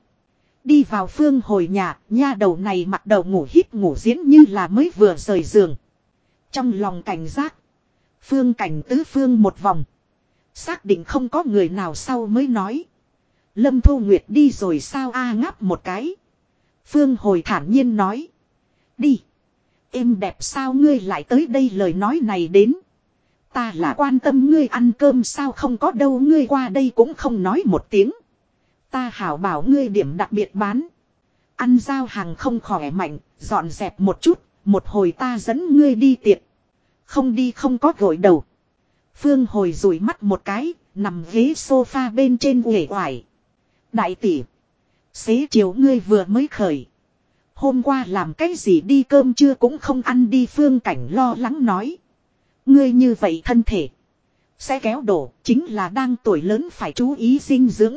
Đi vào Phương hồi nhà, nha đầu này mặt đầu ngủ hít ngủ diễn như là mới vừa rời giường. Trong lòng cảnh giác. Phương cảnh tứ phương một vòng. Xác định không có người nào sau mới nói. Lâm Thu Nguyệt đi rồi sao a ngáp một cái. Phương hồi thản nhiên nói. Đi. Em đẹp sao ngươi lại tới đây lời nói này đến. Ta là quan tâm ngươi ăn cơm sao không có đâu ngươi qua đây cũng không nói một tiếng. Ta hảo bảo ngươi điểm đặc biệt bán. Ăn giao hàng không khỏe mạnh, dọn dẹp một chút, một hồi ta dẫn ngươi đi tiệc. Không đi không có gội đầu. Phương hồi rủi mắt một cái, nằm ghế sofa bên trên uể oải. Đại tỷ. Xế chiều ngươi vừa mới khởi. Hôm qua làm cái gì đi cơm chưa cũng không ăn đi, phương cảnh lo lắng nói. Ngươi như vậy thân thể. Sẽ kéo đổ, chính là đang tuổi lớn phải chú ý dinh dưỡng.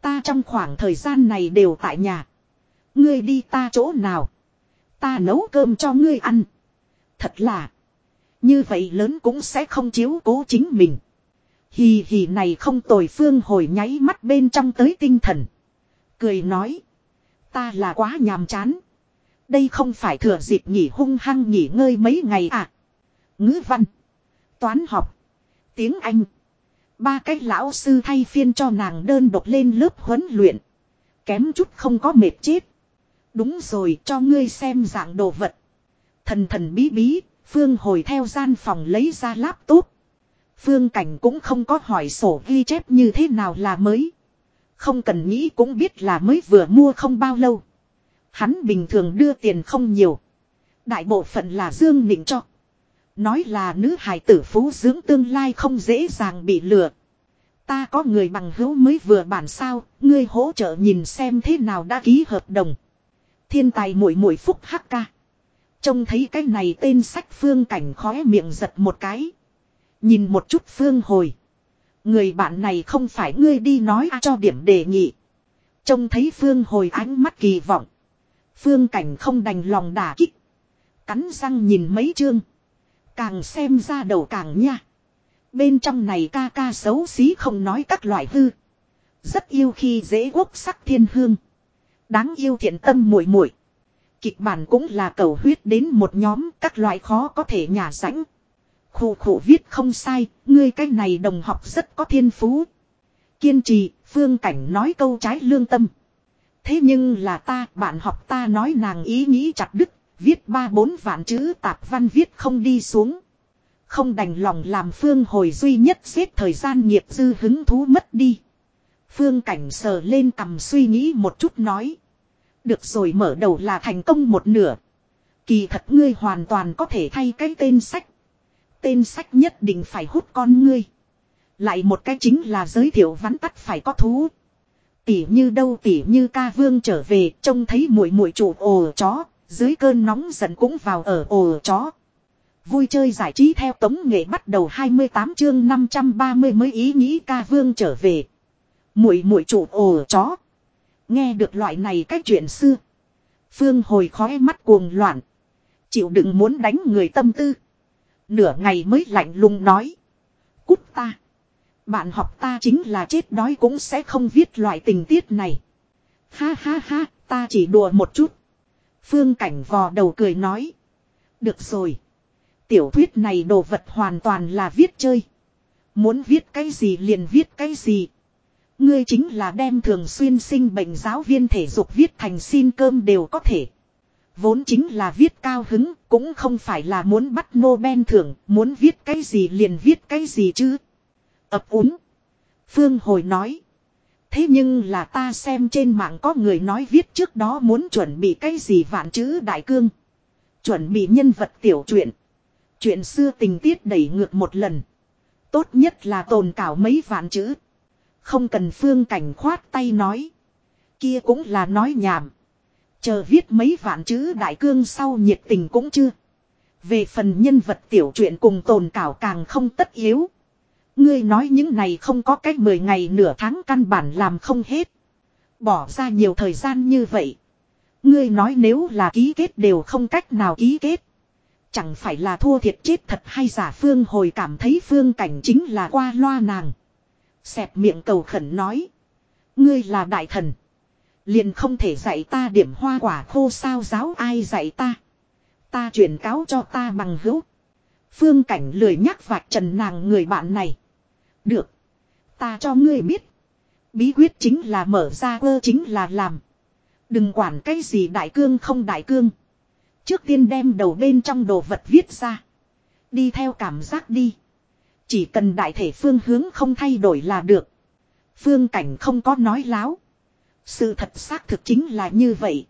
Ta trong khoảng thời gian này đều tại nhà. Ngươi đi ta chỗ nào. Ta nấu cơm cho ngươi ăn. Thật là. Như vậy lớn cũng sẽ không chiếu cố chính mình. Hì hì này không tồi phương hồi nháy mắt bên trong tới tinh thần. Cười nói. Ta là quá nhàm chán. Đây không phải thừa dịp nghỉ hung hăng nghỉ ngơi mấy ngày à. Ngữ văn. Toán học. Tiếng Anh. Ba cái lão sư thay phiên cho nàng đơn độc lên lớp huấn luyện. Kém chút không có mệt chết. Đúng rồi cho ngươi xem dạng đồ vật. Thần thần bí bí, Phương hồi theo gian phòng lấy ra laptop. Phương Cảnh cũng không có hỏi sổ ghi chép như thế nào là mới. Không cần nghĩ cũng biết là mới vừa mua không bao lâu. Hắn bình thường đưa tiền không nhiều. Đại bộ phận là Dương Nịnh cho. Nói là nữ hài tử phú dưỡng tương lai không dễ dàng bị lừa. Ta có người bằng hữu mới vừa bản sao, ngươi hỗ trợ nhìn xem thế nào đã ký hợp đồng. Thiên tài mũi mũi phúc hắc ca. Trông thấy cái này tên sách phương cảnh khóe miệng giật một cái. Nhìn một chút phương hồi. Người bạn này không phải ngươi đi nói cho điểm đề nghị. Trông thấy phương hồi ánh mắt kỳ vọng. Phương cảnh không đành lòng đả kích. Cắn răng nhìn mấy chương. Càng xem ra đầu càng nha. Bên trong này ca ca xấu xí không nói các loại hư. Rất yêu khi dễ quốc sắc thiên hương. Đáng yêu thiện tâm muội muội. Kịch bản cũng là cầu huyết đến một nhóm các loại khó có thể nhà rãnh. Khổ khổ viết không sai, ngươi cái này đồng học rất có thiên phú. Kiên trì, phương cảnh nói câu trái lương tâm. Thế nhưng là ta, bạn học ta nói nàng ý nghĩ chặt đứt, viết ba bốn vạn chữ tạp văn viết không đi xuống. Không đành lòng làm phương hồi duy nhất xếp thời gian nghiệp dư hứng thú mất đi. Phương cảnh sờ lên cầm suy nghĩ một chút nói. Được rồi mở đầu là thành công một nửa. Kỳ thật ngươi hoàn toàn có thể thay cái tên sách. Tên sách nhất định phải hút con ngươi. Lại một cái chính là giới thiệu vắn tắt phải có thú. Tỉ như đâu tỉ như ca vương trở về, trông thấy mũi mũi chủ ồ chó. Dưới cơn nóng giận cũng vào ở ồ chó. Vui chơi giải trí theo tống nghệ bắt đầu 28 chương 530 mới ý nghĩ ca vương trở về. Mũi mũi chủ ồ chó. Nghe được loại này cách chuyện xưa. Phương hồi khói mắt cuồng loạn. Chịu đựng muốn đánh người tâm tư. Nửa ngày mới lạnh lùng nói. Cút ta. Bạn học ta chính là chết đói cũng sẽ không viết loại tình tiết này. Ha ha ha, ta chỉ đùa một chút. Phương cảnh vò đầu cười nói. Được rồi. Tiểu thuyết này đồ vật hoàn toàn là viết chơi. Muốn viết cái gì liền viết cái gì. Ngươi chính là đem thường xuyên sinh bệnh giáo viên thể dục viết thành xin cơm đều có thể. Vốn chính là viết cao hứng, cũng không phải là muốn bắt Nobel thưởng, muốn viết cái gì liền viết cái gì chứ. Ập úng. Phương hồi nói. Thế nhưng là ta xem trên mạng có người nói viết trước đó muốn chuẩn bị cái gì vạn chữ đại cương. Chuẩn bị nhân vật tiểu truyện. Chuyện xưa tình tiết đẩy ngược một lần. Tốt nhất là tồn cảo mấy vạn chữ. Không cần phương cảnh khoát tay nói. Kia cũng là nói nhảm. Chờ viết mấy vạn chữ đại cương sau nhiệt tình cũng chưa. Về phần nhân vật tiểu truyện cùng tồn cảo càng không tất yếu. Ngươi nói những này không có cách 10 ngày nửa tháng căn bản làm không hết. Bỏ ra nhiều thời gian như vậy. Ngươi nói nếu là ký kết đều không cách nào ký kết. Chẳng phải là thua thiệt chết thật hay giả phương hồi cảm thấy phương cảnh chính là qua loa nàng. Xẹp miệng cầu khẩn nói. Ngươi là đại thần. Liền không thể dạy ta điểm hoa quả khô sao giáo ai dạy ta. Ta chuyển cáo cho ta bằng hữu. Phương cảnh lười nhắc vạch trần nàng người bạn này. Được. Ta cho ngươi biết. Bí quyết chính là mở ra ơ chính là làm. Đừng quản cái gì đại cương không đại cương. Trước tiên đem đầu bên trong đồ vật viết ra. Đi theo cảm giác đi. Chỉ cần đại thể phương hướng không thay đổi là được. Phương cảnh không có nói láo. Sự thật xác thực chính là như vậy.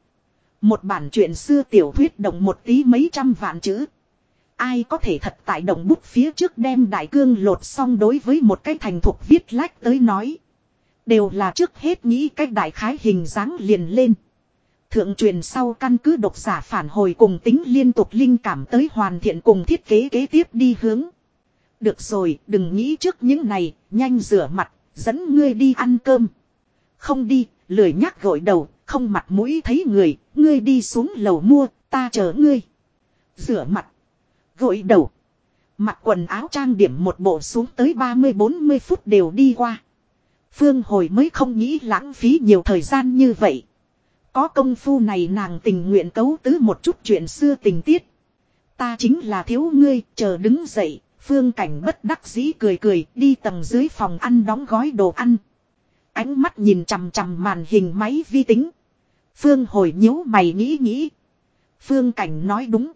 Một bản chuyện xưa tiểu thuyết động một tí mấy trăm vạn chữ. Ai có thể thật tại động bút phía trước đem đại cương lột xong đối với một cái thành thục viết lách tới nói. Đều là trước hết nghĩ cách đại khái hình dáng liền lên. Thượng truyền sau căn cứ độc giả phản hồi cùng tính liên tục linh cảm tới hoàn thiện cùng thiết kế kế tiếp đi hướng. Được rồi, đừng nghĩ trước những này, nhanh rửa mặt, dẫn ngươi đi ăn cơm. Không đi, lười nhắc gội đầu, không mặt mũi thấy người, ngươi đi xuống lầu mua, ta chờ ngươi. Rửa mặt, gội đầu, mặc quần áo trang điểm một bộ xuống tới 30-40 phút đều đi qua. Phương hồi mới không nghĩ lãng phí nhiều thời gian như vậy. Có công phu này nàng tình nguyện cấu tứ một chút chuyện xưa tình tiết. Ta chính là thiếu ngươi, chờ đứng dậy, phương cảnh bất đắc dĩ cười cười đi tầng dưới phòng ăn đóng gói đồ ăn. Ánh mắt nhìn chằm chằm màn hình máy vi tính. Phương hồi nhíu mày nghĩ nghĩ. Phương cảnh nói đúng.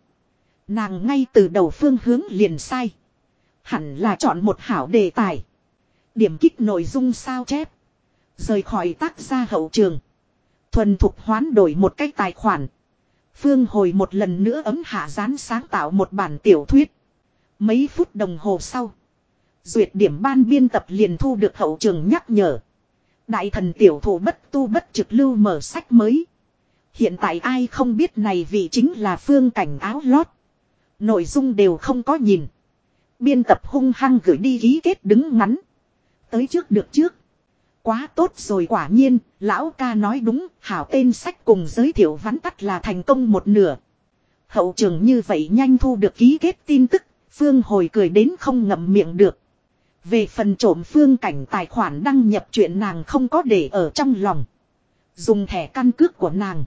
Nàng ngay từ đầu phương hướng liền sai. Hẳn là chọn một hảo đề tài. Điểm kích nội dung sao chép. Rời khỏi tác gia hậu trường. Thuần thục hoán đổi một cách tài khoản. Phương hồi một lần nữa ấm hạ rán sáng tạo một bản tiểu thuyết. Mấy phút đồng hồ sau. Duyệt điểm ban biên tập liền thu được hậu trường nhắc nhở. Đại thần tiểu thủ bất tu bất trực lưu mở sách mới. Hiện tại ai không biết này vì chính là phương cảnh áo lót. Nội dung đều không có nhìn. Biên tập hung hăng gửi đi ký kết đứng ngắn. Tới trước được trước. Quá tốt rồi quả nhiên, lão ca nói đúng, hảo tên sách cùng giới thiệu vắn tắt là thành công một nửa. Hậu trường như vậy nhanh thu được ký kết tin tức, Phương hồi cười đến không ngậm miệng được. Về phần trộm phương cảnh tài khoản đăng nhập chuyện nàng không có để ở trong lòng. Dùng thẻ căn cước của nàng.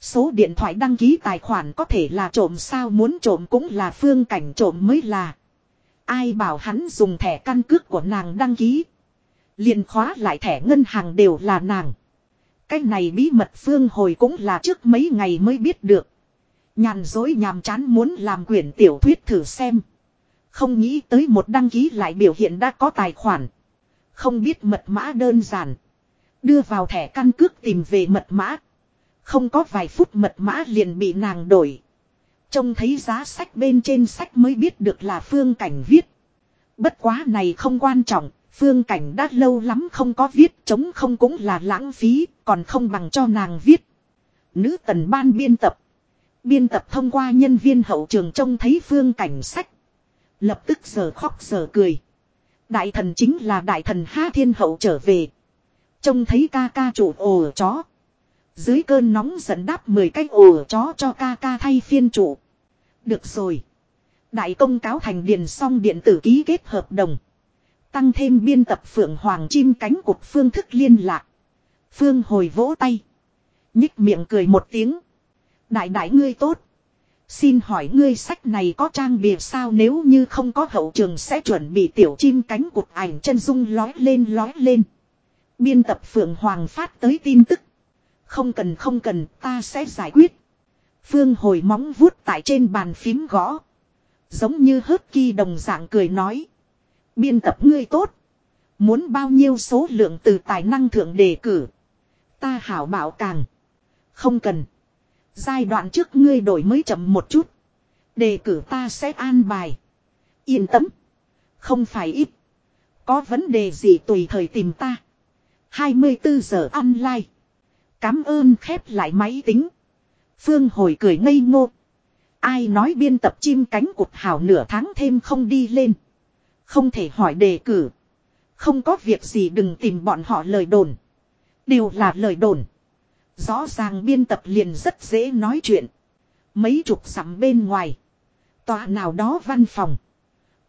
Số điện thoại đăng ký tài khoản có thể là trộm sao muốn trộm cũng là phương cảnh trộm mới là. Ai bảo hắn dùng thẻ căn cước của nàng đăng ký. liền khóa lại thẻ ngân hàng đều là nàng. Cái này bí mật phương hồi cũng là trước mấy ngày mới biết được. Nhàn dối nhàm chán muốn làm quyển tiểu thuyết thử xem. Không nghĩ tới một đăng ký lại biểu hiện đã có tài khoản. Không biết mật mã đơn giản. Đưa vào thẻ căn cước tìm về mật mã. Không có vài phút mật mã liền bị nàng đổi. Trông thấy giá sách bên trên sách mới biết được là phương cảnh viết. Bất quá này không quan trọng, phương cảnh đã lâu lắm không có viết chống không cũng là lãng phí, còn không bằng cho nàng viết. Nữ tần ban biên tập. Biên tập thông qua nhân viên hậu trường trông thấy phương cảnh sách. Lập tức giờ khóc giờ cười. Đại thần chính là đại thần Ha Thiên Hậu trở về. Trông thấy ca ca chủ ồ chó. Dưới cơn nóng giận đáp 10 cái ồ chó cho ca ca thay phiên chủ. Được rồi. Đại công cáo thành điền xong điện tử ký kết hợp đồng. Tăng thêm biên tập phượng hoàng chim cánh cục phương thức liên lạc. Phương hồi vỗ tay. Nhích miệng cười một tiếng. Đại đại ngươi tốt. Xin hỏi ngươi sách này có trang bìa sao nếu như không có hậu trường sẽ chuẩn bị tiểu chim cánh cụt ảnh chân dung lói lên lói lên. Biên tập Phượng Hoàng phát tới tin tức. Không cần không cần, ta sẽ giải quyết. Phương hồi móng vuốt tại trên bàn phím gõ. Giống như hớt kỳ đồng dạng cười nói. Biên tập ngươi tốt. Muốn bao nhiêu số lượng từ tài năng thượng đề cử. Ta hảo bảo càng. Không cần. Giai đoạn trước ngươi đổi mới chậm một chút. Đề cử ta sẽ an bài. Yên tâm. Không phải ít. Có vấn đề gì tùy thời tìm ta. 24 giờ online. Cám ơn khép lại máy tính. Phương hồi cười ngây ngô. Ai nói biên tập chim cánh cụt hào nửa tháng thêm không đi lên. Không thể hỏi đề cử. Không có việc gì đừng tìm bọn họ lời đồn. Đều là lời đồn. Rõ ràng biên tập liền rất dễ nói chuyện. Mấy chục sắm bên ngoài. Tòa nào đó văn phòng.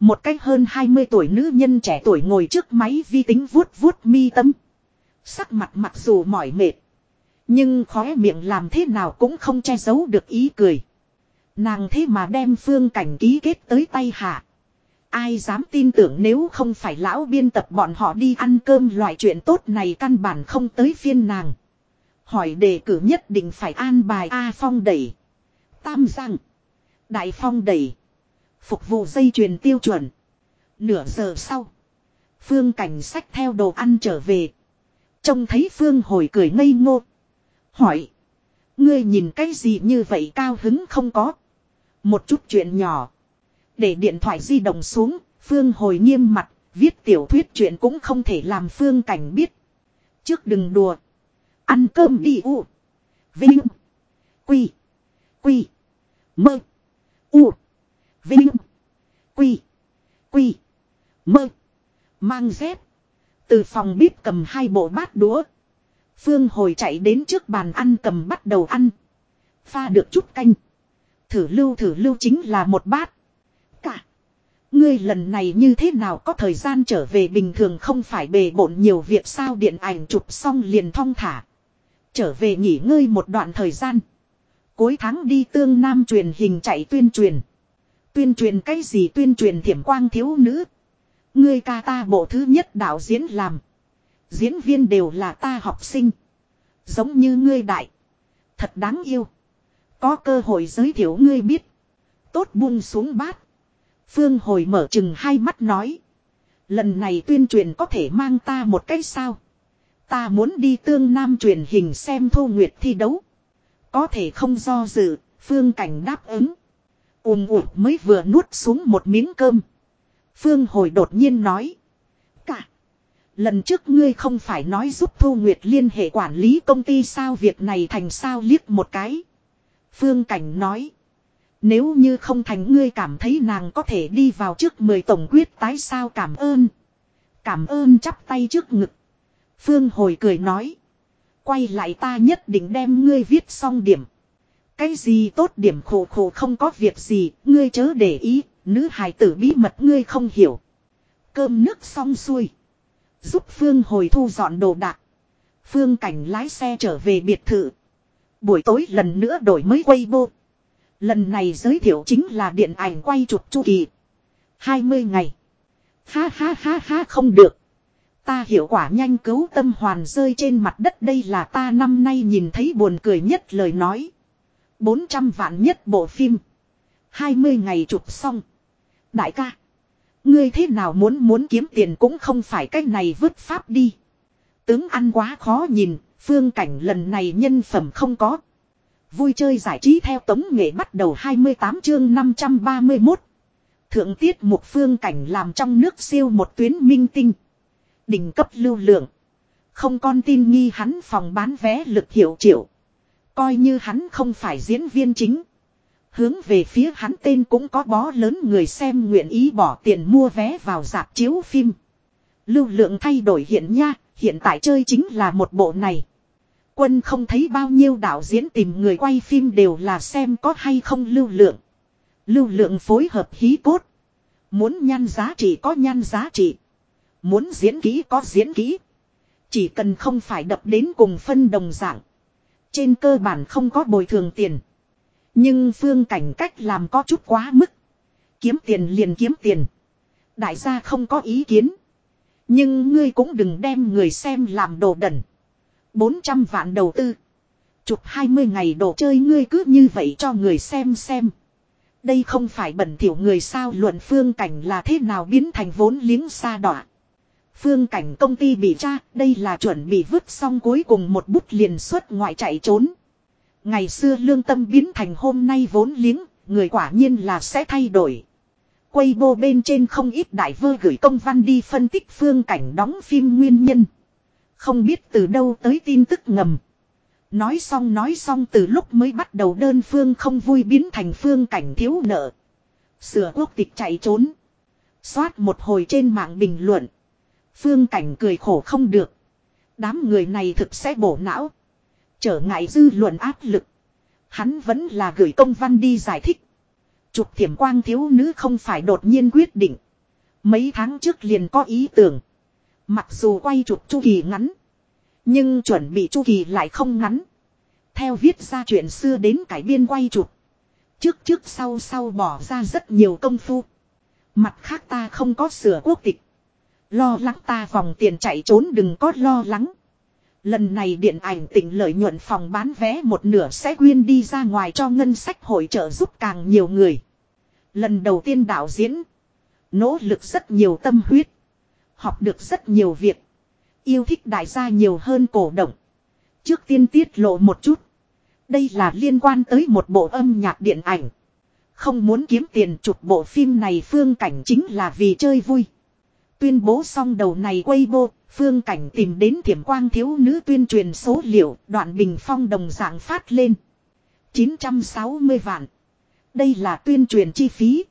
Một cách hơn 20 tuổi nữ nhân trẻ tuổi ngồi trước máy vi tính vuốt vuốt mi tâm. Sắc mặt mặc dù mỏi mệt. Nhưng khóe miệng làm thế nào cũng không che giấu được ý cười. Nàng thế mà đem phương cảnh ký kết tới tay hạ. Ai dám tin tưởng nếu không phải lão biên tập bọn họ đi ăn cơm loại chuyện tốt này căn bản không tới phiên nàng. Hỏi đề cử nhất định phải an bài A Phong đẩy. Tam Giang. Đại Phong đẩy. Phục vụ dây chuyền tiêu chuẩn. Nửa giờ sau. Phương cảnh sách theo đồ ăn trở về. Trông thấy Phương hồi cười ngây ngô. Hỏi. Ngươi nhìn cái gì như vậy cao hứng không có. Một chút chuyện nhỏ. Để điện thoại di động xuống, Phương hồi nghiêm mặt, viết tiểu thuyết chuyện cũng không thể làm Phương cảnh biết. Trước đừng đùa. Ăn cơm đi u. Vinh. Quy. Quy. Mơ. U. Vinh. Quy. Quy. Mơ. Mang dép. Từ phòng bếp cầm hai bộ bát đũa. Phương hồi chạy đến trước bàn ăn cầm bắt đầu ăn. Pha được chút canh. Thử lưu thử lưu chính là một bát. Cả. Ngươi lần này như thế nào có thời gian trở về bình thường không phải bề bộn nhiều việc sao điện ảnh chụp xong liền thong thả. Trở về nghỉ ngơi một đoạn thời gian. Cuối tháng đi tương nam truyền hình chạy tuyên truyền. Tuyên truyền cái gì tuyên truyền thiểm quang thiếu nữ. Ngươi ca ta bộ thứ nhất đạo diễn làm. Diễn viên đều là ta học sinh. Giống như ngươi đại. Thật đáng yêu. Có cơ hội giới thiệu ngươi biết. Tốt buông xuống bát. Phương hồi mở chừng hai mắt nói. Lần này tuyên truyền có thể mang ta một cái sao. Ta muốn đi tương nam truyền hình xem Thu Nguyệt thi đấu. Có thể không do dự, Phương Cảnh đáp ứng. Ùm ụt mới vừa nuốt xuống một miếng cơm. Phương hồi đột nhiên nói. Cả. Lần trước ngươi không phải nói giúp Thu Nguyệt liên hệ quản lý công ty sao việc này thành sao liếc một cái. Phương Cảnh nói. Nếu như không thành ngươi cảm thấy nàng có thể đi vào trước mười tổng quyết tái sao cảm ơn. Cảm ơn chắp tay trước ngực. Phương hồi cười nói. Quay lại ta nhất định đem ngươi viết xong điểm. Cái gì tốt điểm khổ khổ không có việc gì, ngươi chớ để ý, nữ hài tử bí mật ngươi không hiểu. Cơm nước xong xuôi. Giúp Phương hồi thu dọn đồ đạc. Phương cảnh lái xe trở về biệt thự. Buổi tối lần nữa đổi mới quay vô. Lần này giới thiệu chính là điện ảnh quay chụp chu kỳ. 20 ngày. Ha ha ha ha không được. Ta hiệu quả nhanh cứu tâm hoàn rơi trên mặt đất đây là ta năm nay nhìn thấy buồn cười nhất lời nói. 400 vạn nhất bộ phim. 20 ngày chụp xong. Đại ca. Ngươi thế nào muốn muốn kiếm tiền cũng không phải cách này vứt pháp đi. Tướng ăn quá khó nhìn, phương cảnh lần này nhân phẩm không có. Vui chơi giải trí theo tống nghệ bắt đầu 28 chương 531. Thượng tiết một phương cảnh làm trong nước siêu một tuyến minh tinh. Đỉnh cấp lưu lượng. Không con tin nghi hắn phòng bán vé lực hiệu triệu. Coi như hắn không phải diễn viên chính. Hướng về phía hắn tên cũng có bó lớn người xem nguyện ý bỏ tiền mua vé vào dạp chiếu phim. Lưu lượng thay đổi hiện nha, hiện tại chơi chính là một bộ này. Quân không thấy bao nhiêu đạo diễn tìm người quay phim đều là xem có hay không lưu lượng. Lưu lượng phối hợp hí cốt. Muốn nhan giá trị có nhan giá trị. Muốn diễn kỹ có diễn kỹ. Chỉ cần không phải đập đến cùng phân đồng dạng. Trên cơ bản không có bồi thường tiền. Nhưng phương cảnh cách làm có chút quá mức. Kiếm tiền liền kiếm tiền. Đại gia không có ý kiến. Nhưng ngươi cũng đừng đem người xem làm đồ đần. 400 vạn đầu tư. Chụp 20 ngày đồ chơi ngươi cứ như vậy cho người xem xem. Đây không phải bẩn thiểu người sao luận phương cảnh là thế nào biến thành vốn liếng xa đọa. Phương cảnh công ty bị tra, đây là chuẩn bị vứt xong cuối cùng một bút liền xuất ngoại chạy trốn. Ngày xưa lương tâm biến thành hôm nay vốn liếng, người quả nhiên là sẽ thay đổi. Quay bô bên trên không ít đại vơ gửi công văn đi phân tích phương cảnh đóng phim nguyên nhân. Không biết từ đâu tới tin tức ngầm. Nói xong nói xong từ lúc mới bắt đầu đơn phương không vui biến thành phương cảnh thiếu nợ. Sửa quốc tịch chạy trốn. Xoát một hồi trên mạng bình luận. Phương cảnh cười khổ không được. Đám người này thực sẽ bổ não. Trở ngại dư luận áp lực. Hắn vẫn là gửi công văn đi giải thích. Chụp thiểm quang thiếu nữ không phải đột nhiên quyết định. Mấy tháng trước liền có ý tưởng. Mặc dù quay chụp chu kỳ ngắn. Nhưng chuẩn bị chu kỳ lại không ngắn. Theo viết ra chuyện xưa đến cải biên quay chụp. Trước trước sau sau bỏ ra rất nhiều công phu. Mặt khác ta không có sửa quốc tịch. Lo lắng ta vòng tiền chạy trốn đừng có lo lắng. Lần này điện ảnh tỉnh lợi nhuận phòng bán vé một nửa sẽ quyên đi ra ngoài cho ngân sách hội trợ giúp càng nhiều người. Lần đầu tiên đạo diễn. Nỗ lực rất nhiều tâm huyết. Học được rất nhiều việc. Yêu thích đại gia nhiều hơn cổ động. Trước tiên tiết lộ một chút. Đây là liên quan tới một bộ âm nhạc điện ảnh. Không muốn kiếm tiền chụp bộ phim này, phương cảnh chính là vì chơi vui. Tuyên bố xong đầu này quay bô, phương cảnh tìm đến thiểm quang thiếu nữ tuyên truyền số liệu, đoạn bình phong đồng dạng phát lên. 960 vạn. Đây là tuyên truyền chi phí.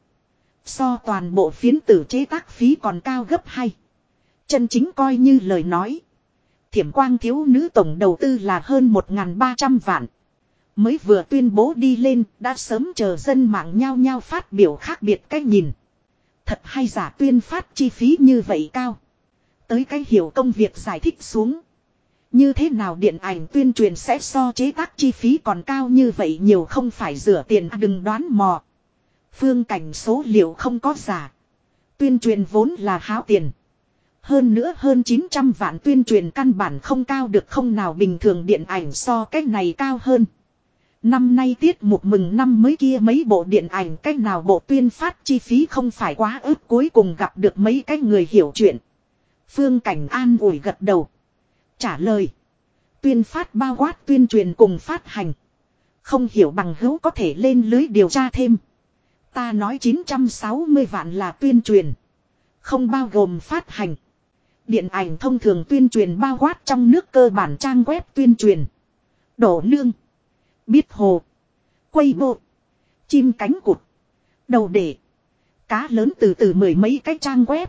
So toàn bộ phiến tử chế tác phí còn cao gấp hay. Chân chính coi như lời nói. Thiểm quang thiếu nữ tổng đầu tư là hơn 1.300 vạn. Mới vừa tuyên bố đi lên, đã sớm chờ dân mạng nhao nhao phát biểu khác biệt cách nhìn. Thật hay giả tuyên phát chi phí như vậy cao. Tới cái hiểu công việc giải thích xuống. Như thế nào điện ảnh tuyên truyền sẽ so chế tác chi phí còn cao như vậy nhiều không phải rửa tiền à, đừng đoán mò. Phương cảnh số liệu không có giả. Tuyên truyền vốn là háo tiền. Hơn nữa hơn 900 vạn tuyên truyền căn bản không cao được, không nào bình thường điện ảnh so cách này cao hơn. Năm nay tiết một mừng năm mới kia mấy bộ điện ảnh cách nào bộ tuyên phát chi phí không phải quá ước cuối cùng gặp được mấy cái người hiểu chuyện. Phương Cảnh an ủi gật đầu. Trả lời. Tuyên phát bao quát tuyên truyền cùng phát hành. Không hiểu bằng hữu có thể lên lưới điều tra thêm. Ta nói 960 vạn là tuyên truyền. Không bao gồm phát hành. Điện ảnh thông thường tuyên truyền bao quát trong nước cơ bản trang web tuyên truyền. Đổ nương. Biết hồ. Quay bộ. Chim cánh cụt. Đầu để. Cá lớn từ từ mười mấy cái trang web.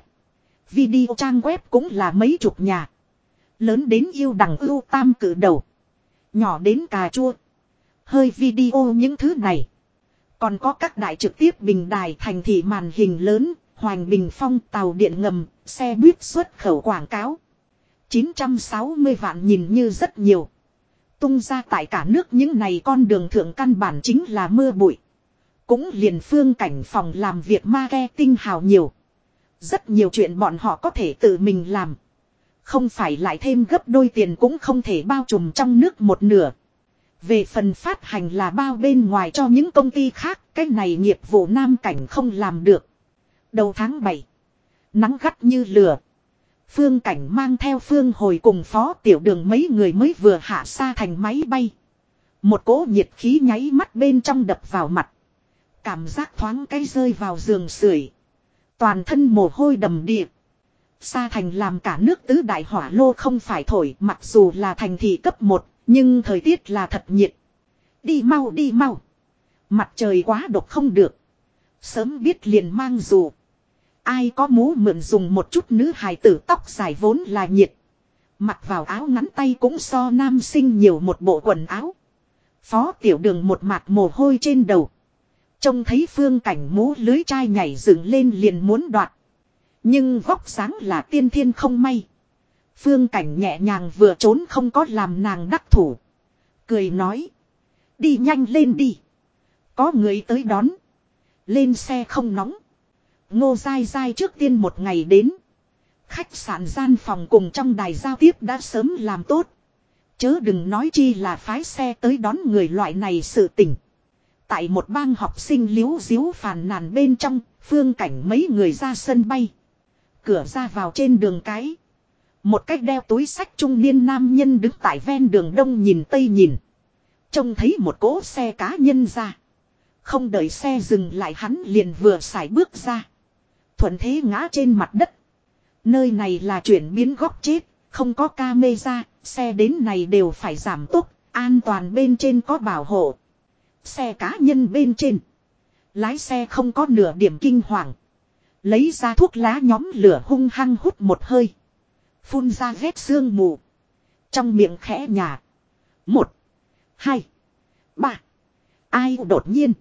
Video trang web cũng là mấy chục nhà. Lớn đến yêu đằng ưu tam cử đầu. Nhỏ đến cà chua. Hơi video những thứ này. Còn có các đại trực tiếp bình đài thành thị màn hình lớn, Hoành Bình Phong tàu điện ngầm, xe buýt xuất khẩu quảng cáo. 960 vạn nhìn như rất nhiều. Tung ra tại cả nước những này con đường thượng căn bản chính là mưa bụi. Cũng liền phương cảnh phòng làm việc marketing hào nhiều. Rất nhiều chuyện bọn họ có thể tự mình làm. Không phải lại thêm gấp đôi tiền cũng không thể bao trùm trong nước một nửa. Về phần phát hành là bao bên ngoài cho những công ty khác, cái này nghiệp vụ nam cảnh không làm được. Đầu tháng 7, nắng gắt như lửa. Phương cảnh mang theo phương hồi cùng phó tiểu đường mấy người mới vừa hạ xa thành máy bay. Một cỗ nhiệt khí nháy mắt bên trong đập vào mặt. Cảm giác thoáng cái rơi vào giường sưởi. Toàn thân mồ hôi đầm điệp. Sa thành làm cả nước tứ đại hỏa lô không phải thổi mặc dù là thành thị cấp 1, nhưng thời tiết là thật nhiệt. Đi mau đi mau. Mặt trời quá độc không được. Sớm biết liền mang dù. Ai có mũ mượn dùng một chút nữ hài tử tóc dài vốn là nhiệt. Mặc vào áo ngắn tay cũng so nam sinh nhiều một bộ quần áo. Phó tiểu đường một mặt mồ hôi trên đầu. Trông thấy phương cảnh mũ lưới chai nhảy dựng lên liền muốn đoạt. Nhưng vóc sáng là tiên thiên không may. Phương cảnh nhẹ nhàng vừa trốn không có làm nàng đắc thủ. Cười nói. Đi nhanh lên đi. Có người tới đón. Lên xe không nóng. Ngô dai dai trước tiên một ngày đến. Khách sạn gian phòng cùng trong đài giao tiếp đã sớm làm tốt. Chớ đừng nói chi là phái xe tới đón người loại này sự tỉnh. Tại một bang học sinh liếu diếu phàn nàn bên trong, phương cảnh mấy người ra sân bay. Cửa ra vào trên đường cái. Một cách đeo túi sách trung niên nam nhân đứng tại ven đường đông nhìn tây nhìn. Trông thấy một cỗ xe cá nhân ra. Không đợi xe dừng lại hắn liền vừa xài bước ra. Thuận thế ngã trên mặt đất. Nơi này là chuyển biến góc chết, không có ca mê ra, xe đến này đều phải giảm tốc, an toàn bên trên có bảo hộ. Xe cá nhân bên trên. Lái xe không có nửa điểm kinh hoàng. Lấy ra thuốc lá nhóm lửa hung hăng hút một hơi. Phun ra ghét xương mù. Trong miệng khẽ nhà. Một. Hai. Ba. Ai đột nhiên.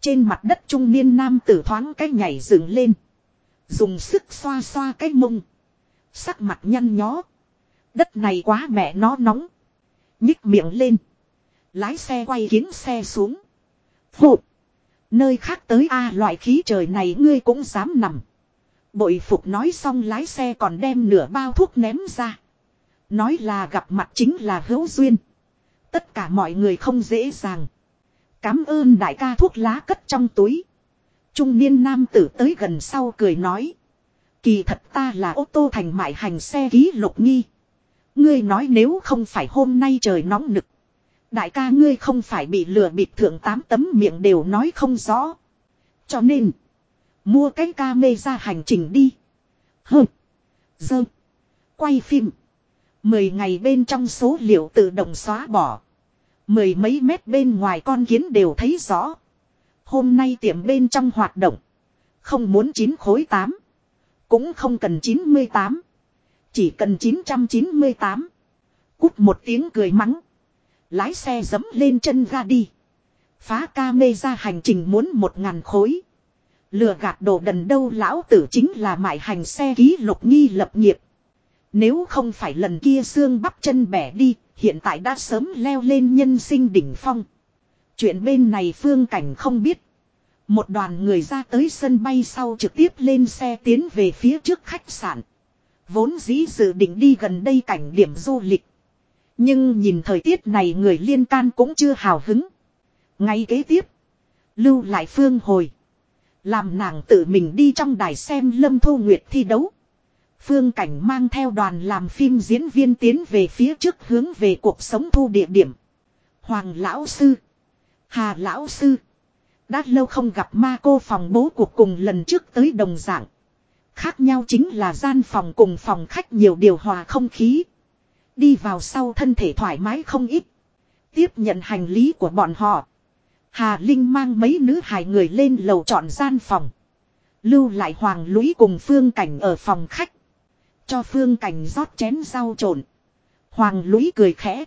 Trên mặt đất trung niên nam tử thoáng cái nhảy dựng lên. Dùng sức xoa xoa cái mông. Sắc mặt nhăn nhó. Đất này quá mẹ nó nóng. Nhích miệng lên. Lái xe quay kiến xe xuống. Phụ. Nơi khác tới a loại khí trời này ngươi cũng dám nằm. Bội phục nói xong lái xe còn đem nửa bao thuốc ném ra. Nói là gặp mặt chính là hữu duyên. Tất cả mọi người không dễ dàng. Cám ơn đại ca thuốc lá cất trong túi. Trung niên nam tử tới gần sau cười nói. Kỳ thật ta là ô tô thành mại hành xe ký lục nghi. Ngươi nói nếu không phải hôm nay trời nóng nực. Đại ca ngươi không phải bị lừa bịp thượng tám tấm miệng đều nói không rõ. Cho nên. Mua cái ca mê ra hành trình đi. Hừ. Dơ. Quay phim. Mười ngày bên trong số liệu tự động xóa bỏ. Mười mấy mét bên ngoài con kiến đều thấy rõ. Hôm nay tiệm bên trong hoạt động. Không muốn chín khối tám Cũng không cần chín mươi tám Chỉ cần chín trăm chín mươi tám Cút một tiếng cười mắng. Lái xe dấm lên chân ga đi. Phá ca mê ra hành trình muốn một ngàn khối. Lừa gạt đồ đần đâu lão tử chính là mại hành xe ký lục nghi lập nghiệp. Nếu không phải lần kia xương bắp chân bẻ đi, hiện tại đã sớm leo lên nhân sinh đỉnh phong. Chuyện bên này phương cảnh không biết. Một đoàn người ra tới sân bay sau trực tiếp lên xe tiến về phía trước khách sạn. Vốn dĩ dự định đi gần đây cảnh điểm du lịch. Nhưng nhìn thời tiết này người liên can cũng chưa hào hứng. Ngay kế tiếp. Lưu lại phương hồi. Làm nàng tự mình đi trong đài xem Lâm Thu Nguyệt thi đấu. Phương Cảnh mang theo đoàn làm phim diễn viên tiến về phía trước hướng về cuộc sống thu địa điểm. Hoàng Lão Sư. Hà Lão Sư. Đã lâu không gặp ma cô phòng bố cuộc cùng lần trước tới đồng dạng. Khác nhau chính là gian phòng cùng phòng khách nhiều điều hòa không khí. Đi vào sau thân thể thoải mái không ít. Tiếp nhận hành lý của bọn họ. Hà Linh mang mấy nữ hài người lên lầu chọn gian phòng. Lưu lại Hoàng Lũy cùng Phương Cảnh ở phòng khách. Cho Phương Cảnh rót chén rau trộn. Hoàng Lũy cười khẽ.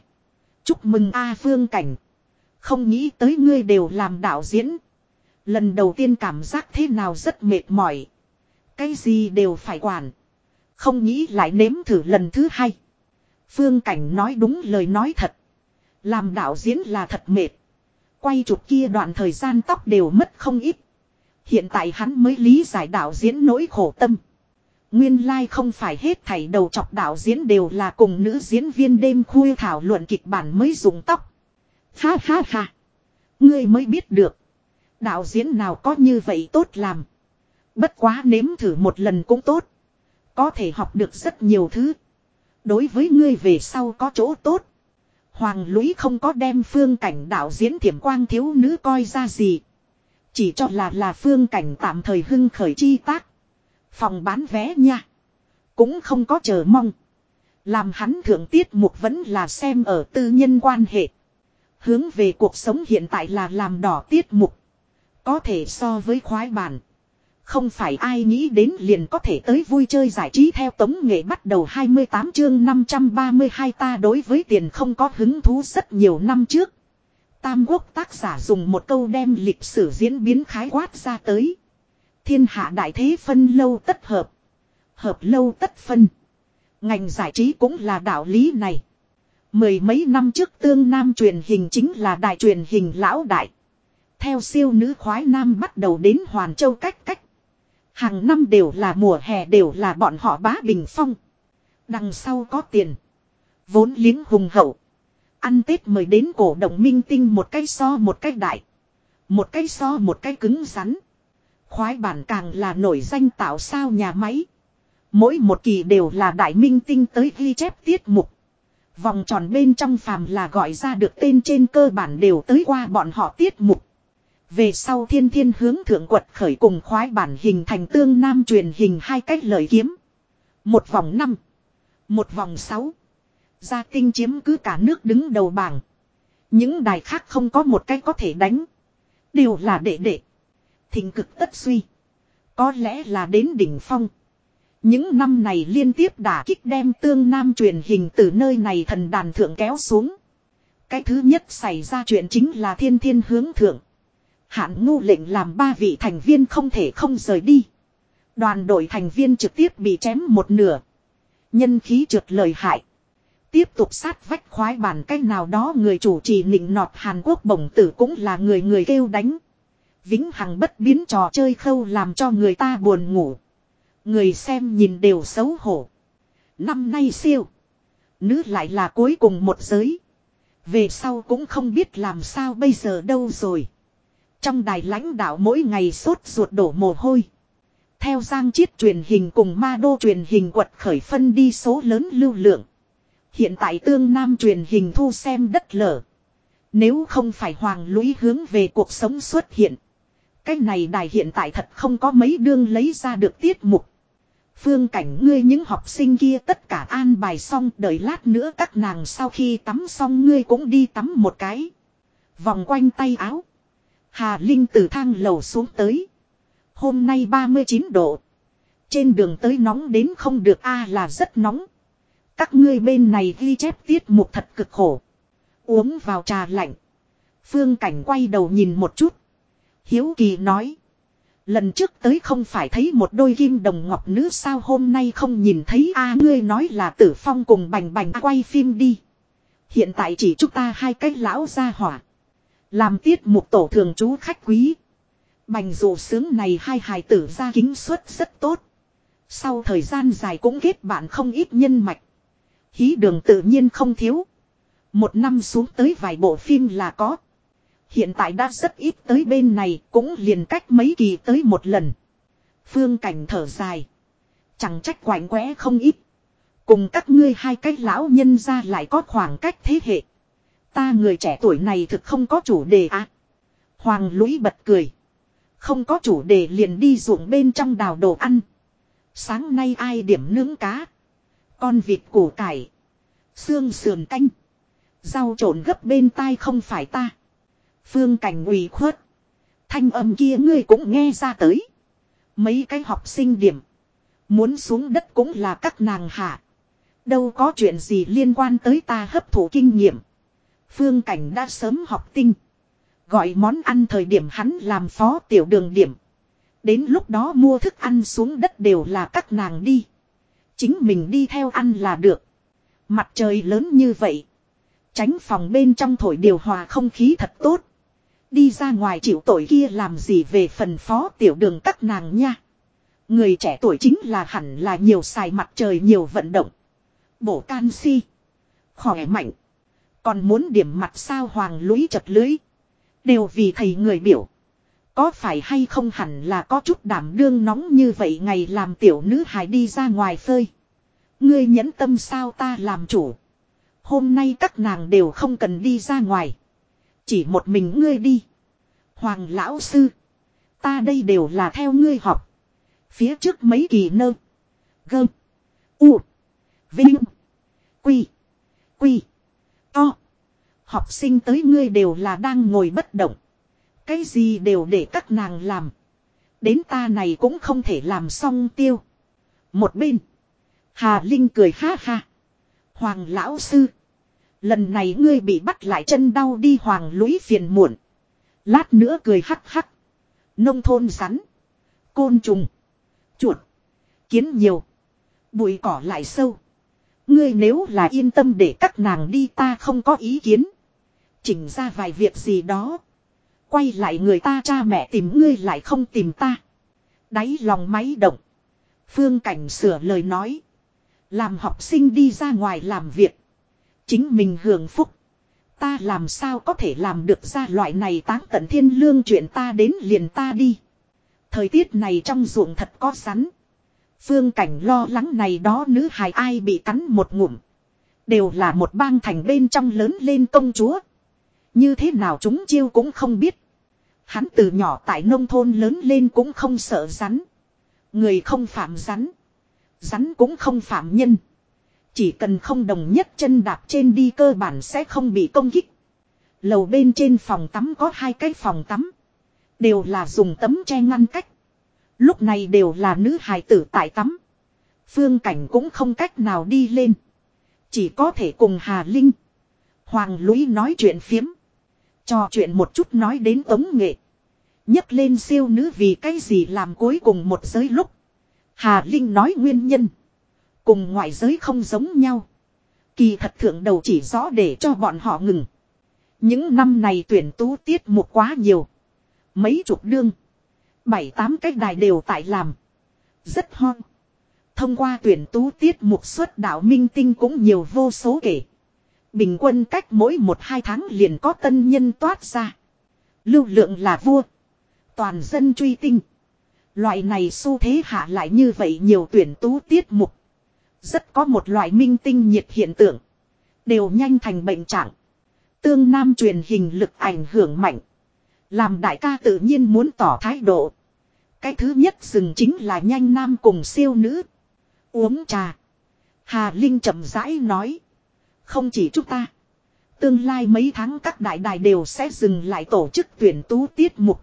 Chúc mừng A Phương Cảnh. Không nghĩ tới ngươi đều làm đạo diễn. Lần đầu tiên cảm giác thế nào rất mệt mỏi. Cái gì đều phải quản. Không nghĩ lại nếm thử lần thứ hai. Phương Cảnh nói đúng lời nói thật. Làm đạo diễn là thật mệt. Quay chụp kia đoạn thời gian tóc đều mất không ít. Hiện tại hắn mới lý giải đạo diễn nỗi khổ tâm. Nguyên lai like không phải hết thảy đầu chọc đạo diễn đều là cùng nữ diễn viên đêm khuya thảo luận kịch bản mới dùng tóc. Ha ha ha. Ngươi mới biết được. Đạo diễn nào có như vậy tốt làm. Bất quá nếm thử một lần cũng tốt. Có thể học được rất nhiều thứ. Đối với ngươi về sau có chỗ tốt. Hoàng Lũy không có đem phương cảnh đạo diễn thiểm quang thiếu nữ coi ra gì. Chỉ cho là là phương cảnh tạm thời hưng khởi chi tác. Phòng bán vé nha. Cũng không có chờ mong. Làm hắn thượng tiết mục vẫn là xem ở tư nhân quan hệ. Hướng về cuộc sống hiện tại là làm đỏ tiết mục. Có thể so với khoái bản. Không phải ai nghĩ đến liền có thể tới vui chơi giải trí theo tống nghệ bắt đầu 28 chương 532 ta đối với tiền không có hứng thú rất nhiều năm trước. Tam quốc tác giả dùng một câu đem lịch sử diễn biến khái quát ra tới. Thiên hạ đại thế phân lâu tất hợp. Hợp lâu tất phân. Ngành giải trí cũng là đạo lý này. Mười mấy năm trước tương nam truyền hình chính là đại truyền hình lão đại. Theo siêu nữ khoái nam bắt đầu đến Hoàn Châu cách cách. Hàng năm đều là mùa hè đều là bọn họ bá bình phong. Đằng sau có tiền. Vốn liếng hùng hậu. Ăn Tết mời đến cổ động minh tinh một cái so một cái đại. Một cái so một cái cứng rắn. Khoái bản càng là nổi danh tạo sao nhà máy. Mỗi một kỳ đều là đại minh tinh tới ghi chép tiết mục. Vòng tròn bên trong phàm là gọi ra được tên trên cơ bản đều tới qua bọn họ tiết mục. Về sau thiên thiên hướng thượng quật khởi cùng khoái bản hình thành tương nam truyền hình hai cách lời kiếm. Một vòng năm. Một vòng sáu. Gia tinh chiếm cứ cả nước đứng đầu bảng. Những đài khác không có một cách có thể đánh. Đều là đệ đệ. Thình cực tất suy. Có lẽ là đến đỉnh phong. Những năm này liên tiếp đả kích đem tương nam truyền hình từ nơi này thần đàn thượng kéo xuống. Cái thứ nhất xảy ra chuyện chính là thiên thiên hướng thượng. Hạn ngu lệnh làm ba vị thành viên không thể không rời đi. Đoàn đội thành viên trực tiếp bị chém một nửa. Nhân khí trượt lời hại. Tiếp tục sát vách khoái bản cách nào đó người chủ trì nịnh nọt Hàn Quốc bổng tử cũng là người người kêu đánh. Vĩnh hằng bất biến trò chơi khâu làm cho người ta buồn ngủ. Người xem nhìn đều xấu hổ. Năm nay siêu. Nữ lại là cuối cùng một giới. Về sau cũng không biết làm sao bây giờ đâu rồi. Trong đài lãnh đạo mỗi ngày sốt ruột đổ mồ hôi. Theo giang chiết truyền hình cùng ma đô truyền hình quật khởi phân đi số lớn lưu lượng. Hiện tại tương nam truyền hình thu xem đất lở. Nếu không phải hoàng lũy hướng về cuộc sống xuất hiện. Cái này đài hiện tại thật không có mấy đương lấy ra được tiết mục. Phương cảnh ngươi những học sinh kia tất cả an bài xong, đợi lát nữa các nàng sau khi tắm xong ngươi cũng đi tắm một cái. Vòng quanh tay áo. Hà Linh từ thang lầu xuống tới. Hôm nay 39 độ. Trên đường tới nóng đến không được, a là rất nóng. Các ngươi bên này ghi chép tiết mục thật cực khổ. Uống vào trà lạnh. Phương cảnh quay đầu nhìn một chút. Hiếu kỳ nói. Lần trước tới không phải thấy một đôi kim đồng ngọc nữ sao hôm nay không nhìn thấy a, ngươi nói là tử phong cùng bành bành quay phim đi. Hiện tại chỉ chúng ta hai cái lão ra hỏa. Làm tiết mục tổ thường chú khách quý. Bành dù sướng này hai hài tử ra kính suất rất tốt. Sau thời gian dài cũng kết bạn không ít nhân mạch. Hí đường tự nhiên không thiếu. Một năm xuống tới vài bộ phim là có. Hiện tại đã rất ít tới bên này, cũng liền cách mấy kỳ tới một lần. Phương cảnh thở dài. Chẳng trách quạnh quẽ không ít. Cùng các ngươi hai cái lão nhân ra lại có khoảng cách thế hệ. Ta người trẻ tuổi này thực không có chủ đề à. Hoàng lũy bật cười. Không có chủ đề liền đi ruộng bên trong đào đồ ăn. Sáng nay ai điểm nướng cá. Con vịt củ cải. Xương sườn canh. Rau trộn gấp bên tai không phải ta. Phương cảnh ủy khuất. Thanh âm kia ngươi cũng nghe ra tới. Mấy cái học sinh điểm. Muốn xuống đất cũng là các nàng hạ. Đâu có chuyện gì liên quan tới ta hấp thụ kinh nghiệm. Phương cảnh đã sớm học tinh. Gọi món ăn thời điểm hắn làm phó tiểu đường điểm. Đến lúc đó mua thức ăn xuống đất đều là các nàng đi. Chính mình đi theo ăn là được. Mặt trời lớn như vậy. Tránh phòng bên trong thổi điều hòa không khí thật tốt. Đi ra ngoài chịu tội kia làm gì về phần phó tiểu đường các nàng nha. Người trẻ tuổi chính là hẳn là nhiều xài mặt trời nhiều vận động. Bổ canxi. Khỏe mạnh. Còn muốn điểm mặt sao hoàng lũy chật lưới. Đều vì thầy người biểu. Có phải hay không hẳn là có chút đảm đương nóng như vậy ngày làm tiểu nữ hài đi ra ngoài phơi. Ngươi nhẫn tâm sao ta làm chủ. Hôm nay các nàng đều không cần đi ra ngoài. Chỉ một mình ngươi đi. Hoàng lão sư. Ta đây đều là theo ngươi học. Phía trước mấy kỳ nơ. Gơ. U. Vinh. Quy. Quy. To. Học sinh tới ngươi đều là đang ngồi bất động. Cái gì đều để các nàng làm. Đến ta này cũng không thể làm xong tiêu. Một bên. Hà Linh cười ha ha. Hoàng lão sư. Lần này ngươi bị bắt lại chân đau đi hoàng lũy phiền muộn. Lát nữa cười hắc hắc. Nông thôn rắn. Côn trùng. Chuột. Kiến nhiều. Bụi cỏ lại sâu. Ngươi nếu là yên tâm để các nàng đi ta không có ý kiến. Chỉnh ra vài việc gì đó. Quay lại người ta cha mẹ tìm ngươi lại không tìm ta. Đáy lòng máy động. Phương Cảnh sửa lời nói. Làm học sinh đi ra ngoài làm việc. Chính mình hưởng phúc. Ta làm sao có thể làm được ra loại này táng tận thiên lương chuyện ta đến liền ta đi. Thời tiết này trong ruộng thật có sắn. Phương cảnh lo lắng này đó nữ hài ai bị cắn một ngụm. Đều là một bang thành bên trong lớn lên công chúa. Như thế nào chúng chiêu cũng không biết. Hắn từ nhỏ tại nông thôn lớn lên cũng không sợ rắn. Người không phạm rắn. Rắn cũng không phạm nhân. Chỉ cần không đồng nhất chân đạp trên đi cơ bản sẽ không bị công kích. Lầu bên trên phòng tắm có hai cái phòng tắm. Đều là dùng tấm che ngăn cách. Lúc này đều là nữ hài tử tại tắm. Phương cảnh cũng không cách nào đi lên. Chỉ có thể cùng Hà Linh. Hoàng Lũy nói chuyện phiếm. Trò chuyện một chút nói đến tống nghệ. nhấc lên siêu nữ vì cái gì làm cuối cùng một giới lúc. Hà Linh nói nguyên nhân. Cùng ngoại giới không giống nhau. Kỳ thật thượng đầu chỉ rõ để cho bọn họ ngừng. Những năm này tuyển tú tiết mục quá nhiều. Mấy chục đương. Bảy tám cách đài đều tại làm. Rất hon. Thông qua tuyển tú tiết mục xuất đạo minh tinh cũng nhiều vô số kể. Bình quân cách mỗi một hai tháng liền có tân nhân toát ra. Lưu lượng là vua. Toàn dân truy tinh. Loại này xu thế hạ lại như vậy nhiều tuyển tú tiết mục. Rất có một loại minh tinh nhiệt hiện tượng. Đều nhanh thành bệnh trạng. Tương Nam truyền hình lực ảnh hưởng mạnh. Làm đại ca tự nhiên muốn tỏ thái độ. Cái thứ nhất dừng chính là nhanh nam cùng siêu nữ. Uống trà. Hà Linh chậm rãi nói. Không chỉ chúng ta. Tương lai mấy tháng các đại đài đều sẽ dừng lại tổ chức tuyển tú tiết mục.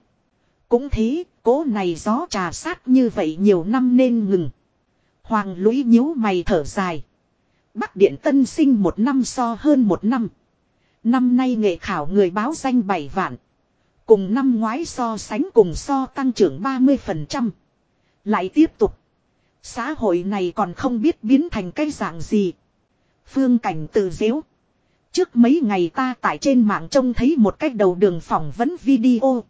Cũng thế, cố này gió trà sát như vậy nhiều năm nên ngừng. Hoàng lũy nhíu mày thở dài. Bắc Điện Tân sinh một năm so hơn một năm. Năm nay nghệ khảo người báo danh 7 vạn. Cùng năm ngoái so sánh cùng so tăng trưởng 30%. Lại tiếp tục. Xã hội này còn không biết biến thành cái dạng gì. Phương cảnh tự diễu. Trước mấy ngày ta tại trên mạng trông thấy một cái đầu đường phỏng vấn video.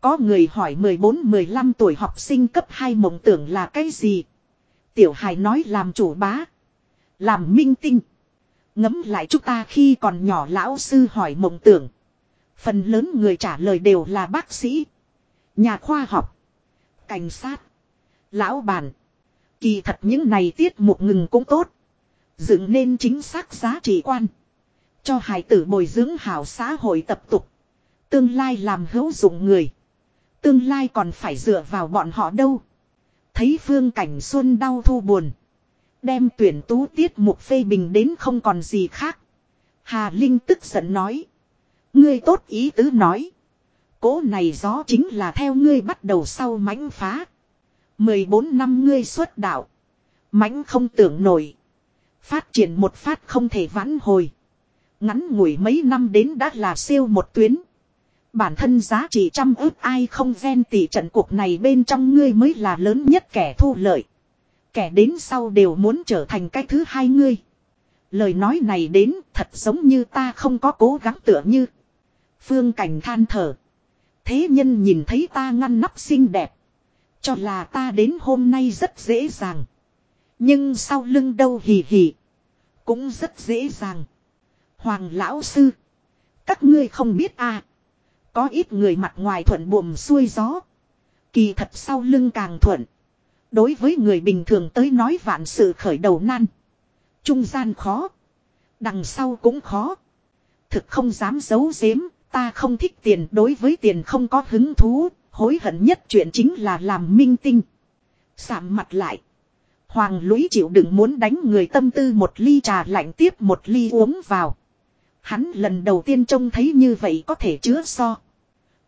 Có người hỏi 14-15 tuổi học sinh cấp 2 mộng tưởng là cái gì? Tiểu hài nói làm chủ bá. Làm minh tinh. Ngấm lại chúng ta khi còn nhỏ lão sư hỏi mộng tưởng. Phần lớn người trả lời đều là bác sĩ. Nhà khoa học. Cảnh sát. Lão bản. Kỳ thật những này tiết mục ngừng cũng tốt. Dựng nên chính xác giá trị quan. Cho hài tử bồi dưỡng hảo xã hội tập tục. Tương lai làm hữu dụng người. Tương lai còn phải dựa vào bọn họ đâu. Thấy phương cảnh xuân đau thu buồn. Đem tuyển tú tiết mục phê bình đến không còn gì khác. Hà Linh tức giận nói. Ngươi tốt ý tứ nói. Cố này gió chính là theo ngươi bắt đầu sau mãnh phá. 14 năm ngươi xuất đạo. Mãnh không tưởng nổi. Phát triển một phát không thể vãn hồi. Ngắn ngủi mấy năm đến đã là siêu một tuyến. Bản thân giá trị trăm ước ai không ghen tỷ trận cuộc này bên trong ngươi mới là lớn nhất kẻ thu lợi. Kẻ đến sau đều muốn trở thành cái thứ hai ngươi. Lời nói này đến thật giống như ta không có cố gắng tựa như. Phương cảnh than thở. Thế nhân nhìn thấy ta ngăn nắp xinh đẹp. Cho là ta đến hôm nay rất dễ dàng. Nhưng sau lưng đâu hì hì. Cũng rất dễ dàng. Hoàng lão sư. Các ngươi không biết à. Có ít người mặt ngoài thuận buồm xuôi gió. Kỳ thật sau lưng càng thuận. Đối với người bình thường tới nói vạn sự khởi đầu nan. Trung gian khó. Đằng sau cũng khó. Thực không dám giấu giếm, ta không thích tiền đối với tiền không có hứng thú, hối hận nhất chuyện chính là làm minh tinh. Sạm mặt lại. Hoàng lũy chịu đựng muốn đánh người tâm tư một ly trà lạnh tiếp một ly uống vào. Hắn lần đầu tiên trông thấy như vậy có thể chứa so.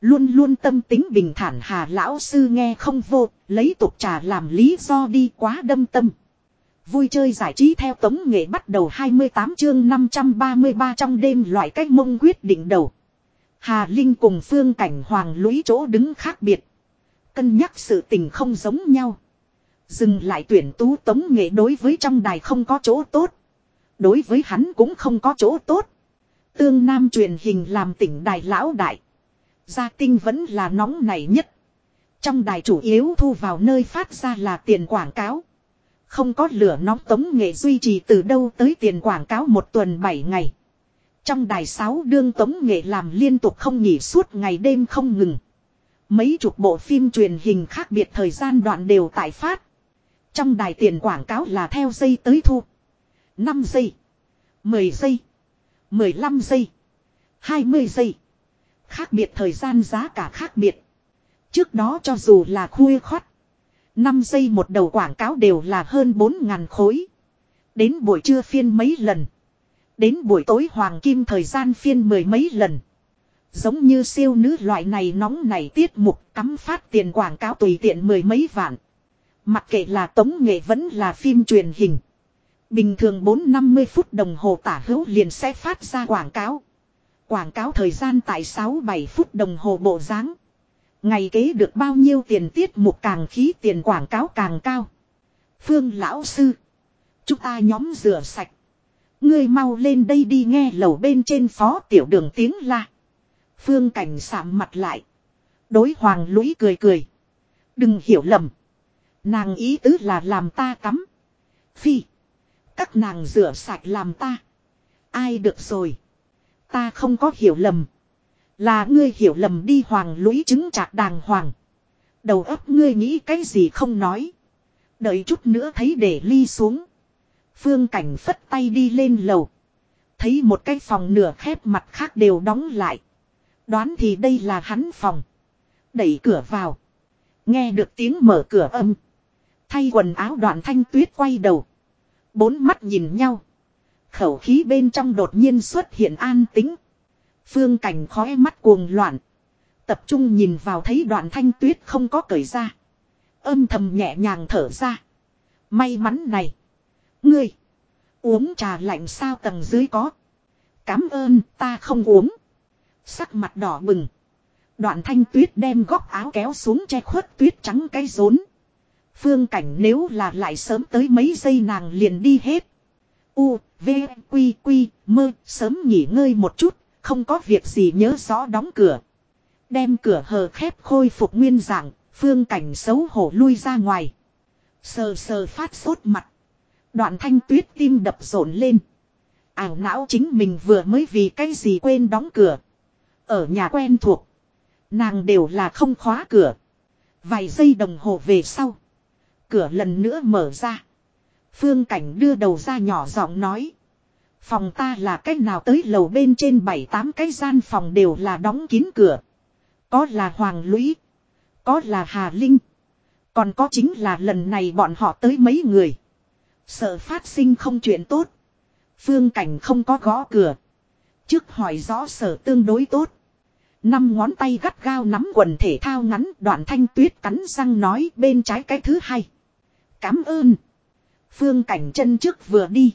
Luôn luôn tâm tính bình thản hà lão sư nghe không vô, lấy tục trà làm lý do đi quá đâm tâm. Vui chơi giải trí theo tống nghệ bắt đầu 28 chương 533 trong đêm loại cách mông quyết định đầu. Hà Linh cùng phương cảnh hoàng lũy chỗ đứng khác biệt. Cân nhắc sự tình không giống nhau. Dừng lại tuyển tú tống nghệ đối với trong đài không có chỗ tốt. Đối với hắn cũng không có chỗ tốt. Tương Nam truyền hình làm tỉnh đài lão đại. Gia tinh vẫn là nóng này nhất. Trong đài chủ yếu thu vào nơi phát ra là tiền quảng cáo. Không có lửa nóng tống nghệ duy trì từ đâu tới tiền quảng cáo một tuần 7 ngày. Trong đài 6 đương tống nghệ làm liên tục không nghỉ suốt ngày đêm không ngừng. Mấy chục bộ phim truyền hình khác biệt thời gian đoạn đều tại phát. Trong đài tiền quảng cáo là theo giây tới thu. 5 giây. 10 giây. 15 giây. 20 giây. Khác biệt thời gian giá cả khác biệt. Trước đó cho dù là khuya khoắt. 5 giây một đầu quảng cáo đều là hơn 4.000 khối. Đến buổi trưa phiên mấy lần. Đến buổi tối hoàng kim thời gian phiên mười mấy lần. Giống như siêu nữ loại này nóng này tiết mục cắm phát tiền quảng cáo tùy tiện mười mấy vạn. Mặc kệ là tống nghệ vẫn là phim truyền hình. Bình thường 4-50 phút đồng hồ tả hữu liền sẽ phát ra quảng cáo. Quảng cáo thời gian tại 6-7 phút đồng hồ bộ dáng Ngày kế được bao nhiêu tiền tiết mục càng khí tiền quảng cáo càng cao. Phương lão sư. Chúng ta nhóm rửa sạch. Ngươi mau lên đây đi nghe lầu bên trên phó tiểu đường tiếng la. Phương cảnh sạm mặt lại. Đối hoàng lũy cười cười. Đừng hiểu lầm. Nàng ý tứ là làm ta cắm. Phi. Các nàng rửa sạch làm ta. Ai được rồi. Ta không có hiểu lầm. Là ngươi hiểu lầm đi hoàng lũy chứng trạc đàng hoàng. Đầu óc ngươi nghĩ cái gì không nói. Đợi chút nữa thấy để ly xuống. Phương cảnh phất tay đi lên lầu. Thấy một cái phòng nửa khép mặt khác đều đóng lại. Đoán thì đây là hắn phòng. Đẩy cửa vào. Nghe được tiếng mở cửa âm. Thay quần áo đoạn thanh tuyết quay đầu. Bốn mắt nhìn nhau. Khẩu khí bên trong đột nhiên xuất hiện an tính. Phương cảnh khóe mắt cuồng loạn. Tập trung nhìn vào thấy đoạn thanh tuyết không có cởi ra. Âm thầm nhẹ nhàng thở ra. May mắn này. Ngươi. Uống trà lạnh sao tầng dưới có. Cám ơn, ta không uống. Sắc mặt đỏ bừng. Đoạn thanh tuyết đem góc áo kéo xuống che khuất tuyết trắng cái rốn. Phương cảnh nếu là lại sớm tới mấy giây nàng liền đi hết. U, V, Quy, Quy, mơ, sớm nghỉ ngơi một chút, không có việc gì nhớ rõ đóng cửa. Đem cửa hờ khép khôi phục nguyên dạng, phương cảnh xấu hổ lui ra ngoài. Sờ sờ phát sốt mặt. Đoạn thanh tuyết tim đập rộn lên. Ảo não chính mình vừa mới vì cái gì quên đóng cửa. Ở nhà quen thuộc. Nàng đều là không khóa cửa. Vài giây đồng hồ về sau. Cửa lần nữa mở ra. Phương Cảnh đưa đầu ra nhỏ giọng nói. Phòng ta là cách nào tới lầu bên trên bảy tám cái gian phòng đều là đóng kín cửa. Có là Hoàng Lũy. Có là Hà Linh. Còn có chính là lần này bọn họ tới mấy người. Sợ phát sinh không chuyện tốt. Phương Cảnh không có gõ cửa. Trước hỏi rõ sở tương đối tốt. Năm ngón tay gắt gao nắm quần thể thao ngắn đoạn thanh tuyết cắn răng nói bên trái cái thứ hai. Cám ơn. Phương cảnh chân trước vừa đi.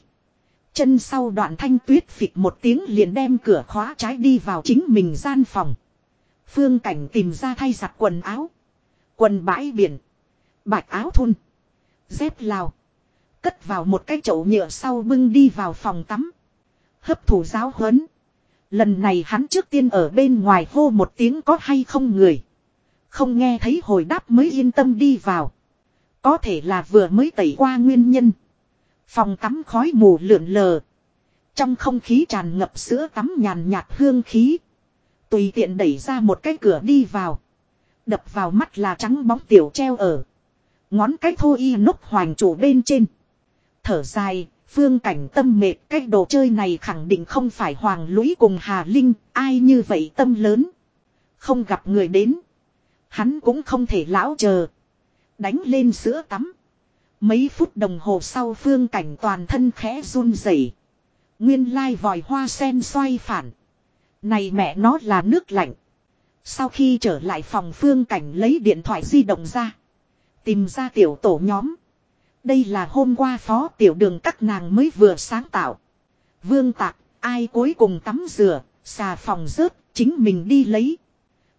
Chân sau đoạn thanh tuyết phịch một tiếng liền đem cửa khóa trái đi vào chính mình gian phòng. Phương cảnh tìm ra thay giặt quần áo. Quần bãi biển. Bạch áo thun. Dép lào. Cất vào một cái chậu nhựa sau bưng đi vào phòng tắm. Hấp thủ giáo huấn. Lần này hắn trước tiên ở bên ngoài hô một tiếng có hay không người. Không nghe thấy hồi đáp mới yên tâm đi vào. Có thể là vừa mới tẩy qua nguyên nhân. Phòng tắm khói mù lượn lờ. Trong không khí tràn ngập sữa tắm nhàn nhạt hương khí. Tùy tiện đẩy ra một cái cửa đi vào. Đập vào mắt là trắng bóng tiểu treo ở. Ngón cái thô y nút hoành chủ bên trên. Thở dài, phương cảnh tâm mệt cái đồ chơi này khẳng định không phải Hoàng Lũy cùng Hà Linh, ai như vậy tâm lớn. Không gặp người đến. Hắn cũng không thể lão chờ. Đánh lên sữa tắm. Mấy phút đồng hồ sau phương cảnh toàn thân khẽ run rẩy. Nguyên lai vòi hoa sen xoay phản. Này mẹ nó là nước lạnh. Sau khi trở lại phòng phương cảnh lấy điện thoại di động ra. Tìm ra tiểu tổ nhóm. Đây là hôm qua phó tiểu đường các nàng mới vừa sáng tạo. Vương tạc, ai cuối cùng tắm rửa, xà phòng rớt, chính mình đi lấy.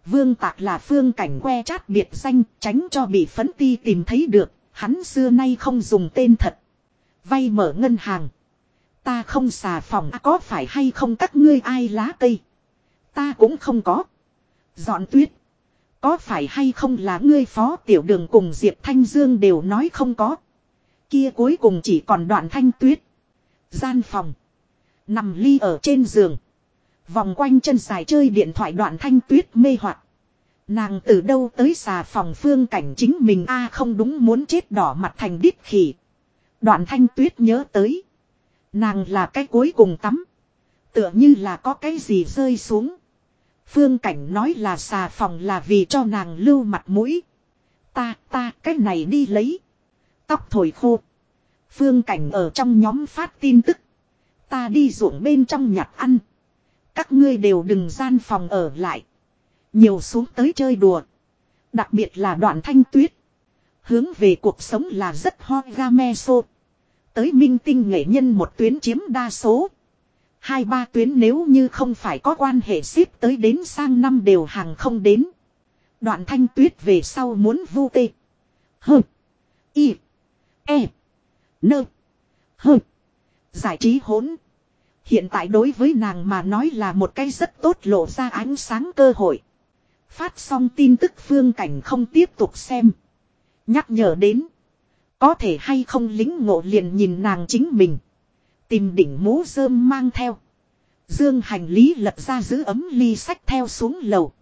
Vương tạc là phương cảnh que chát biệt danh, tránh cho bị phấn ti tìm thấy được, hắn xưa nay không dùng tên thật. Vay mở ngân hàng. Ta không xà phòng à, có phải hay không các ngươi ai lá cây. Ta cũng không có. Dọn tuyết. Có phải hay không là ngươi phó tiểu đường cùng Diệp Thanh Dương đều nói không có. Kia cuối cùng chỉ còn đoạn thanh tuyết. Gian phòng. Nằm ly ở trên giường. Vòng quanh chân dài chơi điện thoại đoạn thanh tuyết mê hoặc Nàng từ đâu tới xà phòng phương cảnh chính mình a không đúng muốn chết đỏ mặt thành đít khỉ. Đoạn thanh tuyết nhớ tới. Nàng là cái cuối cùng tắm. Tựa như là có cái gì rơi xuống. Phương cảnh nói là xà phòng là vì cho nàng lưu mặt mũi. Ta, ta, cái này đi lấy. Tóc thổi khô. Phương cảnh ở trong nhóm phát tin tức. Ta đi ruộng bên trong nhặt ăn. Các ngươi đều đừng gian phòng ở lại. Nhiều xuống tới chơi đùa. Đặc biệt là đoạn thanh tuyết. Hướng về cuộc sống là rất ho ga me sô. Tới minh tinh nghệ nhân một tuyến chiếm đa số. Hai ba tuyến nếu như không phải có quan hệ ship tới đến sang năm đều hàng không đến. Đoạn thanh tuyết về sau muốn vu tê. Hơ. Y. E. Nơ. Hơ. Giải trí hỗn. Hiện tại đối với nàng mà nói là một cái rất tốt lộ ra ánh sáng cơ hội. Phát xong tin tức phương cảnh không tiếp tục xem. Nhắc nhở đến. Có thể hay không lính ngộ liền nhìn nàng chính mình. Tìm đỉnh mũ rơm mang theo. Dương hành lý lật ra giữ ấm ly sách theo xuống lầu.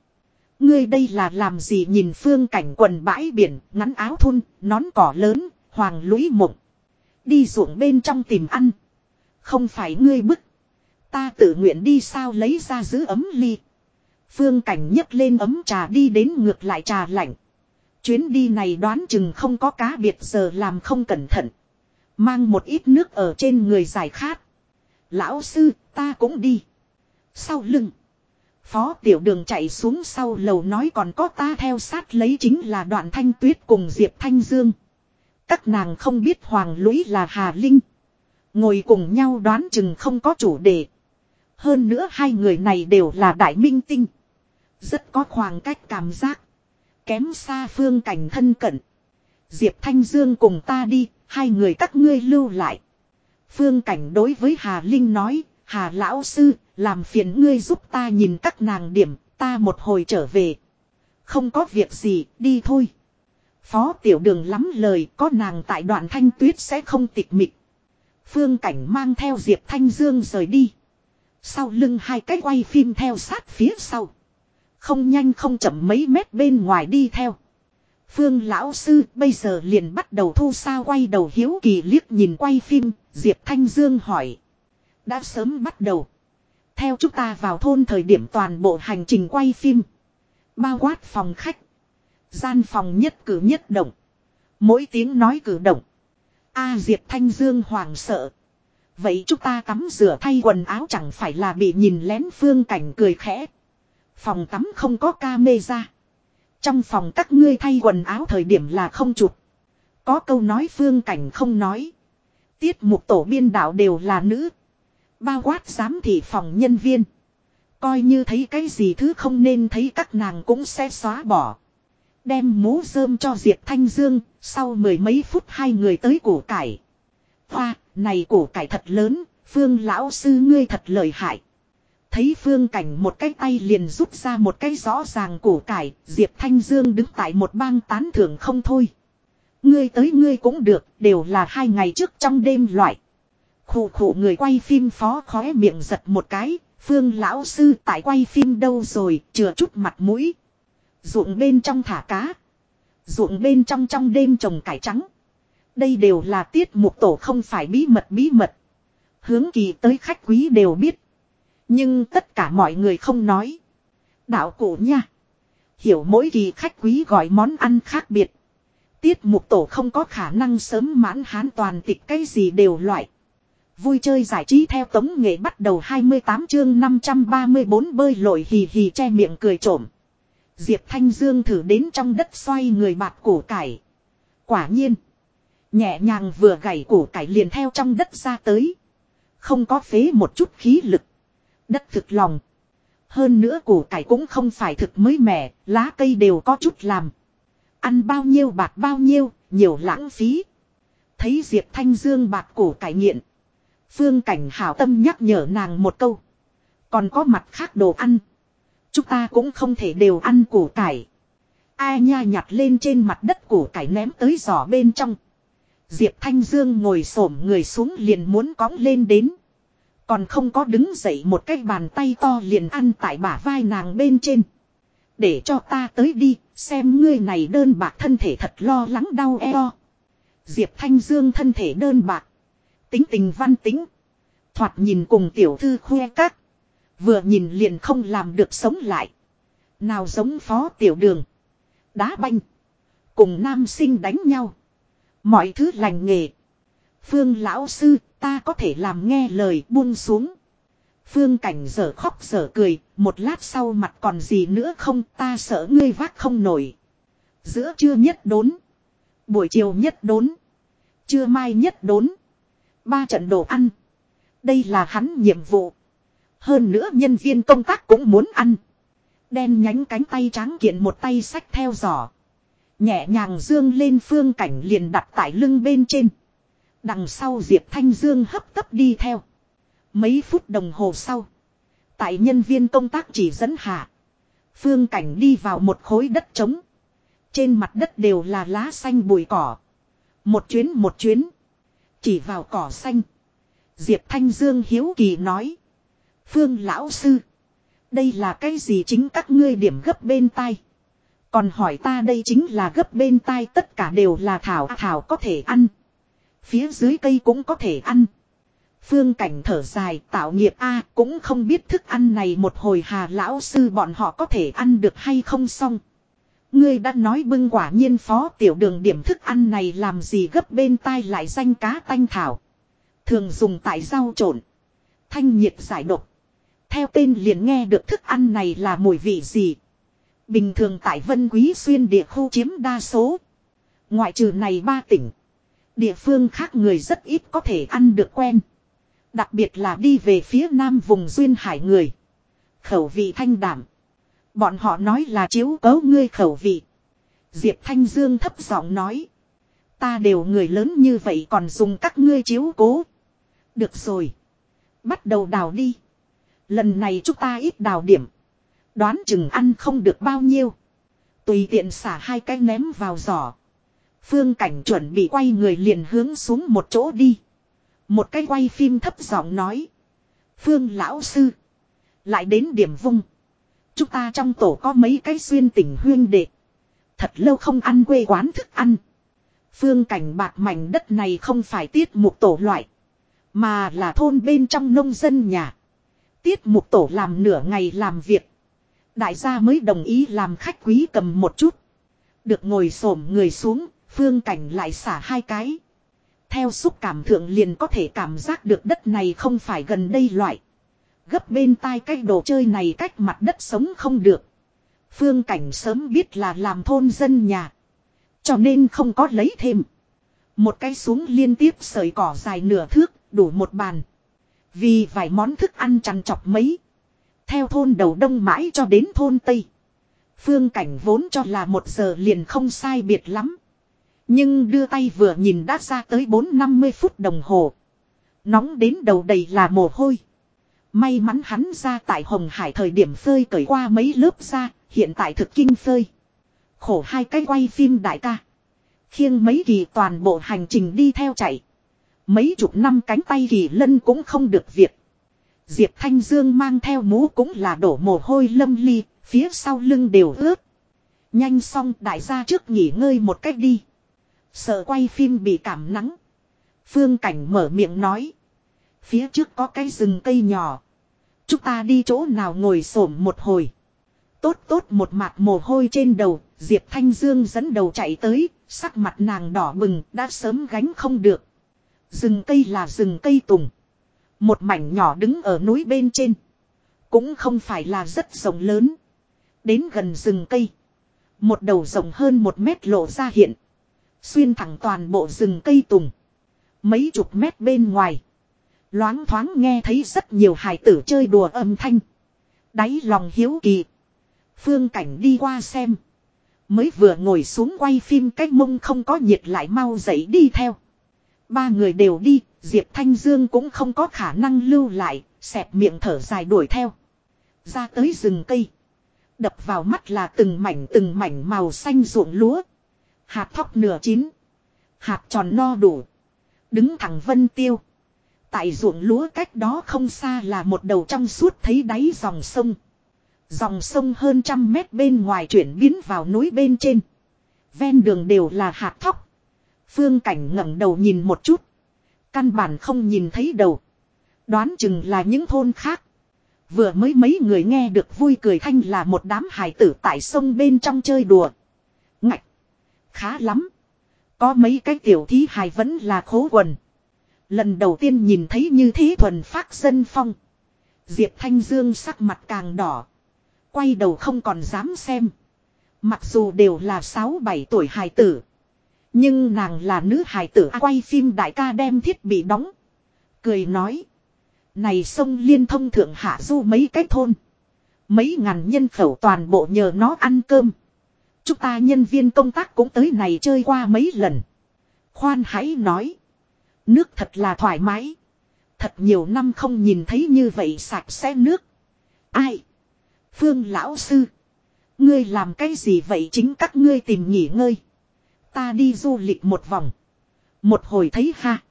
Ngươi đây là làm gì nhìn phương cảnh quần bãi biển, ngắn áo thun, nón cỏ lớn, hoàng lũy mộng. Đi ruộng bên trong tìm ăn. Không phải ngươi bức. Ta tự nguyện đi sao lấy ra giữ ấm ly. Phương cảnh nhấc lên ấm trà đi đến ngược lại trà lạnh. Chuyến đi này đoán chừng không có cá biệt giờ làm không cẩn thận. Mang một ít nước ở trên người giải khát. Lão sư, ta cũng đi. Sau lưng. Phó tiểu đường chạy xuống sau lầu nói còn có ta theo sát lấy chính là đoạn thanh tuyết cùng Diệp Thanh Dương. Các nàng không biết Hoàng Lũy là Hà Linh. Ngồi cùng nhau đoán chừng không có chủ đề. Hơn nữa hai người này đều là đại minh tinh. Rất có khoảng cách cảm giác. Kém xa phương cảnh thân cận. Diệp Thanh Dương cùng ta đi, hai người các ngươi lưu lại. Phương cảnh đối với Hà Linh nói, Hà Lão Sư, làm phiền ngươi giúp ta nhìn các nàng điểm, ta một hồi trở về. Không có việc gì, đi thôi. Phó tiểu đường lắm lời, có nàng tại đoạn thanh tuyết sẽ không tịch mịch. Phương cảnh mang theo Diệp Thanh Dương rời đi. Sau lưng hai cái quay phim theo sát phía sau. Không nhanh không chậm mấy mét bên ngoài đi theo. Phương lão sư bây giờ liền bắt đầu thu sao quay đầu hiếu kỳ liếc nhìn quay phim, Diệp Thanh Dương hỏi. Đã sớm bắt đầu. Theo chúng ta vào thôn thời điểm toàn bộ hành trình quay phim. Bao quát phòng khách. Gian phòng nhất cử nhất động. Mỗi tiếng nói cử động. A Diệp Thanh Dương hoảng sợ. Vậy chúng ta tắm rửa thay quần áo chẳng phải là bị nhìn lén phương cảnh cười khẽ. Phòng tắm không có ca mê ra. Trong phòng các ngươi thay quần áo thời điểm là không chụp. Có câu nói phương cảnh không nói. Tiết mục tổ biên đạo đều là nữ. Bao quát giám thị phòng nhân viên. Coi như thấy cái gì thứ không nên thấy các nàng cũng sẽ xóa bỏ. Đem mũ rơm cho Diệp Thanh Dương, sau mười mấy phút hai người tới củ cải. Hoa, này củ cải thật lớn, phương lão sư ngươi thật lợi hại. Thấy phương cảnh một cái tay liền rút ra một cái rõ ràng củ cải, Diệp Thanh Dương đứng tại một bang tán thưởng không thôi. Ngươi tới ngươi cũng được, đều là hai ngày trước trong đêm loại. Khủ khủ người quay phim phó khóe miệng giật một cái, phương lão sư tại quay phim đâu rồi, chừa chút mặt mũi. Ruộng bên trong thả cá. Ruộng bên trong trong đêm trồng cải trắng. Đây đều là tiết mục tổ không phải bí mật bí mật. Hướng kỳ tới khách quý đều biết. Nhưng tất cả mọi người không nói. Đạo cụ nha. Hiểu mỗi kỳ khách quý gọi món ăn khác biệt. Tiết mục tổ không có khả năng sớm mãn hán toàn tịch cái gì đều loại. Vui chơi giải trí theo tống nghệ bắt đầu 28 chương 534 bơi lội hì hì che miệng cười trộm. Diệp Thanh Dương thử đến trong đất xoay người bạt củ cải. Quả nhiên. Nhẹ nhàng vừa gảy củ cải liền theo trong đất ra tới. Không có phế một chút khí lực. Đất thực lòng. Hơn nữa củ cải cũng không phải thực mới mẻ, lá cây đều có chút làm. Ăn bao nhiêu bạc bao nhiêu, nhiều lãng phí. Thấy Diệp Thanh Dương bạc củ cải nghiện. Phương Cảnh hảo tâm nhắc nhở nàng một câu. Còn có mặt khác đồ ăn. Chúng ta cũng không thể đều ăn củ cải. Ai nha nhặt lên trên mặt đất củ cải ném tới giỏ bên trong. Diệp Thanh Dương ngồi xổm người xuống liền muốn cõng lên đến. Còn không có đứng dậy một cái bàn tay to liền ăn tại bả vai nàng bên trên. Để cho ta tới đi, xem ngươi này đơn bạc thân thể thật lo lắng đau eo. Diệp Thanh Dương thân thể đơn bạc. Tính tình văn tính. Thoạt nhìn cùng tiểu thư khoe các. Vừa nhìn liền không làm được sống lại. Nào giống phó tiểu đường. Đá banh. Cùng nam sinh đánh nhau. Mọi thứ lành nghề. Phương lão sư, ta có thể làm nghe lời buông xuống. Phương cảnh giờ khóc giờ cười. Một lát sau mặt còn gì nữa không, ta sợ ngươi vác không nổi. Giữa trưa nhất đốn. Buổi chiều nhất đốn. Trưa mai nhất đốn. Ba trận đồ ăn. Đây là hắn nhiệm vụ. Hơn nữa nhân viên công tác cũng muốn ăn. Đen nhánh cánh tay trắng kiện một tay sách theo giỏ. Nhẹ nhàng dương lên phương cảnh liền đặt tại lưng bên trên. Đằng sau Diệp Thanh Dương hấp tấp đi theo. Mấy phút đồng hồ sau. Tại nhân viên công tác chỉ dẫn hạ. Phương cảnh đi vào một khối đất trống. Trên mặt đất đều là lá xanh bụi cỏ. Một chuyến một chuyến. Chỉ vào cỏ xanh. Diệp Thanh Dương hiếu kỳ nói. Phương lão sư. Đây là cái gì chính các ngươi điểm gấp bên tai. Còn hỏi ta đây chính là gấp bên tai tất cả đều là thảo thảo có thể ăn. Phía dưới cây cũng có thể ăn. Phương cảnh thở dài, tạo nghiệp A cũng không biết thức ăn này một hồi hà lão sư bọn họ có thể ăn được hay không xong. Ngươi đã nói bưng quả nhiên phó tiểu đường điểm thức ăn này làm gì gấp bên tai lại danh cá tanh thảo. Thường dùng tại rau trộn. Thanh nhiệt giải độc. Theo tên liền nghe được thức ăn này là mùi vị gì. Bình thường tại Vân Quý Xuyên địa khu chiếm đa số. Ngoại trừ này ba tỉnh. Địa phương khác người rất ít có thể ăn được quen. Đặc biệt là đi về phía nam vùng duyên hải người. Khẩu vị thanh đảm. Bọn họ nói là chiếu cấu ngươi khẩu vị. Diệp Thanh Dương thấp giọng nói. Ta đều người lớn như vậy còn dùng các ngươi chiếu cố. Được rồi. Bắt đầu đào đi. Lần này chúng ta ít đào điểm. Đoán chừng ăn không được bao nhiêu. Tùy tiện xả hai cái ném vào giỏ. Phương cảnh chuẩn bị quay người liền hướng xuống một chỗ đi. Một cái quay phim thấp giọng nói. Phương lão sư. Lại đến điểm vung. Chúng ta trong tổ có mấy cái xuyên tỉnh huyên đệ. Thật lâu không ăn quê quán thức ăn. Phương cảnh bạc mảnh đất này không phải tiết mục tổ loại. Mà là thôn bên trong nông dân nhà. Tiết mục tổ làm nửa ngày làm việc. Đại gia mới đồng ý làm khách quý cầm một chút. Được ngồi xổm người xuống, phương cảnh lại xả hai cái. Theo xúc cảm thượng liền có thể cảm giác được đất này không phải gần đây loại. Gấp bên tai cái đồ chơi này cách mặt đất sống không được. Phương cảnh sớm biết là làm thôn dân nhà. Cho nên không có lấy thêm. Một cái xuống liên tiếp sợi cỏ dài nửa thước, đủ một bàn. Vì vài món thức ăn chăn chọc mấy. Theo thôn đầu đông mãi cho đến thôn tây. Phương cảnh vốn cho là một giờ liền không sai biệt lắm. Nhưng đưa tay vừa nhìn đã ra tới 4-50 phút đồng hồ. Nóng đến đầu đầy là mồ hôi. May mắn hắn ra tại Hồng Hải thời điểm phơi cởi qua mấy lớp ra, hiện tại thực kinh phơi. Khổ hai cái quay phim đại ca. Khiêng mấy kỳ toàn bộ hành trình đi theo chạy. Mấy chục năm cánh tay kỳ lân cũng không được việc. Diệp Thanh Dương mang theo mũ cũng là đổ mồ hôi lâm ly, phía sau lưng đều ướt. Nhanh xong đại gia trước nghỉ ngơi một cách đi. Sợ quay phim bị cảm nắng. Phương Cảnh mở miệng nói. Phía trước có cái rừng cây nhỏ. Chúng ta đi chỗ nào ngồi xổm một hồi. Tốt tốt một mặt mồ hôi trên đầu, Diệp Thanh Dương dẫn đầu chạy tới, sắc mặt nàng đỏ bừng, đã sớm gánh không được. Rừng cây là rừng cây tùng. Một mảnh nhỏ đứng ở núi bên trên. Cũng không phải là rất rộng lớn. Đến gần rừng cây. Một đầu rộng hơn một mét lộ ra hiện. Xuyên thẳng toàn bộ rừng cây tùng. Mấy chục mét bên ngoài. Loáng thoáng nghe thấy rất nhiều hài tử chơi đùa âm thanh. Đáy lòng hiếu kỳ. Phương cảnh đi qua xem. Mới vừa ngồi xuống quay phim cách mông không có nhiệt lại mau dậy đi theo. Ba người đều đi, Diệp Thanh Dương cũng không có khả năng lưu lại, xẹp miệng thở dài đuổi theo. Ra tới rừng cây. Đập vào mắt là từng mảnh từng mảnh màu xanh ruộng lúa. Hạt thóc nửa chín. Hạt tròn no đủ. Đứng thẳng vân tiêu. Tại ruộng lúa cách đó không xa là một đầu trong suốt thấy đáy dòng sông. Dòng sông hơn trăm mét bên ngoài chuyển biến vào núi bên trên. Ven đường đều là hạt thóc. Phương cảnh ngẩng đầu nhìn một chút. Căn bản không nhìn thấy đầu. Đoán chừng là những thôn khác. Vừa mới mấy người nghe được vui cười thanh là một đám hài tử tại sông bên trong chơi đùa. Ngạch. Khá lắm. Có mấy cái tiểu thí hài vẫn là khố quần. Lần đầu tiên nhìn thấy như thế thuần phát dân phong. Diệp Thanh Dương sắc mặt càng đỏ. Quay đầu không còn dám xem. Mặc dù đều là 6-7 tuổi hài tử. Nhưng nàng là nữ hải tử quay phim đại ca đem thiết bị đóng. Cười nói. Này sông liên thông thượng hạ du mấy cái thôn. Mấy ngàn nhân khẩu toàn bộ nhờ nó ăn cơm. Chúng ta nhân viên công tác cũng tới này chơi qua mấy lần. Khoan hãy nói. Nước thật là thoải mái. Thật nhiều năm không nhìn thấy như vậy sạch sẽ nước. Ai? Phương lão sư. Ngươi làm cái gì vậy chính các ngươi tìm nghỉ ngơi. Ta đi du lịch một vòng. Một hồi thấy ha.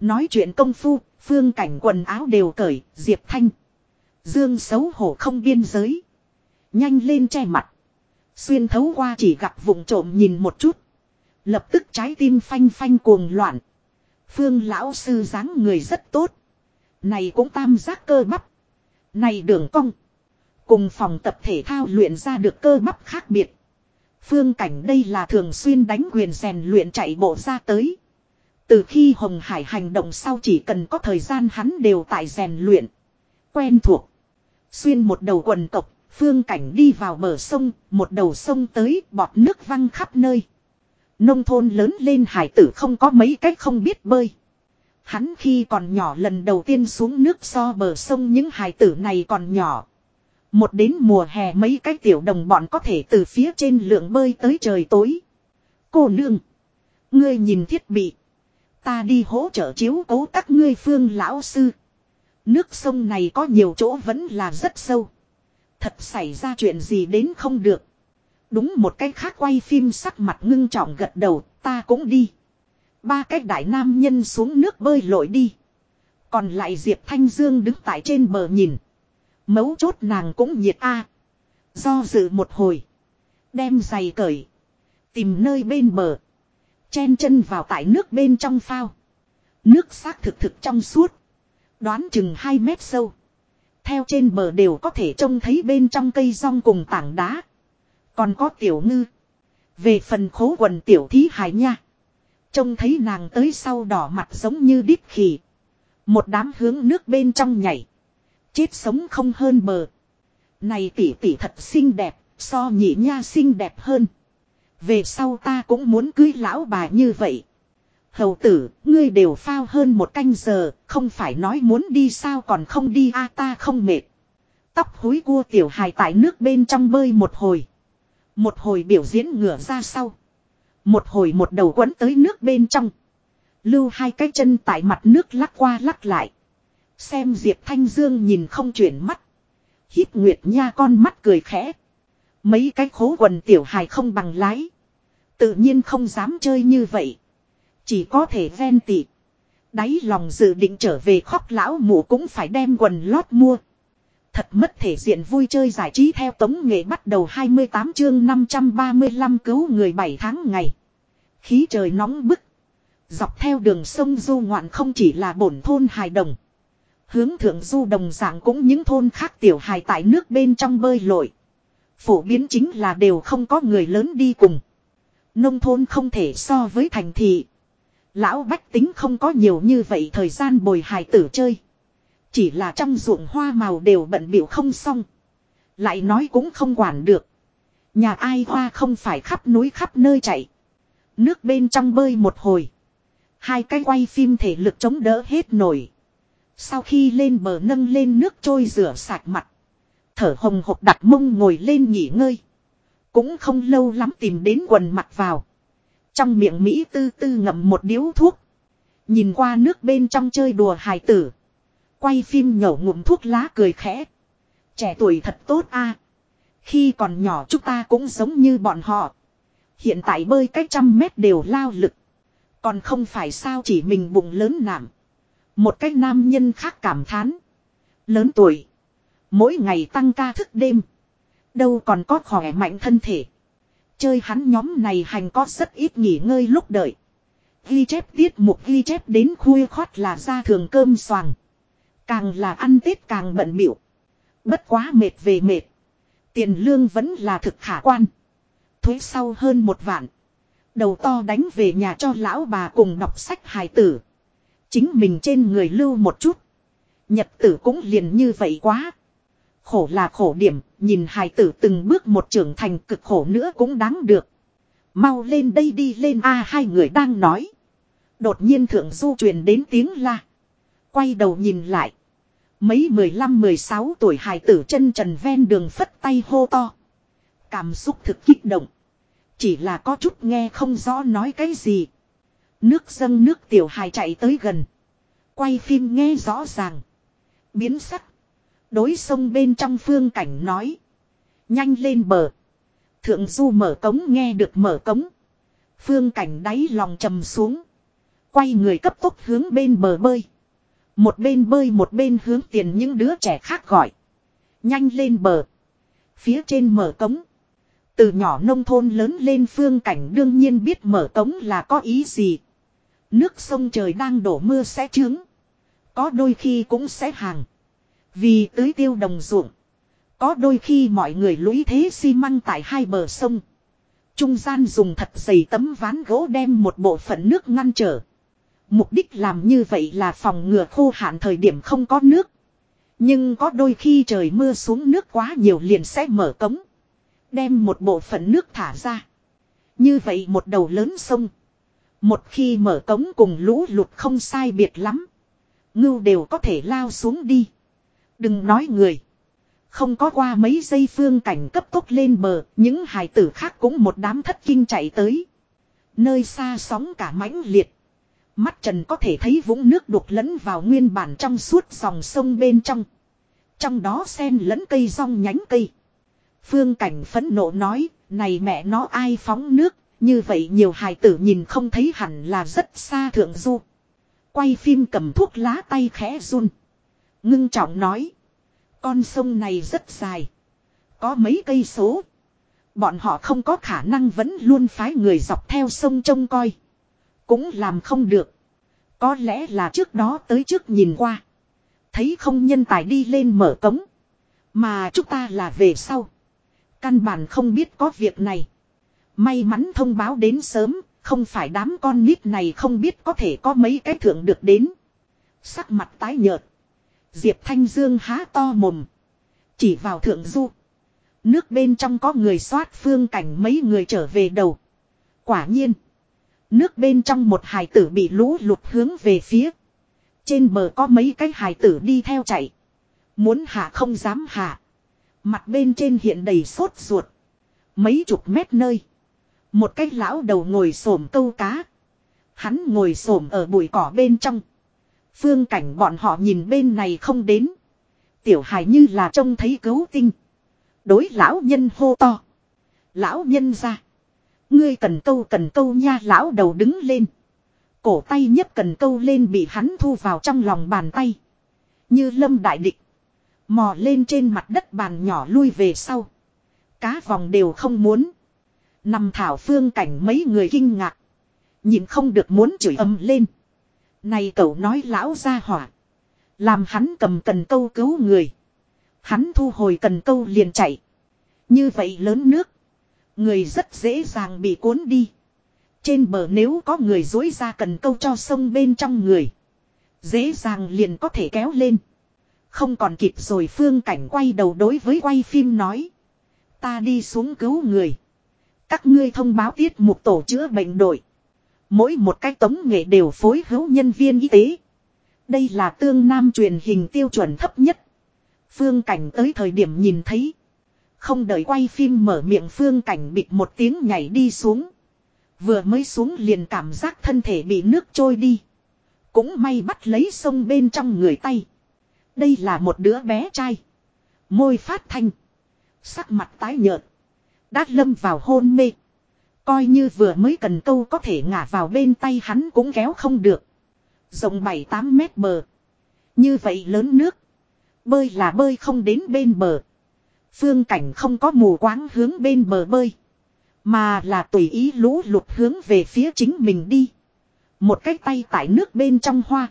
Nói chuyện công phu, phương cảnh quần áo đều cởi, Diệp Thanh. Dương xấu hổ không biên giới. Nhanh lên che mặt. Xuyên thấu qua chỉ gặp vùng trộm nhìn một chút. Lập tức trái tim phanh phanh cuồng loạn. Phương lão sư dáng người rất tốt. Này cũng tam giác cơ bắp. Này đường cong. Cùng phòng tập thể thao luyện ra được cơ bắp khác biệt. Phương cảnh đây là thường xuyên đánh quyền rèn luyện chạy bộ ra tới. Từ khi Hồng Hải hành động sau chỉ cần có thời gian hắn đều tại rèn luyện. Quen thuộc. Xuyên một đầu quần tộc, phương cảnh đi vào bờ sông, một đầu sông tới, bọt nước văng khắp nơi. Nông thôn lớn lên hải tử không có mấy cách không biết bơi. Hắn khi còn nhỏ lần đầu tiên xuống nước so bờ sông những hải tử này còn nhỏ. Một đến mùa hè mấy cái tiểu đồng bọn có thể từ phía trên lượng bơi tới trời tối. Cô nương. Ngươi nhìn thiết bị. Ta đi hỗ trợ chiếu cố các ngươi phương lão sư. Nước sông này có nhiều chỗ vẫn là rất sâu. Thật xảy ra chuyện gì đến không được. Đúng một cách khác quay phim sắc mặt ngưng trọng gật đầu, ta cũng đi. Ba cách đại nam nhân xuống nước bơi lội đi. Còn lại Diệp Thanh Dương đứng tại trên bờ nhìn. Mấu chốt nàng cũng nhiệt a. Do dự một hồi. Đem giày cởi. Tìm nơi bên bờ. Chen chân vào tại nước bên trong phao. Nước xác thực thực trong suốt. Đoán chừng 2 mét sâu. Theo trên bờ đều có thể trông thấy bên trong cây rong cùng tảng đá. Còn có tiểu ngư. Về phần khố quần tiểu thí hải nha. Trông thấy nàng tới sau đỏ mặt giống như đít khỉ. Một đám hướng nước bên trong nhảy. Chết sống không hơn bờ. Này tỷ tỷ thật xinh đẹp, so nhị nha xinh đẹp hơn. Về sau ta cũng muốn cưới lão bà như vậy. Hầu tử, ngươi đều phao hơn một canh giờ, không phải nói muốn đi sao còn không đi a ta không mệt. Tóc húi cua tiểu hài tại nước bên trong bơi một hồi. Một hồi biểu diễn ngửa ra sau. Một hồi một đầu quấn tới nước bên trong. Lưu hai cái chân tại mặt nước lắc qua lắc lại. Xem Diệp Thanh Dương nhìn không chuyển mắt. Hít Nguyệt Nha con mắt cười khẽ. Mấy cái khố quần tiểu hài không bằng lái. Tự nhiên không dám chơi như vậy. Chỉ có thể ven tị. Đáy lòng dự định trở về khóc lão mụ cũng phải đem quần lót mua. Thật mất thể diện vui chơi giải trí theo tống nghệ bắt đầu 28 chương 535 cứu người 7 tháng ngày. Khí trời nóng bức. Dọc theo đường sông du ngoạn không chỉ là bổn thôn hài đồng. Hướng thượng du đồng dạng cũng những thôn khác tiểu hài tại nước bên trong bơi lội. Phổ biến chính là đều không có người lớn đi cùng. Nông thôn không thể so với thành thị. Lão bách tính không có nhiều như vậy thời gian bồi hài tử chơi. Chỉ là trong ruộng hoa màu đều bận biểu không xong. Lại nói cũng không quản được. Nhà ai hoa không phải khắp núi khắp nơi chạy. Nước bên trong bơi một hồi. Hai cái quay phim thể lực chống đỡ hết nổi. Sau khi lên bờ nâng lên nước trôi rửa sạch mặt. Thở hồng hộc đặt mông ngồi lên nghỉ ngơi. Cũng không lâu lắm tìm đến quần mặt vào. Trong miệng Mỹ tư tư ngậm một điếu thuốc. Nhìn qua nước bên trong chơi đùa hài tử. Quay phim nhổ ngụm thuốc lá cười khẽ. Trẻ tuổi thật tốt a. Khi còn nhỏ chúng ta cũng giống như bọn họ. Hiện tại bơi cách trăm mét đều lao lực. Còn không phải sao chỉ mình bụng lớn nảm. Một cách nam nhân khác cảm thán. Lớn tuổi. Mỗi ngày tăng ca thức đêm. Đâu còn có khỏe mạnh thân thể. Chơi hắn nhóm này hành có rất ít nghỉ ngơi lúc đợi. Ghi chép tiết mục ghi chép đến khuya khoát là ra thường cơm xoàng. Càng là ăn tết càng bận biểu. Bất quá mệt về mệt. Tiền lương vẫn là thực khả quan. Thuế sau hơn một vạn. Đầu to đánh về nhà cho lão bà cùng đọc sách hài tử. Chính mình trên người lưu một chút. Nhật tử cũng liền như vậy quá. Khổ là khổ điểm, nhìn hài tử từng bước một trưởng thành cực khổ nữa cũng đáng được. Mau lên đây đi lên a hai người đang nói. Đột nhiên thượng du truyền đến tiếng la. Quay đầu nhìn lại. Mấy mười lăm mười sáu tuổi hài tử chân trần ven đường phất tay hô to. Cảm xúc thực kích động. Chỉ là có chút nghe không rõ nói cái gì. Nước dâng nước tiểu hài chạy tới gần. Quay phim nghe rõ ràng. Biến sắc. Đối sông bên trong phương cảnh nói. Nhanh lên bờ. Thượng du mở cống nghe được mở cống. Phương cảnh đáy lòng trầm xuống. Quay người cấp tốc hướng bên bờ bơi. Một bên bơi một bên hướng tiền những đứa trẻ khác gọi. Nhanh lên bờ. Phía trên mở cống. Từ nhỏ nông thôn lớn lên phương cảnh đương nhiên biết mở cống là có ý gì. Nước sông trời đang đổ mưa sẽ trướng. Có đôi khi cũng sẽ hàng. Vì tưới tiêu đồng ruộng. Có đôi khi mọi người lũy thế xi măng tại hai bờ sông. Trung gian dùng thật dày tấm ván gỗ đem một bộ phận nước ngăn trở. Mục đích làm như vậy là phòng ngừa khô hạn thời điểm không có nước. Nhưng có đôi khi trời mưa xuống nước quá nhiều liền sẽ mở cống. Đem một bộ phận nước thả ra. Như vậy một đầu lớn sông. Một khi mở cống cùng lũ lụt không sai biệt lắm. Ngưu đều có thể lao xuống đi. Đừng nói người. Không có qua mấy giây phương cảnh cấp tốc lên bờ, những hài tử khác cũng một đám thất kinh chạy tới. Nơi xa sóng cả mãnh liệt. Mắt trần có thể thấy vũng nước đục lẫn vào nguyên bản trong suốt dòng sông bên trong. Trong đó sen lẫn cây rong nhánh cây. Phương cảnh phẫn nộ nói, này mẹ nó ai phóng nước, như vậy nhiều hài tử nhìn không thấy hẳn là rất xa thượng du. Quay phim cầm thuốc lá tay khẽ run. Ngưng trọng nói. Con sông này rất dài. Có mấy cây số. Bọn họ không có khả năng vẫn luôn phái người dọc theo sông trông coi. Cũng làm không được. Có lẽ là trước đó tới trước nhìn qua. Thấy không nhân tài đi lên mở cống. Mà chúng ta là về sau. Căn bản không biết có việc này. May mắn thông báo đến sớm, không phải đám con nít này không biết có thể có mấy cái thượng được đến. Sắc mặt tái nhợt. Diệp Thanh Dương há to mồm. Chỉ vào thượng du. Nước bên trong có người soát phương cảnh mấy người trở về đầu. Quả nhiên. Nước bên trong một hài tử bị lũ lụt hướng về phía. Trên bờ có mấy cái hài tử đi theo chạy. Muốn hạ không dám hạ. Mặt bên trên hiện đầy sốt ruột. Mấy chục mét nơi. Một cái lão đầu ngồi xổm câu cá. Hắn ngồi xổm ở bụi cỏ bên trong. Phương cảnh bọn họ nhìn bên này không đến. Tiểu hài như là trông thấy cứu tinh. Đối lão nhân hô to. Lão nhân ra. Ngươi cần câu cần câu nha lão đầu đứng lên. Cổ tay nhấp cần câu lên bị hắn thu vào trong lòng bàn tay. Như lâm đại địch. Mò lên trên mặt đất bàn nhỏ lui về sau. Cá vòng đều không muốn. Nằm thảo phương cảnh mấy người kinh ngạc. Nhìn không được muốn chửi âm lên. Này cậu nói lão ra hỏa. Làm hắn cầm cần câu cứu người. Hắn thu hồi cần câu liền chạy. Như vậy lớn nước. Người rất dễ dàng bị cuốn đi. Trên bờ nếu có người dối ra cần câu cho sông bên trong người. Dễ dàng liền có thể kéo lên. Không còn kịp rồi phương cảnh quay đầu đối với quay phim nói. Ta đi xuống cứu người. Các ngươi thông báo tiết mục tổ chữa bệnh đội. Mỗi một cái tống nghệ đều phối hữu nhân viên y tế. Đây là tương nam truyền hình tiêu chuẩn thấp nhất. Phương cảnh tới thời điểm nhìn thấy. Không đợi quay phim mở miệng phương cảnh bịt một tiếng nhảy đi xuống. Vừa mới xuống liền cảm giác thân thể bị nước trôi đi. Cũng may bắt lấy sông bên trong người tay. Đây là một đứa bé trai. Môi phát thanh. Sắc mặt tái nhợt. Đát lâm vào hôn mê. Coi như vừa mới cần câu có thể ngả vào bên tay hắn cũng kéo không được. Rộng 7-8 mét bờ. Như vậy lớn nước. Bơi là bơi không đến bên bờ. Phương cảnh không có mù quáng hướng bên bờ bơi. Mà là tùy ý lũ lụt hướng về phía chính mình đi. Một cái tay tại nước bên trong hoa.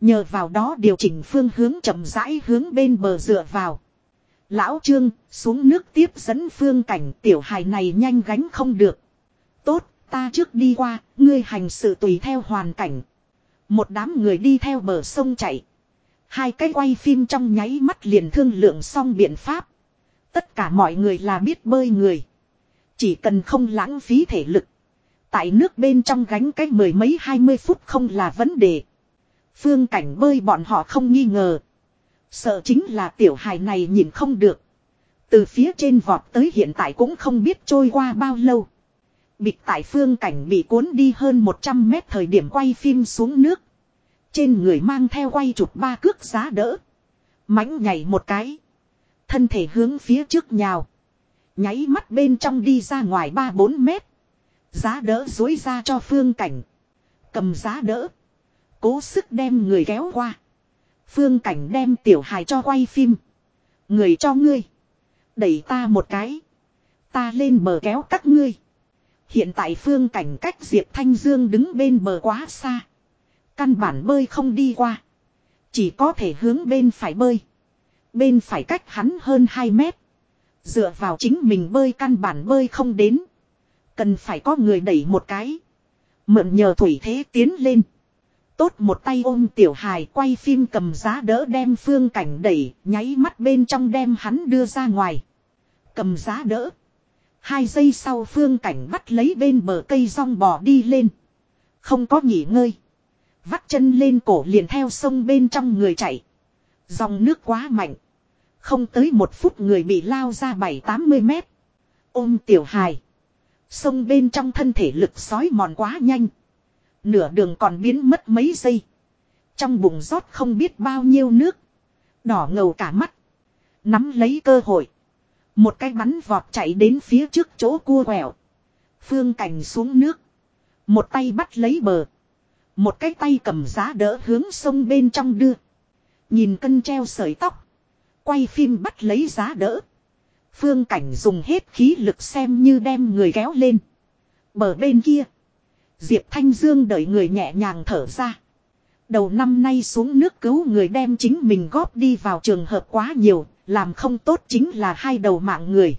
Nhờ vào đó điều chỉnh phương hướng chậm rãi hướng bên bờ dựa vào. Lão Trương xuống nước tiếp dẫn phương cảnh tiểu hài này nhanh gánh không được. Tốt, ta trước đi qua, ngươi hành sự tùy theo hoàn cảnh. Một đám người đi theo bờ sông chạy. Hai cái quay phim trong nháy mắt liền thương lượng xong biện pháp. Tất cả mọi người là biết bơi người. Chỉ cần không lãng phí thể lực. Tại nước bên trong gánh cách mười mấy hai mươi phút không là vấn đề. Phương cảnh bơi bọn họ không nghi ngờ. Sợ chính là tiểu hài này nhìn không được. Từ phía trên vọt tới hiện tại cũng không biết trôi qua bao lâu. Bịch tại phương cảnh bị cuốn đi hơn 100 mét thời điểm quay phim xuống nước. Trên người mang theo quay chụp ba cước giá đỡ. mãnh nhảy một cái. Thân thể hướng phía trước nhào. Nháy mắt bên trong đi ra ngoài 3-4 mét. Giá đỡ dối ra cho phương cảnh. Cầm giá đỡ. Cố sức đem người kéo qua. Phương cảnh đem tiểu hài cho quay phim. Người cho ngươi. Đẩy ta một cái. Ta lên bờ kéo các ngươi. Hiện tại phương cảnh cách Diệp Thanh Dương đứng bên bờ quá xa. Căn bản bơi không đi qua. Chỉ có thể hướng bên phải bơi. Bên phải cách hắn hơn 2 mét. Dựa vào chính mình bơi căn bản bơi không đến. Cần phải có người đẩy một cái. Mượn nhờ thủy thế tiến lên. Tốt một tay ôm tiểu hài quay phim cầm giá đỡ đem phương cảnh đẩy, nháy mắt bên trong đem hắn đưa ra ngoài. Cầm giá đỡ. Hai giây sau phương cảnh bắt lấy bên bờ cây rong bò đi lên. Không có nghỉ ngơi. Vắt chân lên cổ liền theo sông bên trong người chạy. Dòng nước quá mạnh. Không tới một phút người bị lao ra bảy tám mươi mét. Ôm tiểu hài. Sông bên trong thân thể lực sói mòn quá nhanh. Nửa đường còn biến mất mấy giây. Trong bụng rót không biết bao nhiêu nước. Đỏ ngầu cả mắt. Nắm lấy cơ hội. Một cái bắn vọt chạy đến phía trước chỗ cua quẹo. Phương cảnh xuống nước. Một tay bắt lấy bờ. Một cái tay cầm giá đỡ hướng sông bên trong đưa. Nhìn cân treo sợi tóc. Quay phim bắt lấy giá đỡ. Phương cảnh dùng hết khí lực xem như đem người kéo lên. Bờ bên kia. Diệp Thanh Dương đợi người nhẹ nhàng thở ra. Đầu năm nay xuống nước cứu người đem chính mình góp đi vào trường hợp quá nhiều, làm không tốt chính là hai đầu mạng người.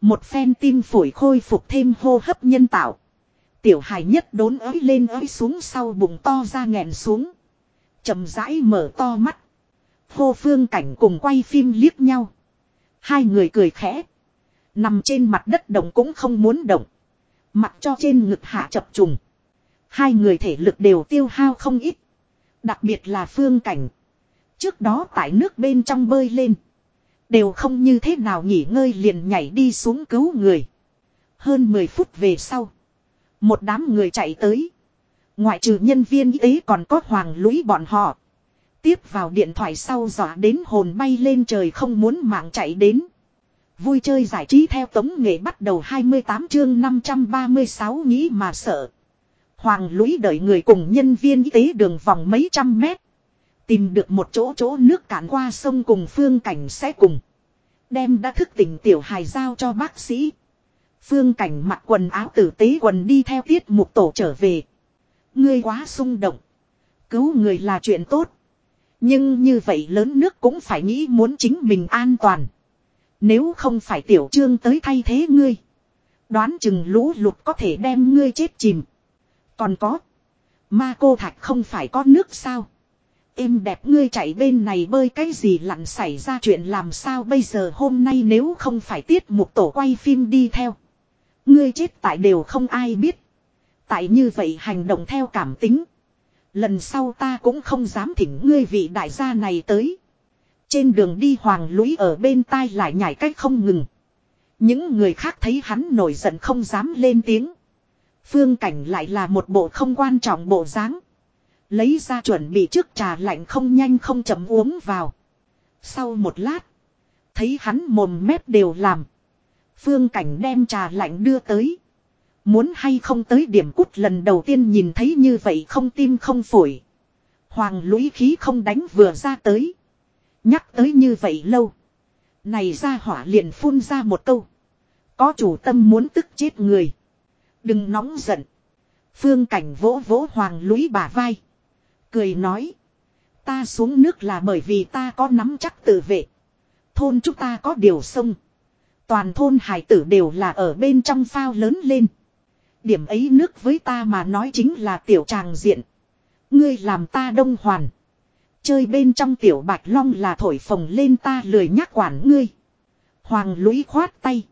Một phen tim phổi khôi phục thêm hô hấp nhân tạo. Tiểu hài nhất đốn ới lên ới xuống sau bụng to ra nghẹn xuống. chậm rãi mở to mắt. Hô phương cảnh cùng quay phim liếc nhau. Hai người cười khẽ. Nằm trên mặt đất động cũng không muốn động. Mặt cho trên ngực hạ chập trùng. Hai người thể lực đều tiêu hao không ít. Đặc biệt là phương cảnh. Trước đó tại nước bên trong bơi lên. Đều không như thế nào nghỉ ngơi liền nhảy đi xuống cứu người. Hơn 10 phút về sau. Một đám người chạy tới. Ngoại trừ nhân viên y tế còn có hoàng lũy bọn họ. Tiếp vào điện thoại sau dọa đến hồn bay lên trời không muốn mạng chạy đến. Vui chơi giải trí theo tống nghệ bắt đầu 28 chương 536 nghĩ mà sợ. Hoàng lũy đợi người cùng nhân viên y tế đường vòng mấy trăm mét. Tìm được một chỗ chỗ nước cạn qua sông cùng phương cảnh sẽ cùng. Đem đã thức tỉnh tiểu hài giao cho bác sĩ. Phương cảnh mặc quần áo tử tế quần đi theo tiết mục tổ trở về. Ngươi quá xung động. Cứu người là chuyện tốt. Nhưng như vậy lớn nước cũng phải nghĩ muốn chính mình an toàn. Nếu không phải tiểu trương tới thay thế ngươi. Đoán chừng lũ lụt có thể đem ngươi chết chìm. Còn có. Ma cô thạch không phải có nước sao. Êm đẹp ngươi chạy bên này bơi cái gì lặn xảy ra chuyện làm sao bây giờ hôm nay nếu không phải tiết mục tổ quay phim đi theo. Ngươi chết tại đều không ai biết. Tại như vậy hành động theo cảm tính. Lần sau ta cũng không dám thỉnh ngươi vị đại gia này tới. Trên đường đi hoàng lũy ở bên tai lại nhảy cách không ngừng. Những người khác thấy hắn nổi giận không dám lên tiếng. Phương cảnh lại là một bộ không quan trọng bộ dáng. Lấy ra chuẩn bị trước trà lạnh không nhanh không chậm uống vào. Sau một lát. Thấy hắn mồm mép đều làm. Phương cảnh đem trà lạnh đưa tới. Muốn hay không tới điểm cút lần đầu tiên nhìn thấy như vậy không tim không phổi. Hoàng lũy khí không đánh vừa ra tới. Nhắc tới như vậy lâu. Này ra hỏa liền phun ra một câu. Có chủ tâm muốn tức chết người. Đừng nóng giận. Phương cảnh vỗ vỗ hoàng lũy bà vai. Cười nói. Ta xuống nước là bởi vì ta có nắm chắc tự vệ. Thôn chúng ta có điều sông. Toàn thôn hải tử đều là ở bên trong phao lớn lên. Điểm ấy nước với ta mà nói chính là tiểu tràng diện. Ngươi làm ta đông hoàn. Chơi bên trong tiểu bạch long là thổi phồng lên ta lười nhắc quản ngươi. Hoàng lũy khoát tay.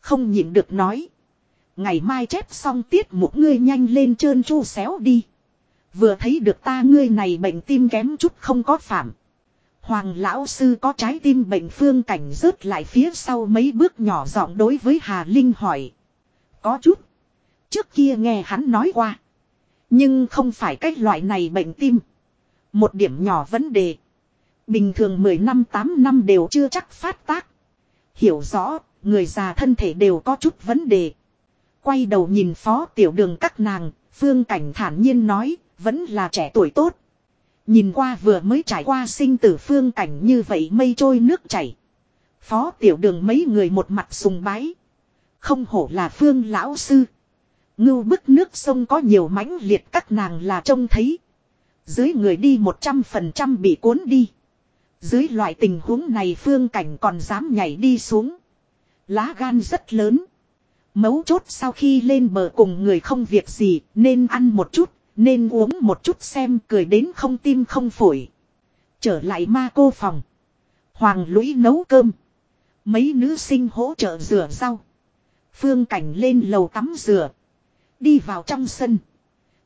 Không nhịn được nói. Ngày mai chép xong tiết một ngươi nhanh lên trơn chu xéo đi. Vừa thấy được ta ngươi này bệnh tim kém chút không có phạm. Hoàng lão sư có trái tim bệnh phương cảnh rớt lại phía sau mấy bước nhỏ giọng đối với Hà Linh hỏi. Có chút. Trước kia nghe hắn nói qua. Nhưng không phải cái loại này bệnh tim. Một điểm nhỏ vấn đề. Bình thường 10 năm 8 năm đều chưa chắc phát tác. Hiểu rõ, người già thân thể đều có chút vấn đề. Quay đầu nhìn phó tiểu đường các nàng, phương cảnh thản nhiên nói, vẫn là trẻ tuổi tốt. Nhìn qua vừa mới trải qua sinh tử phương cảnh như vậy mây trôi nước chảy. Phó tiểu đường mấy người một mặt sùng bái. Không hổ là phương lão sư. Ngưu bức nước sông có nhiều mãnh liệt các nàng là trông thấy. Dưới người đi 100% bị cuốn đi. Dưới loại tình huống này phương cảnh còn dám nhảy đi xuống. Lá gan rất lớn. Mấu chốt sau khi lên bờ cùng người không việc gì nên ăn một chút, nên uống một chút xem cười đến không tim không phổi. Trở lại ma cô phòng. Hoàng lũy nấu cơm. Mấy nữ sinh hỗ trợ rửa rau. Phương cảnh lên lầu tắm rửa. Đi vào trong sân.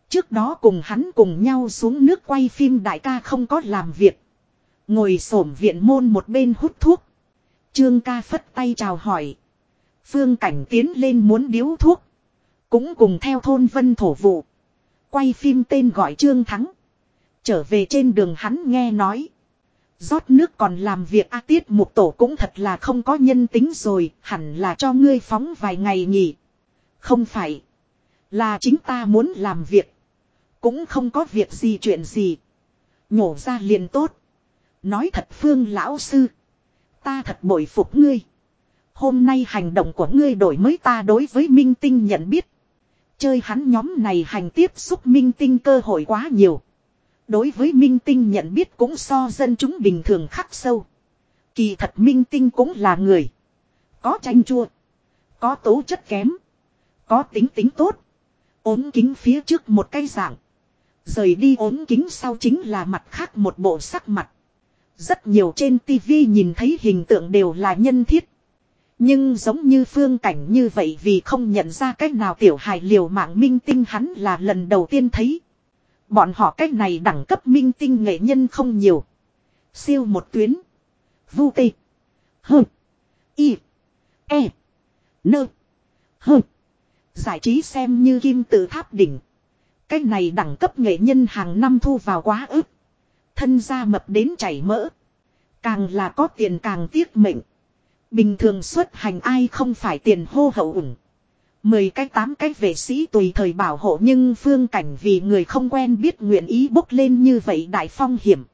Trước đó cùng hắn cùng nhau xuống nước quay phim đại ca không có làm việc. Ngồi xổm viện môn một bên hút thuốc. Trương ca phất tay chào hỏi. Phương cảnh tiến lên muốn điếu thuốc. Cũng cùng theo thôn vân thổ vụ. Quay phim tên gọi Trương Thắng. Trở về trên đường hắn nghe nói. rót nước còn làm việc A tiết mục tổ cũng thật là không có nhân tính rồi. Hẳn là cho ngươi phóng vài ngày nghỉ. Không phải. Là chính ta muốn làm việc. Cũng không có việc gì chuyện gì. Nhổ ra liền tốt. Nói thật phương lão sư. Ta thật bội phục ngươi. Hôm nay hành động của ngươi đổi mới ta đối với minh tinh nhận biết. Chơi hắn nhóm này hành tiếp xúc minh tinh cơ hội quá nhiều. Đối với minh tinh nhận biết cũng so dân chúng bình thường khắc sâu. Kỳ thật minh tinh cũng là người. Có tranh chua. Có tố chất kém. Có tính tính tốt. ốm kính phía trước một cái dạng. Rời đi ốm kính sau chính là mặt khác một bộ sắc mặt. Rất nhiều trên tivi nhìn thấy hình tượng đều là nhân thiết. Nhưng giống như phương cảnh như vậy vì không nhận ra cách nào tiểu hài liều mạng minh tinh hắn là lần đầu tiên thấy. Bọn họ cách này đẳng cấp minh tinh nghệ nhân không nhiều. Siêu một tuyến. Vu tê. Hơ. Y. E. Nơ. Hơ. Giải trí xem như kim tự tháp đỉnh cái này đẳng cấp nghệ nhân hàng năm thu vào quá ức. Thân da mập đến chảy mỡ. Càng là có tiền càng tiếc mệnh. Bình thường xuất hành ai không phải tiền hô hậu ủng. Mười cái tám cái vệ sĩ tùy thời bảo hộ nhưng phương cảnh vì người không quen biết nguyện ý bốc lên như vậy đại phong hiểm.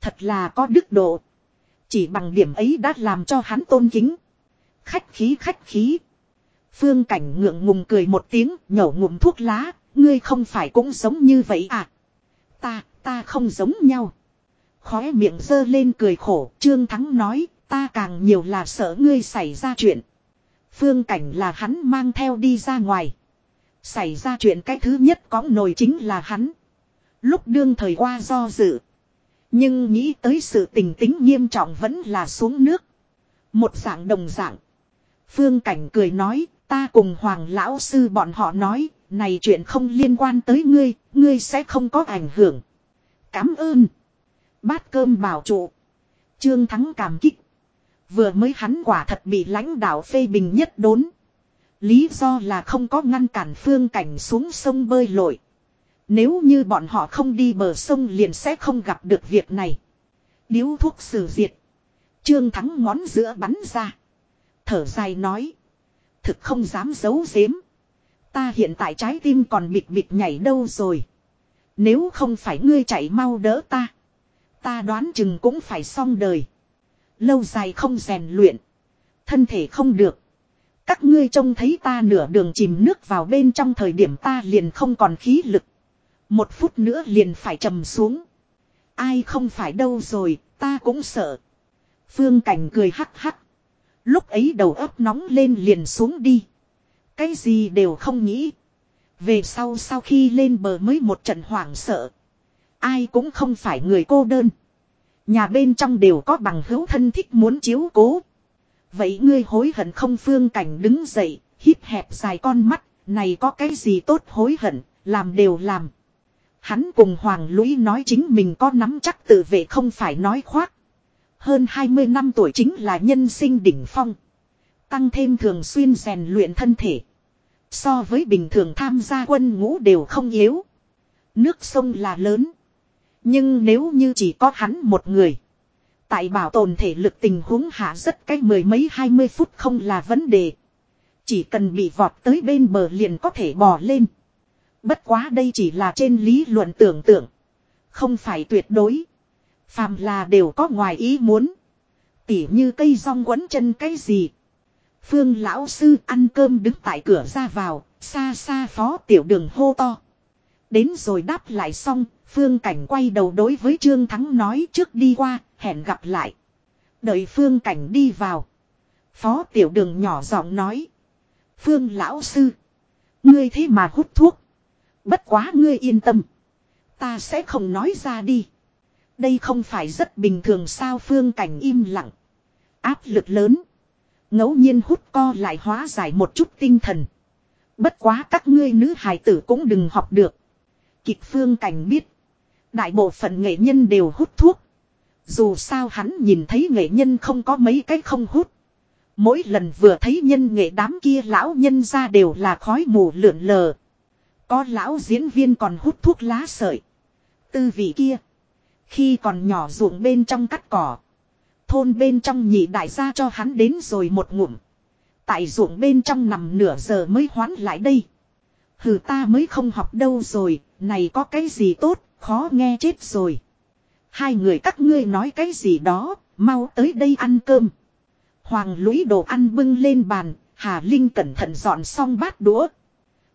Thật là có đức độ. Chỉ bằng điểm ấy đã làm cho hắn tôn kính. Khách khí khách khí. Phương cảnh ngượng ngùng cười một tiếng, nhổ ngụm thuốc lá. Ngươi không phải cũng giống như vậy à. Ta, ta không giống nhau. Khóe miệng dơ lên cười khổ. Trương Thắng nói Ta càng nhiều là sợ ngươi xảy ra chuyện. Phương cảnh là hắn mang theo đi ra ngoài. Xảy ra chuyện cái thứ nhất có nổi chính là hắn. Lúc đương thời qua do dự. Nhưng nghĩ tới sự tình tính nghiêm trọng vẫn là xuống nước. Một dạng đồng dạng. Phương Cảnh cười nói, ta cùng Hoàng Lão Sư bọn họ nói, này chuyện không liên quan tới ngươi, ngươi sẽ không có ảnh hưởng. Cảm ơn. Bát cơm bảo trụ. Trương Thắng cảm kích. Vừa mới hắn quả thật bị lãnh đạo phê bình nhất đốn. Lý do là không có ngăn cản phương cảnh xuống sông bơi lội. Nếu như bọn họ không đi bờ sông liền sẽ không gặp được việc này. Điếu thuốc xử diệt. Trương Thắng ngón giữa bắn ra. Thở dài nói. Thực không dám giấu giếm. Ta hiện tại trái tim còn bịt bịt nhảy đâu rồi. Nếu không phải ngươi chạy mau đỡ ta. Ta đoán chừng cũng phải xong đời. Lâu dài không rèn luyện. Thân thể không được. Các ngươi trông thấy ta nửa đường chìm nước vào bên trong thời điểm ta liền không còn khí lực. Một phút nữa liền phải trầm xuống. Ai không phải đâu rồi, ta cũng sợ. Phương Cảnh cười hắc hắc. Lúc ấy đầu óc nóng lên liền xuống đi. Cái gì đều không nghĩ. Về sau sau khi lên bờ mới một trận hoảng sợ. Ai cũng không phải người cô đơn. Nhà bên trong đều có bằng hữu thân thích muốn chiếu cố. Vậy ngươi hối hận không phương cảnh đứng dậy, hít hẹp dài con mắt, này có cái gì tốt hối hận, làm đều làm. Hắn cùng Hoàng Lũy nói chính mình có nắm chắc tự vệ không phải nói khoác. Hơn 20 năm tuổi chính là nhân sinh đỉnh phong. Tăng thêm thường xuyên rèn luyện thân thể. So với bình thường tham gia quân ngũ đều không yếu. Nước sông là lớn. Nhưng nếu như chỉ có hắn một người. Tại bảo tồn thể lực tình huống hạ rất cách mười mấy hai mươi phút không là vấn đề. Chỉ cần bị vọt tới bên bờ liền có thể bò lên. Bất quá đây chỉ là trên lý luận tưởng tượng. Không phải tuyệt đối. Phàm là đều có ngoài ý muốn. Tỉ như cây rong quấn chân cái gì. Phương lão sư ăn cơm đứng tại cửa ra vào, xa xa phó tiểu đường hô to. đến rồi đáp lại xong, Phương Cảnh quay đầu đối với Trương Thắng nói trước đi qua, hẹn gặp lại. Đợi Phương Cảnh đi vào. Phó tiểu đường nhỏ giọng nói. Phương lão sư. Ngươi thế mà hút thuốc. Bất quá ngươi yên tâm. Ta sẽ không nói ra đi. Đây không phải rất bình thường sao Phương Cảnh im lặng. Áp lực lớn ngẫu nhiên hút co lại hóa giải một chút tinh thần. Bất quá các ngươi nữ hài tử cũng đừng học được. Kịch Phương Cảnh biết. Đại bộ phận nghệ nhân đều hút thuốc. Dù sao hắn nhìn thấy nghệ nhân không có mấy cái không hút. Mỗi lần vừa thấy nhân nghệ đám kia lão nhân ra đều là khói mù lượn lờ. Có lão diễn viên còn hút thuốc lá sợi. Tư vị kia. Khi còn nhỏ ruộng bên trong cắt cỏ. Thôn bên trong nhị đại gia cho hắn đến rồi một ngụm. Tại ruộng bên trong nằm nửa giờ mới hoán lại đây. Hừ ta mới không học đâu rồi, này có cái gì tốt, khó nghe chết rồi. Hai người các ngươi nói cái gì đó, mau tới đây ăn cơm. Hoàng lũy đồ ăn bưng lên bàn, Hà Linh cẩn thận dọn xong bát đũa.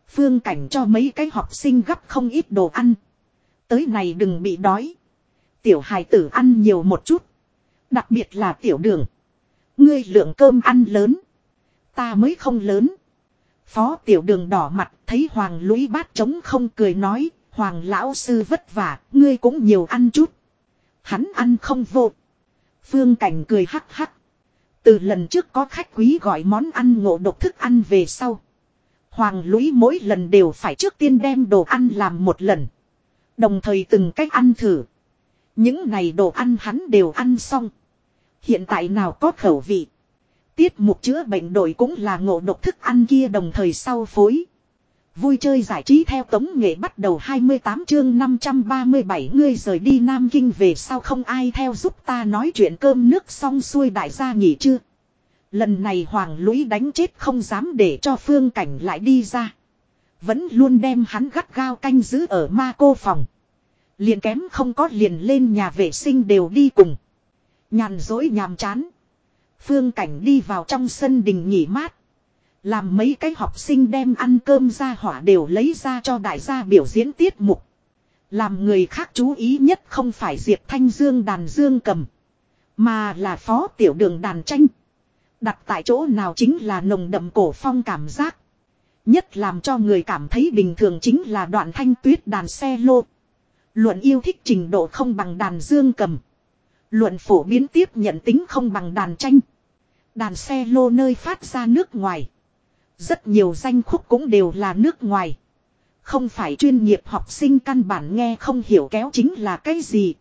Phương cảnh cho mấy cái học sinh gấp không ít đồ ăn. Tới này đừng bị đói. Tiểu hài tử ăn nhiều một chút. Đặc biệt là tiểu đường. Ngươi lượng cơm ăn lớn. Ta mới không lớn. Phó tiểu đường đỏ mặt thấy hoàng lũy bát trống không cười nói. Hoàng lão sư vất vả, ngươi cũng nhiều ăn chút. Hắn ăn không vô. Phương cảnh cười hắc hắc. Từ lần trước có khách quý gọi món ăn ngộ độc thức ăn về sau. Hoàng lũy mỗi lần đều phải trước tiên đem đồ ăn làm một lần. Đồng thời từng cách ăn thử. Những này đồ ăn hắn đều ăn xong. Hiện tại nào có khẩu vị. Tiết mục chữa bệnh đội cũng là ngộ độc thức ăn kia đồng thời sau phối. Vui chơi giải trí theo tống nghệ bắt đầu 28 chương 537 ngươi rời đi Nam Kinh về sao không ai theo giúp ta nói chuyện cơm nước xong xuôi đại gia nghỉ chưa. Lần này Hoàng Lũy đánh chết không dám để cho phương cảnh lại đi ra. Vẫn luôn đem hắn gắt gao canh giữ ở ma cô phòng. Liền kém không có liền lên nhà vệ sinh đều đi cùng. Nhàn dối nhàm chán. Phương cảnh đi vào trong sân đình nghỉ mát. Làm mấy cái học sinh đem ăn cơm ra hỏa đều lấy ra cho đại gia biểu diễn tiết mục. Làm người khác chú ý nhất không phải Diệp Thanh Dương đàn dương cầm. Mà là phó tiểu đường đàn tranh. Đặt tại chỗ nào chính là nồng đậm cổ phong cảm giác. Nhất làm cho người cảm thấy bình thường chính là đoạn thanh tuyết đàn xe lô. Luận yêu thích trình độ không bằng đàn dương cầm. Luận phổ biến tiếp nhận tính không bằng đàn tranh. Đàn xe lô nơi phát ra nước ngoài. Rất nhiều danh khúc cũng đều là nước ngoài. Không phải chuyên nghiệp học sinh căn bản nghe không hiểu kéo chính là cái gì.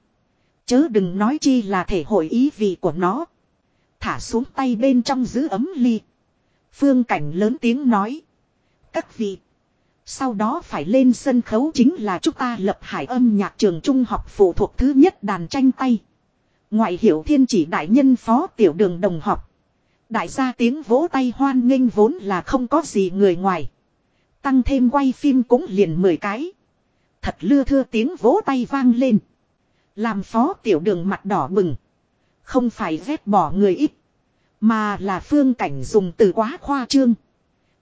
Chớ đừng nói chi là thể hội ý vị của nó. Thả xuống tay bên trong giữ ấm ly. Phương cảnh lớn tiếng nói. Các vị. Sau đó phải lên sân khấu chính là chúng ta lập hải âm nhạc trường trung học phụ thuộc thứ nhất đàn tranh tay. Ngoại hiệu thiên chỉ đại nhân phó tiểu đường đồng học. Đại gia tiếng vỗ tay hoan nghênh vốn là không có gì người ngoài. Tăng thêm quay phim cũng liền 10 cái. Thật lưa thưa tiếng vỗ tay vang lên. Làm phó tiểu đường mặt đỏ bừng. Không phải ghét bỏ người ít. Mà là phương cảnh dùng từ quá khoa trương.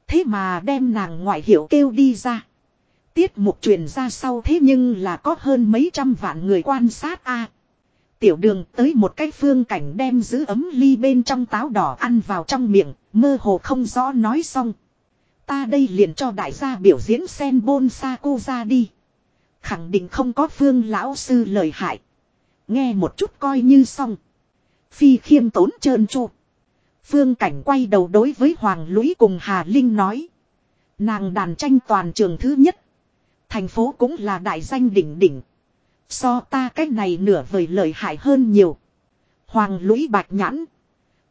Thế mà đem nàng ngoại hiệu kêu đi ra. Tiết mục truyền ra sau thế nhưng là có hơn mấy trăm vạn người quan sát a Tiểu đường tới một cái phương cảnh đem giữ ấm ly bên trong táo đỏ ăn vào trong miệng, mơ hồ không rõ nói xong. Ta đây liền cho đại gia biểu diễn sen bôn sa cô ra đi. Khẳng định không có phương lão sư lời hại. Nghe một chút coi như xong. Phi khiêm tốn trơn tru. Phương cảnh quay đầu đối với Hoàng Lũy cùng Hà Linh nói. Nàng đàn tranh toàn trường thứ nhất. Thành phố cũng là đại danh đỉnh đỉnh. So ta cách này nửa vời lợi hại hơn nhiều. Hoàng lũy bạch nhãn.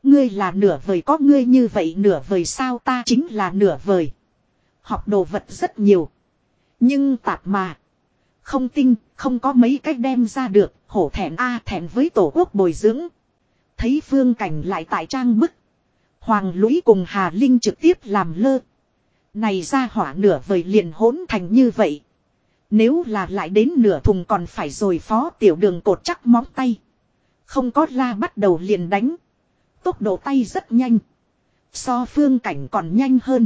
Ngươi là nửa vời có ngươi như vậy nửa vời sao ta chính là nửa vời. Học đồ vật rất nhiều. Nhưng tạp mà. Không tinh, không có mấy cách đem ra được, hổ thẹn a thẹn với tổ quốc bồi dưỡng. Thấy phương cảnh lại tại trang bức. Hoàng lũy cùng Hà Linh trực tiếp làm lơ. Này ra hỏa nửa vời liền hỗn thành như vậy. Nếu là lại đến nửa thùng còn phải rồi phó tiểu đường cột chắc móng tay. Không có la bắt đầu liền đánh. Tốc độ tay rất nhanh. So phương cảnh còn nhanh hơn.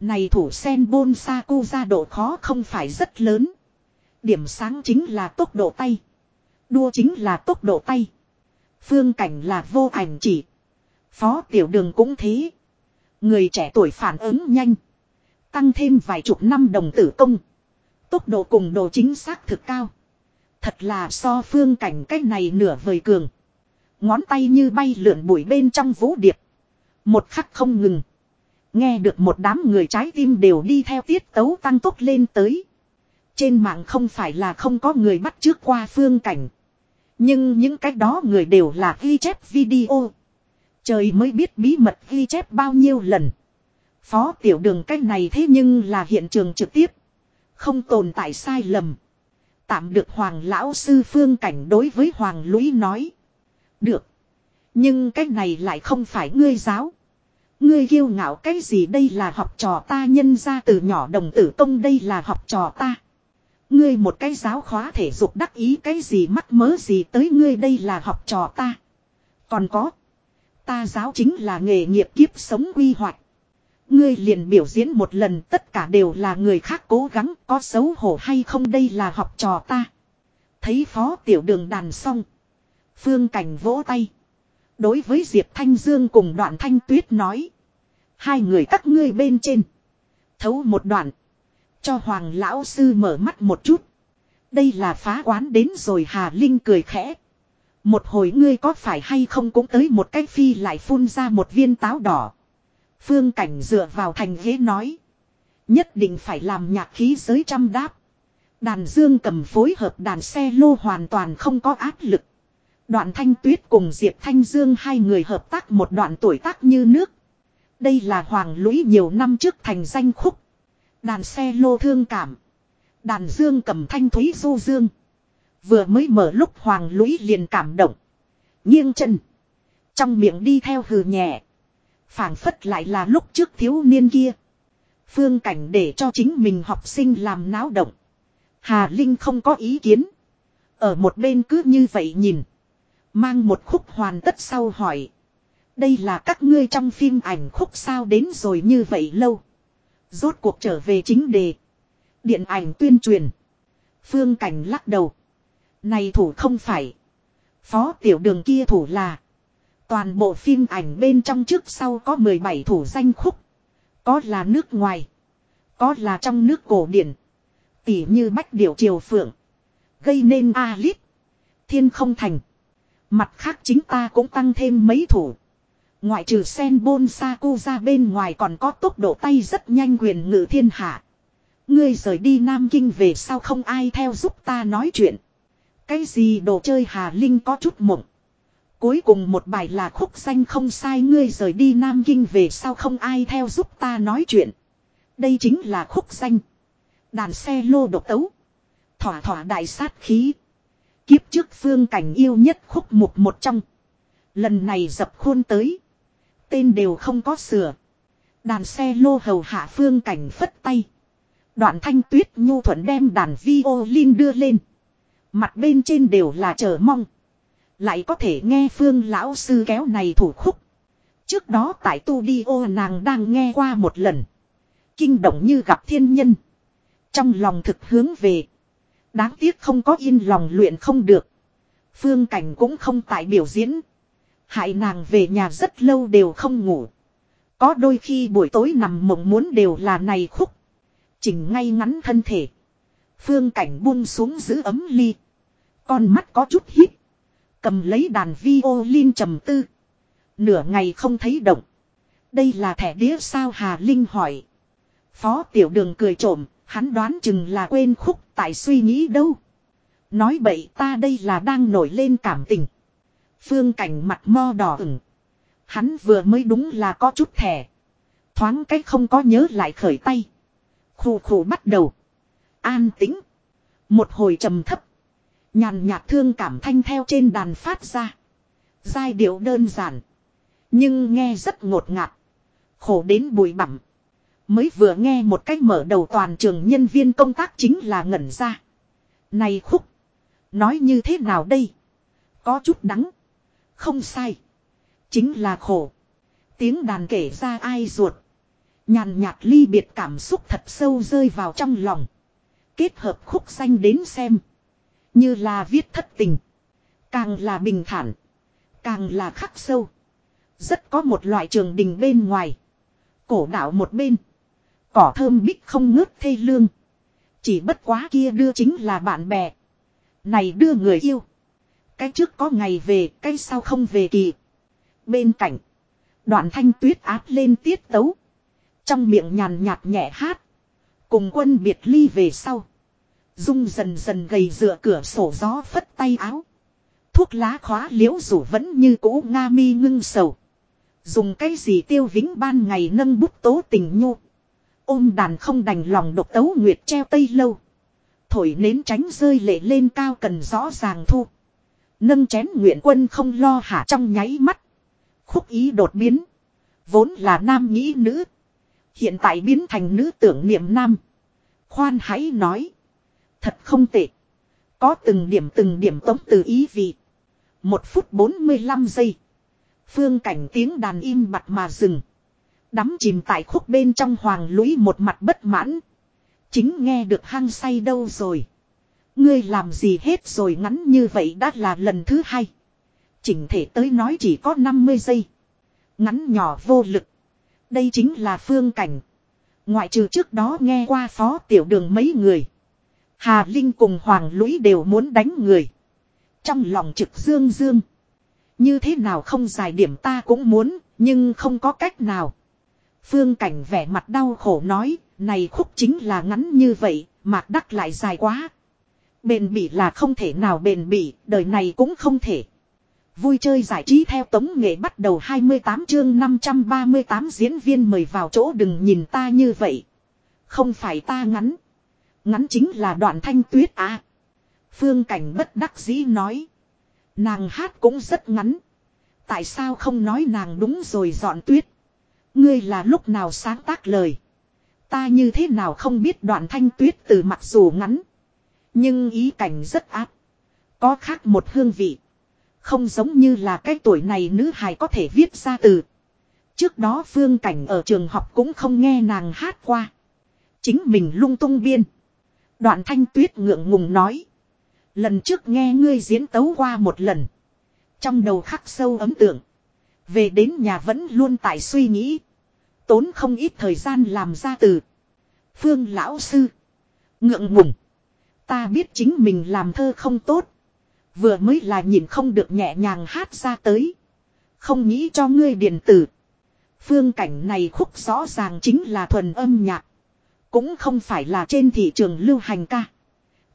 Này thủ sen bôn sa cu ra độ khó không phải rất lớn. Điểm sáng chính là tốc độ tay. Đua chính là tốc độ tay. Phương cảnh là vô ảnh chỉ. Phó tiểu đường cũng thế. Người trẻ tuổi phản ứng nhanh. Tăng thêm vài chục năm đồng tử công. Tốc độ cùng độ chính xác thực cao. Thật là so phương cảnh cách này nửa vời cường. Ngón tay như bay lượn bụi bên trong vũ điệp. Một khắc không ngừng. Nghe được một đám người trái tim đều đi theo tiết tấu tăng tốc lên tới. Trên mạng không phải là không có người bắt trước qua phương cảnh. Nhưng những cách đó người đều là ghi chép video. Trời mới biết bí mật ghi chép bao nhiêu lần. Phó tiểu đường cách này thế nhưng là hiện trường trực tiếp. Không tồn tại sai lầm. Tạm được Hoàng Lão Sư Phương Cảnh đối với Hoàng Lũy nói. Được. Nhưng cách này lại không phải ngươi giáo. Ngươi kiêu ngạo cái gì đây là học trò ta nhân ra từ nhỏ đồng tử công đây là học trò ta. Ngươi một cái giáo khóa thể dục đắc ý cái gì mắc mớ gì tới ngươi đây là học trò ta. Còn có. Ta giáo chính là nghề nghiệp kiếp sống quy hoạch. Ngươi liền biểu diễn một lần, tất cả đều là người khác cố gắng, có xấu hổ hay không đây là học trò ta. Thấy phó tiểu đường đàn xong. Phương Cảnh vỗ tay. Đối với Diệp Thanh Dương cùng đoạn Thanh Tuyết nói. Hai người các ngươi bên trên. Thấu một đoạn. Cho Hoàng Lão Sư mở mắt một chút. Đây là phá quán đến rồi Hà Linh cười khẽ. Một hồi ngươi có phải hay không cũng tới một cái phi lại phun ra một viên táo đỏ. Phương Cảnh dựa vào thành ghế nói. Nhất định phải làm nhạc khí giới trăm đáp. Đàn dương cầm phối hợp đàn xe lô hoàn toàn không có áp lực. Đoạn thanh tuyết cùng Diệp Thanh Dương hai người hợp tác một đoạn tuổi tác như nước. Đây là hoàng lũy nhiều năm trước thành danh khúc. Đàn xe lô thương cảm. Đàn dương cầm thanh thúy du dương. Vừa mới mở lúc hoàng lũy liền cảm động. Nghiêng chân. Trong miệng đi theo hừ nhẹ phảng phất lại là lúc trước thiếu niên kia. Phương cảnh để cho chính mình học sinh làm náo động. Hà Linh không có ý kiến. Ở một bên cứ như vậy nhìn. Mang một khúc hoàn tất sau hỏi. Đây là các ngươi trong phim ảnh khúc sao đến rồi như vậy lâu. Rốt cuộc trở về chính đề. Điện ảnh tuyên truyền. Phương cảnh lắc đầu. Này thủ không phải. Phó tiểu đường kia thủ là. Toàn bộ phim ảnh bên trong trước sau có 17 thủ danh khúc. Có là nước ngoài. Có là trong nước cổ điển. Tỉ như bách điệu triều phượng. Gây nên A-lít. Thiên không thành. Mặt khác chính ta cũng tăng thêm mấy thủ. Ngoại trừ sen bôn sa cu ra bên ngoài còn có tốc độ tay rất nhanh quyền ngự thiên hạ. Ngươi rời đi Nam Kinh về sao không ai theo giúp ta nói chuyện. Cái gì đồ chơi Hà Linh có chút mộng. Cuối cùng một bài là khúc danh không sai ngươi rời đi Nam Kinh về sao không ai theo giúp ta nói chuyện. Đây chính là khúc danh. Đàn xe lô độc tấu. Thỏa thỏa đại sát khí. Kiếp trước phương cảnh yêu nhất khúc mục một trong. Lần này dập khuôn tới. Tên đều không có sửa. Đàn xe lô hầu hạ phương cảnh phất tay. Đoạn thanh tuyết nhu thuận đem đàn violin đưa lên. Mặt bên trên đều là chờ mong. Lại có thể nghe phương lão sư kéo này thủ khúc. Trước đó tại tu đi ô nàng đang nghe qua một lần. Kinh động như gặp thiên nhân. Trong lòng thực hướng về. Đáng tiếc không có yên lòng luyện không được. Phương cảnh cũng không tại biểu diễn. Hại nàng về nhà rất lâu đều không ngủ. Có đôi khi buổi tối nằm mộng muốn đều là này khúc. Chỉnh ngay ngắn thân thể. Phương cảnh buông xuống giữ ấm ly. Con mắt có chút hít. Cầm lấy đàn violin trầm tư. Nửa ngày không thấy động. Đây là thẻ đĩa sao Hà Linh hỏi. Phó tiểu đường cười trộm, hắn đoán chừng là quên khúc tại suy nghĩ đâu. Nói bậy ta đây là đang nổi lên cảm tình. Phương cảnh mặt mo đỏ ửng. Hắn vừa mới đúng là có chút thẻ. Thoáng cách không có nhớ lại khởi tay. Khủ khủ bắt đầu. An tĩnh. Một hồi trầm thấp. Nhàn nhạt thương cảm thanh theo trên đàn phát ra. Giai điệu đơn giản. Nhưng nghe rất ngột ngạt. Khổ đến bụi bặm. Mới vừa nghe một cách mở đầu toàn trường nhân viên công tác chính là ngẩn ra. Này khúc. Nói như thế nào đây? Có chút đắng. Không sai. Chính là khổ. Tiếng đàn kể ra ai ruột. Nhàn nhạt ly biệt cảm xúc thật sâu rơi vào trong lòng. Kết hợp khúc xanh đến xem. Như là viết thất tình. Càng là bình thản. Càng là khắc sâu. Rất có một loại trường đình bên ngoài. Cổ đạo một bên. Cỏ thơm bích không ngớt thê lương. Chỉ bất quá kia đưa chính là bạn bè. Này đưa người yêu. Cái trước có ngày về, cái sau không về kỳ. Bên cạnh. Đoạn thanh tuyết áp lên tiết tấu. Trong miệng nhàn nhạt nhẹ hát. Cùng quân biệt ly về sau. Dung dần dần gầy dựa cửa sổ gió phất tay áo. Thuốc lá khóa liễu rủ vẫn như cũ nga mi ngưng sầu. Dùng cái gì tiêu vĩnh ban ngày nâng bút tố tình nhu. Ôm đàn không đành lòng độc tấu nguyệt treo tây lâu. Thổi nến tránh rơi lệ lên cao cần rõ ràng thu. Nâng chén nguyện quân không lo hả trong nháy mắt. Khúc ý đột biến. Vốn là nam nghĩ nữ. Hiện tại biến thành nữ tưởng niệm nam. Khoan hãy nói. Thật không tệ. Có từng điểm từng điểm tống từ ý vị. Một phút 45 giây. Phương cảnh tiếng đàn im bặt mà dừng. Đắm chìm tại khúc bên trong hoàng lũy một mặt bất mãn. Chính nghe được hăng say đâu rồi. Ngươi làm gì hết rồi ngắn như vậy đã là lần thứ hai. Chỉnh thể tới nói chỉ có 50 giây. Ngắn nhỏ vô lực. Đây chính là phương cảnh. Ngoại trừ trước đó nghe qua phó tiểu đường mấy người. Hà Linh cùng Hoàng Lũy đều muốn đánh người. Trong lòng trực dương dương. Như thế nào không dài điểm ta cũng muốn, nhưng không có cách nào. Phương Cảnh vẻ mặt đau khổ nói, này khúc chính là ngắn như vậy, mạc đắc lại dài quá. Bền bỉ là không thể nào bền bỉ, đời này cũng không thể. Vui chơi giải trí theo tống nghệ bắt đầu 28 chương 538 diễn viên mời vào chỗ đừng nhìn ta như vậy. Không phải ta ngắn. Ngắn chính là đoạn thanh tuyết à. Phương Cảnh bất đắc dĩ nói. Nàng hát cũng rất ngắn. Tại sao không nói nàng đúng rồi dọn tuyết. Ngươi là lúc nào sáng tác lời. Ta như thế nào không biết đoạn thanh tuyết từ mặc dù ngắn. Nhưng ý cảnh rất áp. Có khác một hương vị. Không giống như là cái tuổi này nữ hài có thể viết ra từ. Trước đó phương cảnh ở trường học cũng không nghe nàng hát qua. Chính mình lung tung biên. Đoạn thanh tuyết ngượng ngùng nói. Lần trước nghe ngươi diễn tấu qua một lần. Trong đầu khắc sâu ấm tượng. Về đến nhà vẫn luôn tại suy nghĩ. Tốn không ít thời gian làm ra từ. Phương lão sư. Ngượng ngùng. Ta biết chính mình làm thơ không tốt. Vừa mới là nhìn không được nhẹ nhàng hát ra tới. Không nghĩ cho ngươi điện tử. Phương cảnh này khúc rõ ràng chính là thuần âm nhạc. Cũng không phải là trên thị trường lưu hành ca.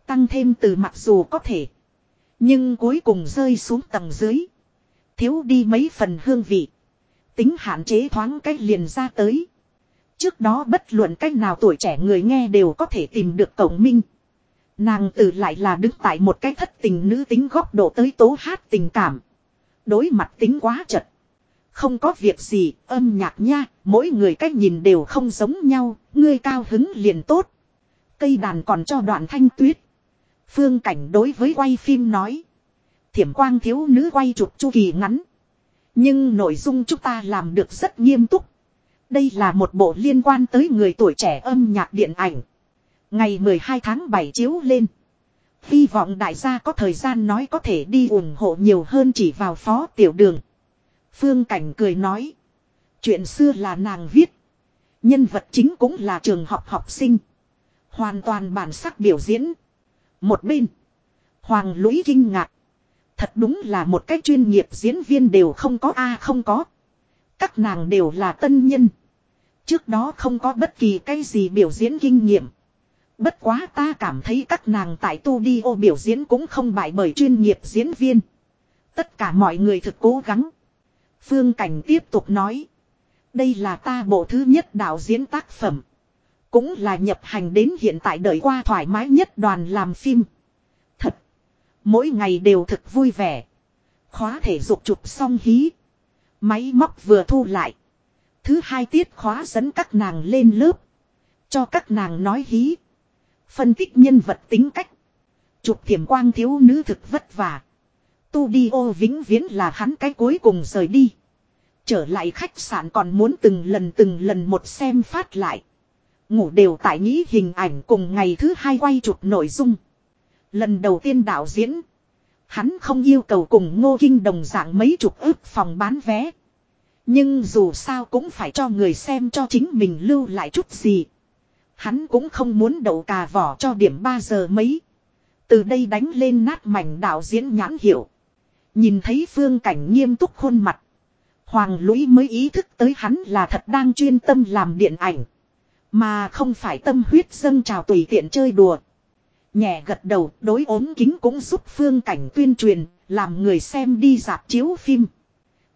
Tăng thêm từ mặc dù có thể. Nhưng cuối cùng rơi xuống tầng dưới. Thiếu đi mấy phần hương vị. Tính hạn chế thoáng cách liền ra tới. Trước đó bất luận cách nào tuổi trẻ người nghe đều có thể tìm được cổng minh. Nàng từ lại là đứng tại một cái thất tình nữ tính góc độ tới tố hát tình cảm. Đối mặt tính quá chật. Không có việc gì, âm nhạc nha, mỗi người cách nhìn đều không giống nhau, ngươi cao hứng liền tốt. Cây đàn còn cho đoạn thanh tuyết. Phương cảnh đối với quay phim nói. Thiểm quang thiếu nữ quay chụp chu kỳ ngắn. Nhưng nội dung chúng ta làm được rất nghiêm túc. Đây là một bộ liên quan tới người tuổi trẻ âm nhạc điện ảnh. Ngày 12 tháng 7 chiếu lên. Hy vọng đại gia có thời gian nói có thể đi ủng hộ nhiều hơn chỉ vào phó tiểu đường. Phương Cảnh cười nói. Chuyện xưa là nàng viết. Nhân vật chính cũng là trường học học sinh. Hoàn toàn bản sắc biểu diễn. Một bên. Hoàng lũy kinh ngạc. Thật đúng là một cách chuyên nghiệp diễn viên đều không có a không có. Các nàng đều là tân nhân. Trước đó không có bất kỳ cái gì biểu diễn kinh nghiệm. Bất quá ta cảm thấy các nàng tại tu đi ô biểu diễn cũng không bại bởi chuyên nghiệp diễn viên. Tất cả mọi người thực cố gắng. Phương Cảnh tiếp tục nói. Đây là ta bộ thứ nhất đạo diễn tác phẩm. Cũng là nhập hành đến hiện tại đời qua thoải mái nhất đoàn làm phim. Thật. Mỗi ngày đều thực vui vẻ. Khóa thể dục chụp xong hí. Máy móc vừa thu lại. Thứ hai tiết khóa dẫn các nàng lên lớp. Cho các nàng nói hí. Phân tích nhân vật tính cách. Chụp thiểm quang thiếu nữ thực vất vả studio vĩnh viễn là hắn cái cuối cùng rời đi. Trở lại khách sạn còn muốn từng lần từng lần một xem phát lại. Ngủ đều tại nghĩ hình ảnh cùng ngày thứ hai quay chụp nội dung. Lần đầu tiên đạo diễn. Hắn không yêu cầu cùng ngô kinh đồng dạng mấy chục ước phòng bán vé. Nhưng dù sao cũng phải cho người xem cho chính mình lưu lại chút gì. Hắn cũng không muốn đậu cà vỏ cho điểm 3 giờ mấy. Từ đây đánh lên nát mảnh đạo diễn nhãn hiệu. Nhìn thấy phương cảnh nghiêm túc khuôn mặt. Hoàng lũy mới ý thức tới hắn là thật đang chuyên tâm làm điện ảnh. Mà không phải tâm huyết dâng trào tùy tiện chơi đùa. Nhẹ gật đầu đối ốm kính cũng giúp phương cảnh tuyên truyền, làm người xem đi dạp chiếu phim.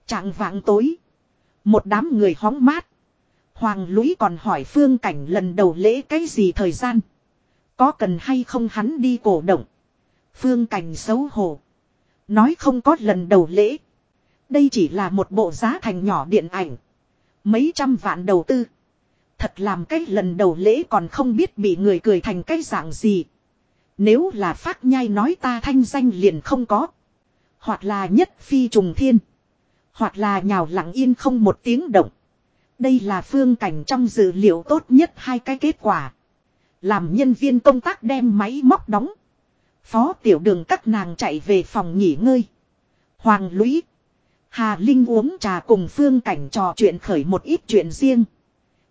Trạng vạng tối. Một đám người hóng mát. Hoàng lũy còn hỏi phương cảnh lần đầu lễ cái gì thời gian. Có cần hay không hắn đi cổ động. Phương cảnh xấu hổ. Nói không có lần đầu lễ. Đây chỉ là một bộ giá thành nhỏ điện ảnh. Mấy trăm vạn đầu tư. Thật làm cái lần đầu lễ còn không biết bị người cười thành cái dạng gì. Nếu là phát nhai nói ta thanh danh liền không có. Hoặc là nhất phi trùng thiên. Hoặc là nhào lặng yên không một tiếng động. Đây là phương cảnh trong dữ liệu tốt nhất hai cái kết quả. Làm nhân viên công tác đem máy móc đóng. Phó tiểu đường các nàng chạy về phòng nghỉ ngơi. Hoàng lũy. Hà Linh uống trà cùng phương cảnh trò chuyện khởi một ít chuyện riêng.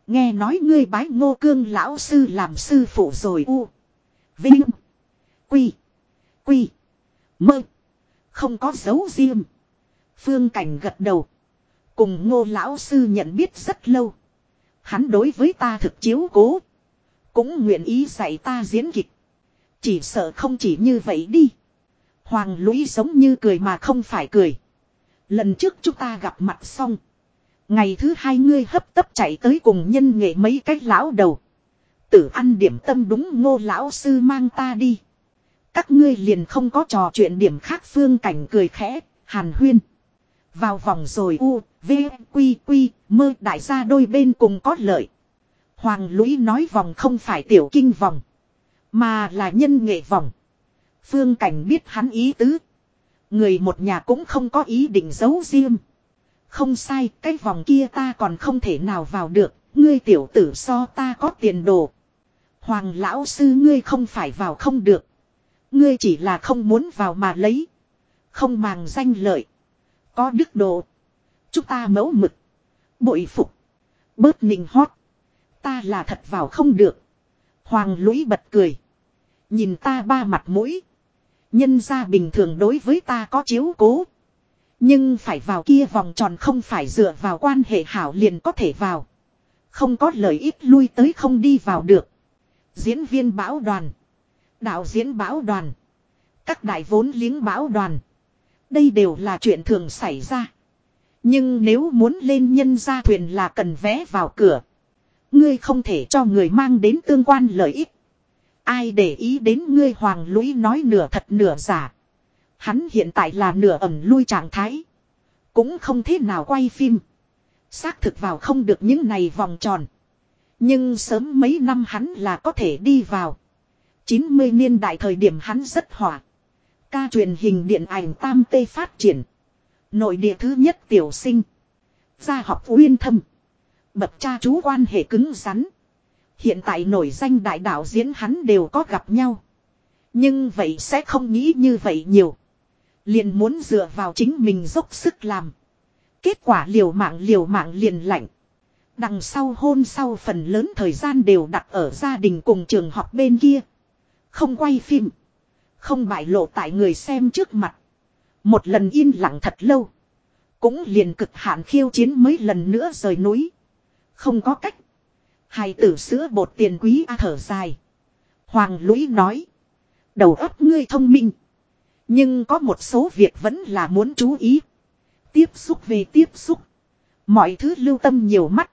Nghe nói ngươi bái ngô cương lão sư làm sư phụ rồi u. Vinh. Quy. Quy. Mơ. Không có dấu riêng. Phương cảnh gật đầu. Cùng ngô lão sư nhận biết rất lâu. Hắn đối với ta thực chiếu cố. Cũng nguyện ý dạy ta diễn kịch. Chỉ sợ không chỉ như vậy đi. Hoàng lũy giống như cười mà không phải cười. Lần trước chúng ta gặp mặt xong. Ngày thứ hai ngươi hấp tấp chạy tới cùng nhân nghệ mấy cái lão đầu. Tử ăn điểm tâm đúng ngô lão sư mang ta đi. Các ngươi liền không có trò chuyện điểm khác phương cảnh cười khẽ, hàn huyên. Vào vòng rồi u, v, quy, quy, mơ đại gia đôi bên cùng có lợi. Hoàng lũy nói vòng không phải tiểu kinh vòng. Mà là nhân nghệ vòng. Phương cảnh biết hắn ý tứ. Người một nhà cũng không có ý định giấu riêng. Không sai, cái vòng kia ta còn không thể nào vào được, ngươi tiểu tử so ta có tiền đồ. Hoàng lão sư ngươi không phải vào không được. Ngươi chỉ là không muốn vào mà lấy. Không màng danh lợi. Có đức độ. Chúng ta mẫu mực. Bội phục. Bớt nịnh hót. Ta là thật vào không được. Hoàng lũy bật cười. Nhìn ta ba mặt mũi. Nhân ra bình thường đối với ta có chiếu cố. Nhưng phải vào kia vòng tròn không phải dựa vào quan hệ hảo liền có thể vào. Không có lợi ích lui tới không đi vào được. Diễn viên bão đoàn. Đạo diễn bão đoàn. Các đại vốn liếng bão đoàn. Đây đều là chuyện thường xảy ra. Nhưng nếu muốn lên nhân ra thuyền là cần vé vào cửa. Ngươi không thể cho người mang đến tương quan lợi ích. Ai để ý đến ngươi hoàng lũy nói nửa thật nửa giả. Hắn hiện tại là nửa ẩm lui trạng thái. Cũng không thế nào quay phim. Xác thực vào không được những này vòng tròn. Nhưng sớm mấy năm hắn là có thể đi vào. 90 niên đại thời điểm hắn rất hỏa. Ca truyền hình điện ảnh tam tê phát triển. Nội địa thứ nhất tiểu sinh. Gia học uyên thâm. Bậc cha chú quan hệ cứng rắn. Hiện tại nổi danh đại đạo diễn hắn đều có gặp nhau. Nhưng vậy sẽ không nghĩ như vậy nhiều. Liền muốn dựa vào chính mình dốc sức làm. Kết quả liều mạng liều mạng liền lạnh. Đằng sau hôn sau phần lớn thời gian đều đặt ở gia đình cùng trường học bên kia. Không quay phim. Không bại lộ tại người xem trước mặt. Một lần yên lặng thật lâu. Cũng liền cực hạn khiêu chiến mấy lần nữa rời núi. Không có cách. Hai tử sữa bột tiền quý a thở dài. Hoàng lũy nói. Đầu óc ngươi thông minh. Nhưng có một số việc vẫn là muốn chú ý. Tiếp xúc về tiếp xúc. Mọi thứ lưu tâm nhiều mắt.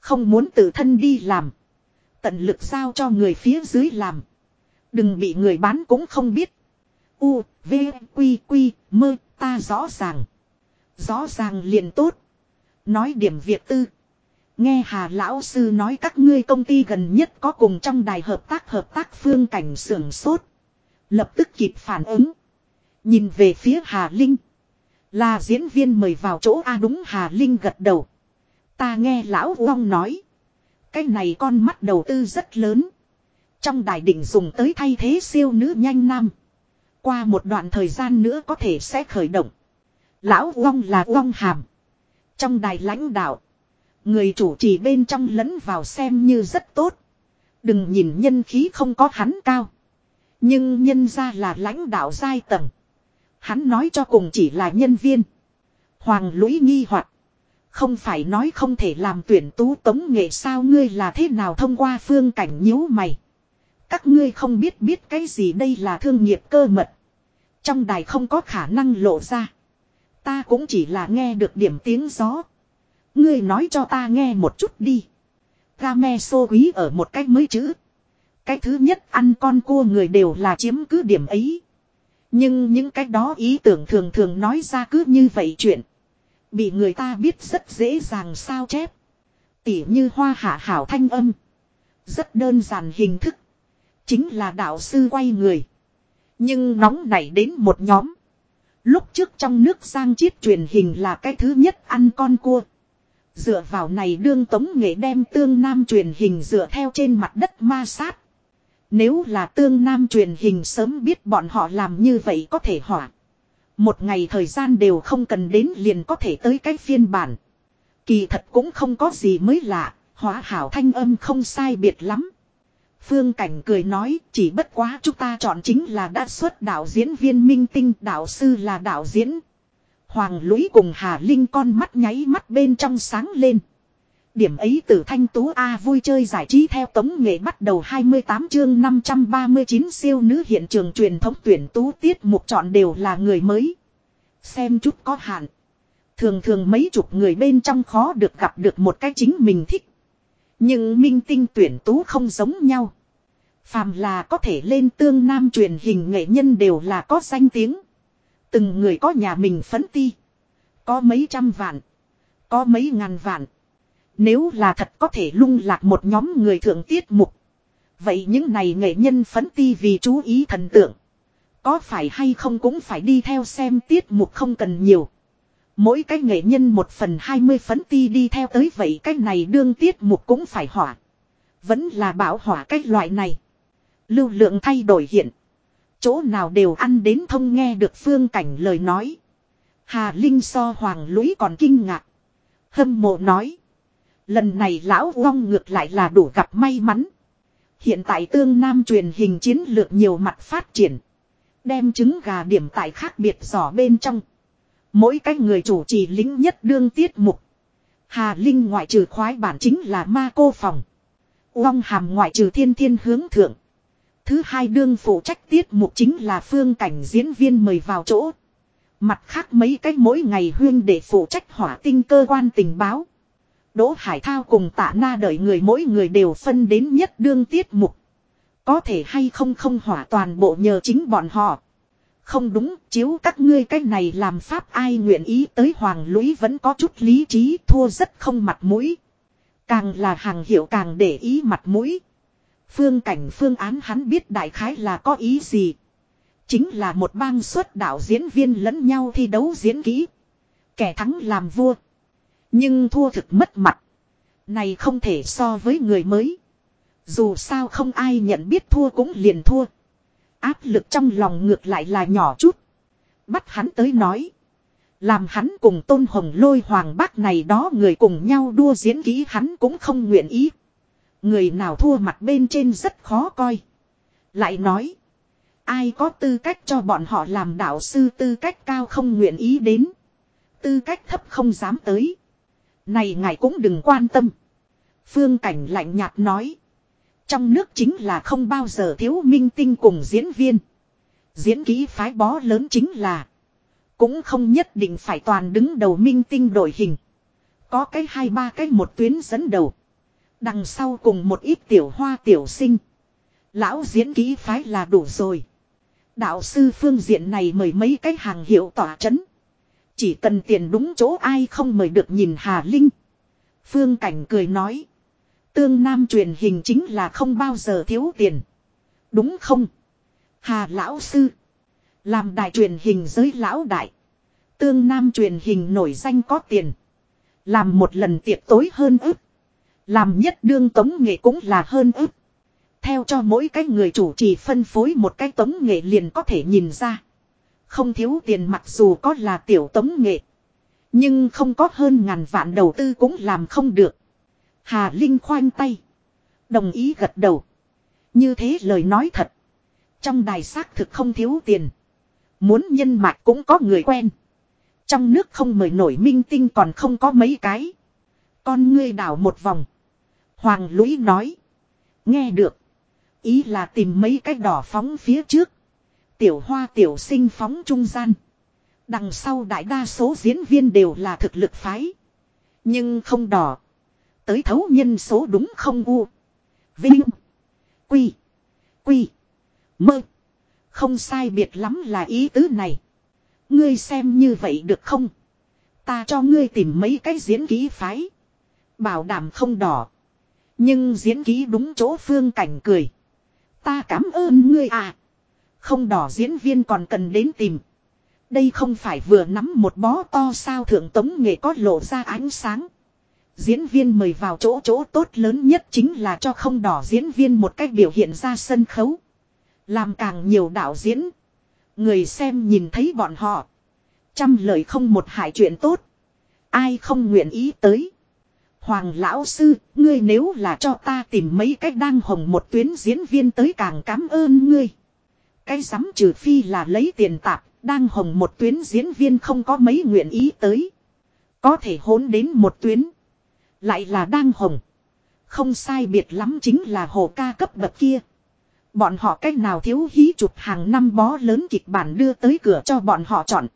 Không muốn tự thân đi làm. Tận lực giao cho người phía dưới làm. Đừng bị người bán cũng không biết. U, V, Quy, Quy, mơ, ta rõ ràng. Rõ ràng liền tốt. Nói điểm việc tư. Nghe Hà Lão Sư nói các ngươi công ty gần nhất có cùng trong đài hợp tác hợp tác phương cảnh sưởng sốt. Lập tức kịp phản ứng. Nhìn về phía Hà Linh. Là diễn viên mời vào chỗ A đúng Hà Linh gật đầu. Ta nghe Lão Uông nói. Cái này con mắt đầu tư rất lớn. Trong đài định dùng tới thay thế siêu nữ nhanh nam. Qua một đoạn thời gian nữa có thể sẽ khởi động. Lão Vong là Vong Hàm. Trong đài lãnh đạo. Người chủ trì bên trong lẫn vào xem như rất tốt. Đừng nhìn nhân khí không có hắn cao. Nhưng nhân ra là lãnh đạo giai tầng. Hắn nói cho cùng chỉ là nhân viên. Hoàng lũy nghi hoặc Không phải nói không thể làm tuyển tú tống nghệ sao ngươi là thế nào thông qua phương cảnh nhíu mày. Các ngươi không biết biết cái gì đây là thương nghiệp cơ mật. Trong đài không có khả năng lộ ra. Ta cũng chỉ là nghe được điểm tiếng gió. Ngươi nói cho ta nghe một chút đi. Game xô quý ở một cách mới chữ. Cái thứ nhất ăn con cua người đều là chiếm cứ điểm ấy. Nhưng những cái đó ý tưởng thường thường nói ra cứ như vậy chuyện. Bị người ta biết rất dễ dàng sao chép. Tỉ như hoa hạ hảo thanh âm. Rất đơn giản hình thức. Chính là đạo sư quay người. Nhưng nóng nảy đến một nhóm. Lúc trước trong nước sang chiết truyền hình là cái thứ nhất ăn con cua. Dựa vào này đương tống nghệ đem tương nam truyền hình dựa theo trên mặt đất ma sát. Nếu là tương nam truyền hình sớm biết bọn họ làm như vậy có thể hỏa. Một ngày thời gian đều không cần đến liền có thể tới cái phiên bản. Kỳ thật cũng không có gì mới lạ, hóa hảo thanh âm không sai biệt lắm. Phương Cảnh cười nói chỉ bất quá chúng ta chọn chính là đã xuất đạo diễn viên minh tinh đạo sư là đạo diễn. Hoàng lũy cùng Hà Linh con mắt nháy mắt bên trong sáng lên. Điểm ấy từ thanh tú A vui chơi giải trí theo tống nghệ bắt đầu 28 chương 539 siêu nữ hiện trường truyền thống tuyển tú tiết mục chọn đều là người mới. Xem chút có hạn. Thường thường mấy chục người bên trong khó được gặp được một cái chính mình thích. Nhưng minh tinh tuyển tú không giống nhau. Phàm là có thể lên tương nam truyền hình nghệ nhân đều là có danh tiếng. Từng người có nhà mình phấn ti. Có mấy trăm vạn. Có mấy ngàn vạn. Nếu là thật có thể lung lạc một nhóm người thượng tiết mục. Vậy những này nghệ nhân phấn ti vì chú ý thần tượng. Có phải hay không cũng phải đi theo xem tiết mục không cần nhiều. Mỗi cái nghệ nhân một phần hai mươi phấn ti đi theo tới vậy cái này đương tiết mục cũng phải hỏa. Vẫn là bảo hỏa cái loại này. Lưu lượng thay đổi hiện. Chỗ nào đều ăn đến thông nghe được phương cảnh lời nói. Hà Linh so hoàng lũy còn kinh ngạc. Hâm mộ nói. Lần này lão vong ngược lại là đủ gặp may mắn. Hiện tại tương nam truyền hình chiến lược nhiều mặt phát triển. Đem trứng gà điểm tại khác biệt giỏ bên trong. Mỗi cái người chủ trì lính nhất đương tiết mục. Hà Linh ngoại trừ khoái bản chính là ma cô phòng. Vong hàm ngoại trừ thiên thiên hướng thượng. Thứ hai đương phụ trách tiết mục chính là phương cảnh diễn viên mời vào chỗ. Mặt khác mấy cách mỗi ngày huyên để phụ trách hỏa tinh cơ quan tình báo. Đỗ Hải Thao cùng tạ na đợi người mỗi người đều phân đến nhất đương tiết mục. Có thể hay không không hỏa toàn bộ nhờ chính bọn họ. Không đúng, chiếu các ngươi cách này làm pháp ai nguyện ý tới Hoàng Lũy vẫn có chút lý trí thua rất không mặt mũi. Càng là hàng hiệu càng để ý mặt mũi. Phương cảnh phương án hắn biết đại khái là có ý gì. Chính là một bang xuất đạo diễn viên lẫn nhau thi đấu diễn kỹ. Kẻ thắng làm vua. Nhưng thua thực mất mặt. Này không thể so với người mới. Dù sao không ai nhận biết thua cũng liền thua. Áp lực trong lòng ngược lại là nhỏ chút. Bắt hắn tới nói. Làm hắn cùng tôn hồng lôi hoàng bác này đó người cùng nhau đua diễn kỹ hắn cũng không nguyện ý. Người nào thua mặt bên trên rất khó coi. Lại nói. Ai có tư cách cho bọn họ làm đạo sư, tư cách cao không nguyện ý đến. Tư cách thấp không dám tới. Này ngài cũng đừng quan tâm. Phương Cảnh lạnh nhạt nói. Trong nước chính là không bao giờ thiếu minh tinh cùng diễn viên. Diễn ký phái bó lớn chính là. Cũng không nhất định phải toàn đứng đầu minh tinh đội hình. Có cái hai ba cái một tuyến dẫn đầu. Đằng sau cùng một ít tiểu hoa tiểu sinh. Lão diễn ký phái là đủ rồi. Đạo sư phương diện này mời mấy cái hàng hiệu tỏa chấn. Chỉ cần tiền đúng chỗ ai không mời được nhìn Hà Linh. Phương Cảnh cười nói. Tương Nam truyền hình chính là không bao giờ thiếu tiền. Đúng không? Hà Lão Sư. Làm đại truyền hình giới lão đại. Tương Nam truyền hình nổi danh có tiền. Làm một lần tiệc tối hơn ức. Làm nhất đương tống nghệ cũng là hơn ức. Theo cho mỗi cái người chủ trì phân phối một cái tống nghệ liền có thể nhìn ra. Không thiếu tiền mặc dù có là tiểu tống nghệ. Nhưng không có hơn ngàn vạn đầu tư cũng làm không được. Hà Linh khoanh tay. Đồng ý gật đầu. Như thế lời nói thật. Trong đài xác thực không thiếu tiền. Muốn nhân mạch cũng có người quen. Trong nước không mời nổi minh tinh còn không có mấy cái. Con ngươi đảo một vòng. Hoàng Lũy nói. Nghe được. Ý là tìm mấy cái đỏ phóng phía trước. Tiểu hoa tiểu sinh phóng trung gian. Đằng sau đại đa số diễn viên đều là thực lực phái. Nhưng không đỏ. Tới thấu nhân số đúng không u. Vinh. Quy. Quy. Mơ. Không sai biệt lắm là ý tứ này. Ngươi xem như vậy được không? Ta cho ngươi tìm mấy cái diễn ký phái. Bảo đảm không đỏ. Nhưng diễn ký đúng chỗ phương cảnh cười. Ta cảm ơn ngươi à. Không đỏ diễn viên còn cần đến tìm. Đây không phải vừa nắm một bó to sao thượng tống nghệ có lộ ra ánh sáng. Diễn viên mời vào chỗ chỗ tốt lớn nhất chính là cho không đỏ diễn viên một cách biểu hiện ra sân khấu. Làm càng nhiều đạo diễn. Người xem nhìn thấy bọn họ. Trăm lời không một hại chuyện tốt. Ai không nguyện ý tới. Hoàng lão sư, ngươi nếu là cho ta tìm mấy cách đang hồng một tuyến diễn viên tới càng cảm ơn ngươi. Cái dám trừ phi là lấy tiền tạp, đang hồng một tuyến diễn viên không có mấy nguyện ý tới. Có thể hốn đến một tuyến. Lại là đang hồng. Không sai biệt lắm chính là hồ ca cấp bậc kia. Bọn họ cách nào thiếu hí chụp hàng năm bó lớn kịch bản đưa tới cửa cho bọn họ chọn.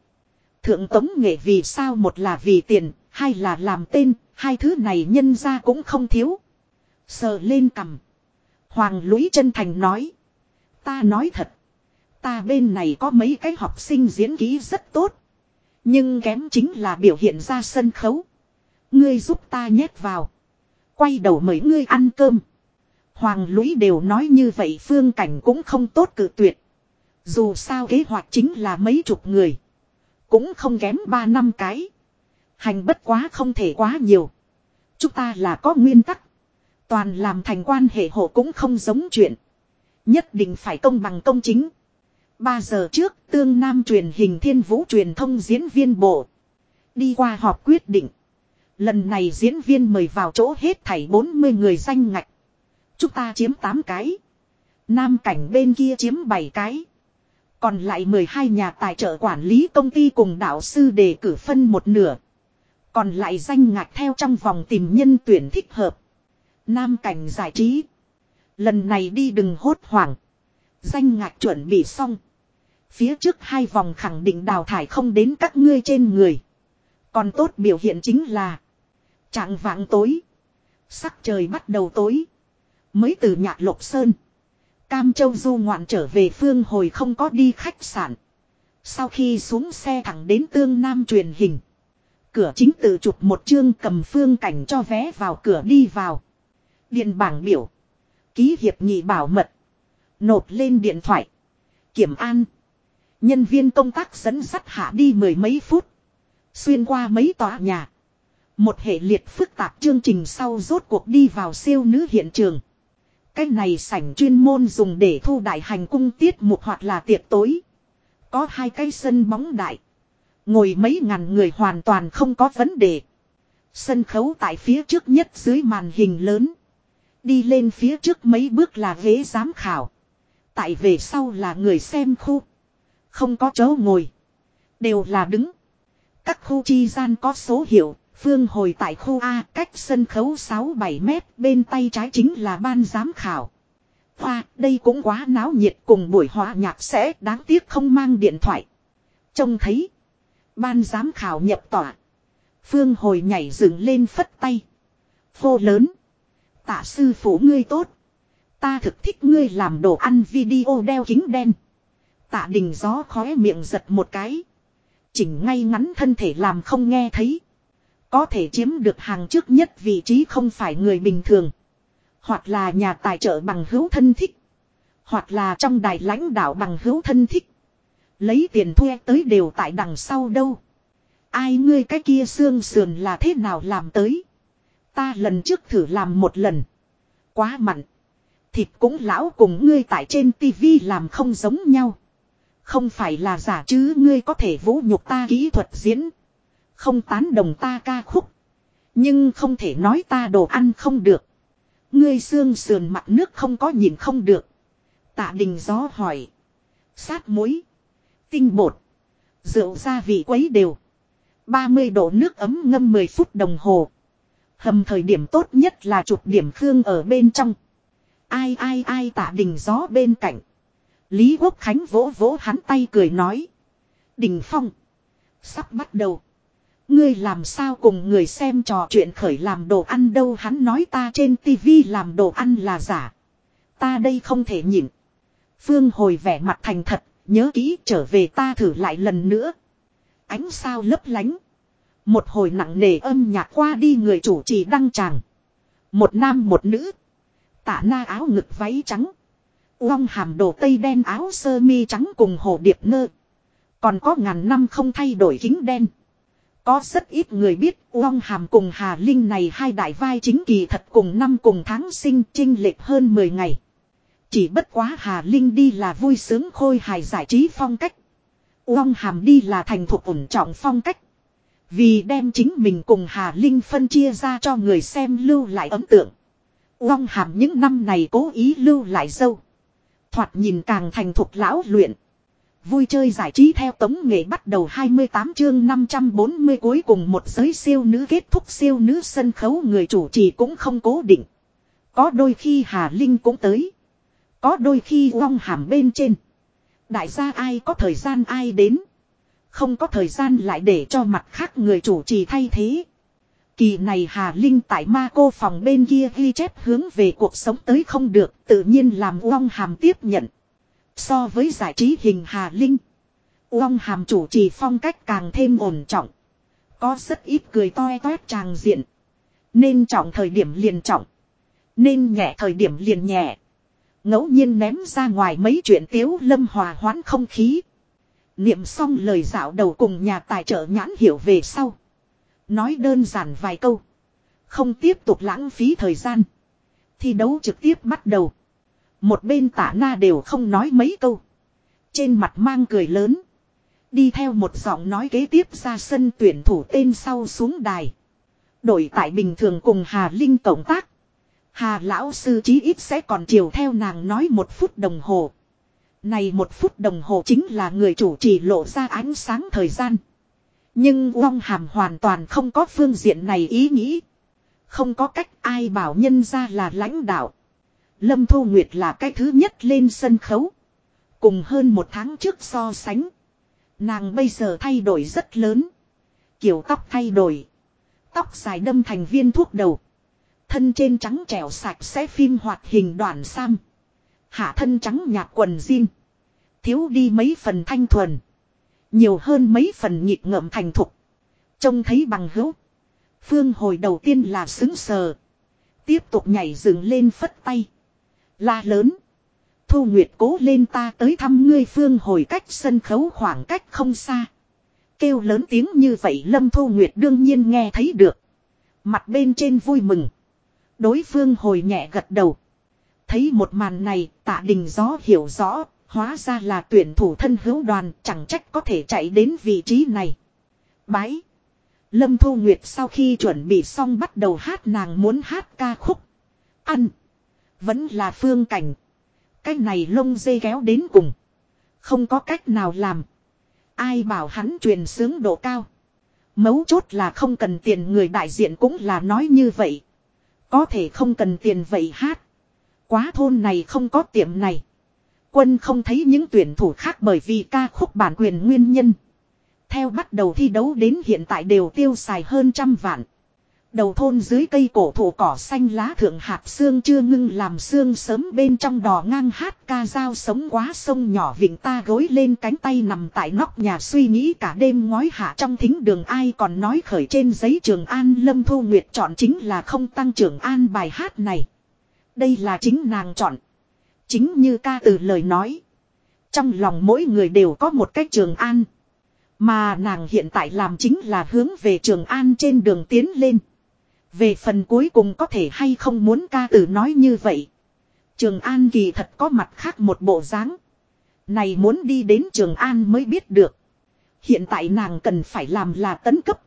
Thượng tống nghệ vì sao một là vì tiền, hai là làm tên, hai thứ này nhân ra cũng không thiếu. Sờ lên cầm. Hoàng lũy chân thành nói. Ta nói thật. Ta bên này có mấy cái học sinh diễn ký rất tốt. Nhưng kém chính là biểu hiện ra sân khấu. Ngươi giúp ta nhét vào. Quay đầu mời ngươi ăn cơm. Hoàng lũy đều nói như vậy phương cảnh cũng không tốt cự tuyệt. Dù sao kế hoạch chính là mấy chục người. Cũng không kém ba năm cái. Hành bất quá không thể quá nhiều. Chúng ta là có nguyên tắc. Toàn làm thành quan hệ hộ cũng không giống chuyện. Nhất định phải công bằng công chính. Ba giờ trước, tương nam truyền hình thiên vũ truyền thông diễn viên bộ. Đi qua họp quyết định. Lần này diễn viên mời vào chỗ hết thảy 40 người danh ngạch. Chúng ta chiếm 8 cái. Nam cảnh bên kia chiếm 7 cái. Còn lại 12 nhà tài trợ quản lý công ty cùng đạo sư đề cử phân một nửa. Còn lại danh ngạch theo trong vòng tìm nhân tuyển thích hợp. Nam cảnh giải trí. Lần này đi đừng hốt hoảng. Danh ngạch chuẩn bị xong. Phía trước hai vòng khẳng định đào thải không đến các ngươi trên người. Còn tốt biểu hiện chính là. Trạng vạng tối. Sắc trời bắt đầu tối. Mới từ nhạc lộc sơn. Cam Châu du ngoạn trở về phương hồi không có đi khách sạn. Sau khi xuống xe thẳng đến tương nam truyền hình. Cửa chính tự chụp một chương cầm phương cảnh cho vé vào cửa đi vào. Điện bảng biểu. Ký hiệp nghị bảo mật. Nộp lên điện thoại. Kiểm an. Nhân viên công tác dẫn sắt hạ đi mười mấy phút. Xuyên qua mấy tòa nhà. Một hệ liệt phức tạp chương trình sau rốt cuộc đi vào siêu nữ hiện trường. Cái này sảnh chuyên môn dùng để thu đại hành cung tiết mục hoặc là tiệc tối. Có hai cái sân bóng đại. Ngồi mấy ngàn người hoàn toàn không có vấn đề. Sân khấu tại phía trước nhất dưới màn hình lớn. Đi lên phía trước mấy bước là ghế giám khảo. Tại về sau là người xem khu. Không có chỗ ngồi. Đều là đứng. Các khu chi gian có số hiệu. Phương hồi tại khu A cách sân khấu 6-7 mét bên tay trái chính là ban giám khảo. Hoa, đây cũng quá náo nhiệt cùng buổi hòa nhạc sẽ đáng tiếc không mang điện thoại. Trông thấy. Ban giám khảo nhập tỏa. Phương hồi nhảy dựng lên phất tay. Phô lớn. Tạ sư phụ ngươi tốt. Ta thực thích ngươi làm đồ ăn video đeo kính đen. Tạ đình gió khóe miệng giật một cái. Chỉnh ngay ngắn thân thể làm không nghe thấy. Có thể chiếm được hàng trước nhất vị trí không phải người bình thường. Hoặc là nhà tài trợ bằng hữu thân thích. Hoặc là trong đài lãnh đạo bằng hữu thân thích. Lấy tiền thuê tới đều tại đằng sau đâu. Ai ngươi cái kia xương sườn là thế nào làm tới. Ta lần trước thử làm một lần. Quá mặn. Thịt cũng lão cùng ngươi tại trên tivi làm không giống nhau. Không phải là giả chứ ngươi có thể vũ nhục ta kỹ thuật diễn. Không tán đồng ta ca khúc. Nhưng không thể nói ta đồ ăn không được. Ngươi xương sườn mặt nước không có nhìn không được. Tạ đình gió hỏi. Sát muối. Tinh bột. Rượu gia vị quấy đều. 30 độ nước ấm ngâm 10 phút đồng hồ. Hầm thời điểm tốt nhất là chụp điểm khương ở bên trong. Ai ai ai tả đình gió bên cạnh. Lý Quốc Khánh vỗ vỗ hắn tay cười nói. Đình Phong. Sắp bắt đầu. Ngươi làm sao cùng người xem trò chuyện khởi làm đồ ăn đâu hắn nói ta trên tivi làm đồ ăn là giả. Ta đây không thể nhịn. Phương hồi vẻ mặt thành thật, nhớ kỹ trở về ta thử lại lần nữa. Ánh sao lấp lánh. Một hồi nặng nề âm nhạc qua đi người chủ trì đăng tràng. Một nam một nữ. Tạ na áo ngực váy trắng. Uông hàm đồ tây đen áo sơ mi trắng cùng hồ điệp nơ. Còn có ngàn năm không thay đổi kính đen. Có rất ít người biết Uông Hàm cùng Hà Linh này hai đại vai chính kỳ thật cùng năm cùng tháng sinh trinh lệch hơn 10 ngày. Chỉ bất quá Hà Linh đi là vui sướng khôi hài giải trí phong cách. Uông Hàm đi là thành thục ổn trọng phong cách. Vì đem chính mình cùng Hà Linh phân chia ra cho người xem lưu lại ấn tượng. Uông Hàm những năm này cố ý lưu lại dâu. Thoạt nhìn càng thành thục lão luyện. Vui chơi giải trí theo tống nghệ bắt đầu 28 chương 540 cuối cùng một giới siêu nữ kết thúc siêu nữ sân khấu người chủ trì cũng không cố định. Có đôi khi Hà Linh cũng tới. Có đôi khi Long Hàm bên trên. Đại gia ai có thời gian ai đến. Không có thời gian lại để cho mặt khác người chủ trì thay thế. Kỳ này Hà Linh tại ma cô phòng bên kia ghi chép hướng về cuộc sống tới không được, tự nhiên làm Uong Hàm tiếp nhận. So với giải trí hình Hà Linh. Uông hàm chủ trì phong cách càng thêm ổn trọng. Có rất ít cười toe toét tràng diện. Nên trọng thời điểm liền trọng. Nên nhẹ thời điểm liền nhẹ ngẫu nhiên ném ra ngoài mấy chuyện tiếu lâm hòa hoãn không khí. Niệm xong lời dạo đầu cùng nhà tài trợ nhãn hiểu về sau. Nói đơn giản vài câu. Không tiếp tục lãng phí thời gian. Thi đấu trực tiếp bắt đầu. Một bên tả na đều không nói mấy câu. Trên mặt mang cười lớn. Đi theo một giọng nói kế tiếp ra sân tuyển thủ tên sau xuống đài. Đổi tại bình thường cùng Hà Linh cộng tác. Hà lão sư chí ít sẽ còn chiều theo nàng nói một phút đồng hồ. Này một phút đồng hồ chính là người chủ trì lộ ra ánh sáng thời gian. Nhưng Uông Hàm hoàn toàn không có phương diện này ý nghĩ. Không có cách ai bảo nhân ra là lãnh đạo. Lâm Thu Nguyệt là cái thứ nhất lên sân khấu. Cùng hơn một tháng trước so sánh. Nàng bây giờ thay đổi rất lớn. Kiểu tóc thay đổi. Tóc dài đâm thành viên thuốc đầu. Thân trên trắng trẻo sạch sẽ phim hoạt hình đoạn sam. Hạ thân trắng nhạt quần jean. Thiếu đi mấy phần thanh thuần. Nhiều hơn mấy phần nhịp ngợm thành thục. Trông thấy bằng hữu. Phương hồi đầu tiên là xứng sờ. Tiếp tục nhảy dựng lên phất tay. La lớn. Thu Nguyệt cố lên ta tới thăm ngươi phương hồi cách sân khấu khoảng cách không xa. Kêu lớn tiếng như vậy Lâm Thu Nguyệt đương nhiên nghe thấy được. Mặt bên trên vui mừng. Đối phương hồi nhẹ gật đầu. Thấy một màn này, tạ đình gió hiểu rõ. Hóa ra là tuyển thủ thân hữu đoàn, chẳng trách có thể chạy đến vị trí này. Bái. Lâm Thu Nguyệt sau khi chuẩn bị xong bắt đầu hát nàng muốn hát ca khúc. Ăn. Vẫn là phương cảnh. Cái này lông dây kéo đến cùng. Không có cách nào làm. Ai bảo hắn truyền sướng độ cao. Mấu chốt là không cần tiền, người đại diện cũng là nói như vậy. Có thể không cần tiền vậy hát. Quá thôn này không có tiệm này. Quân không thấy những tuyển thủ khác bởi vì ca khúc bản quyền nguyên nhân. Theo bắt đầu thi đấu đến hiện tại đều tiêu xài hơn trăm vạn. Đầu thôn dưới cây cổ thụ cỏ xanh lá thượng hạt xương chưa ngưng làm xương sớm bên trong đò ngang hát ca dao sống quá sông nhỏ vịnh ta gối lên cánh tay nằm tại nóc nhà suy nghĩ cả đêm ngói hạ trong thính đường ai còn nói khởi trên giấy trường an lâm thu nguyệt chọn chính là không tăng trưởng an bài hát này. Đây là chính nàng chọn. Chính như ca từ lời nói. Trong lòng mỗi người đều có một cách trường an. Mà nàng hiện tại làm chính là hướng về trường an trên đường tiến lên. Về phần cuối cùng có thể hay không muốn ca tử nói như vậy. Trường An kỳ thật có mặt khác một bộ dáng. Này muốn đi đến Trường An mới biết được. Hiện tại nàng cần phải làm là tấn cấp.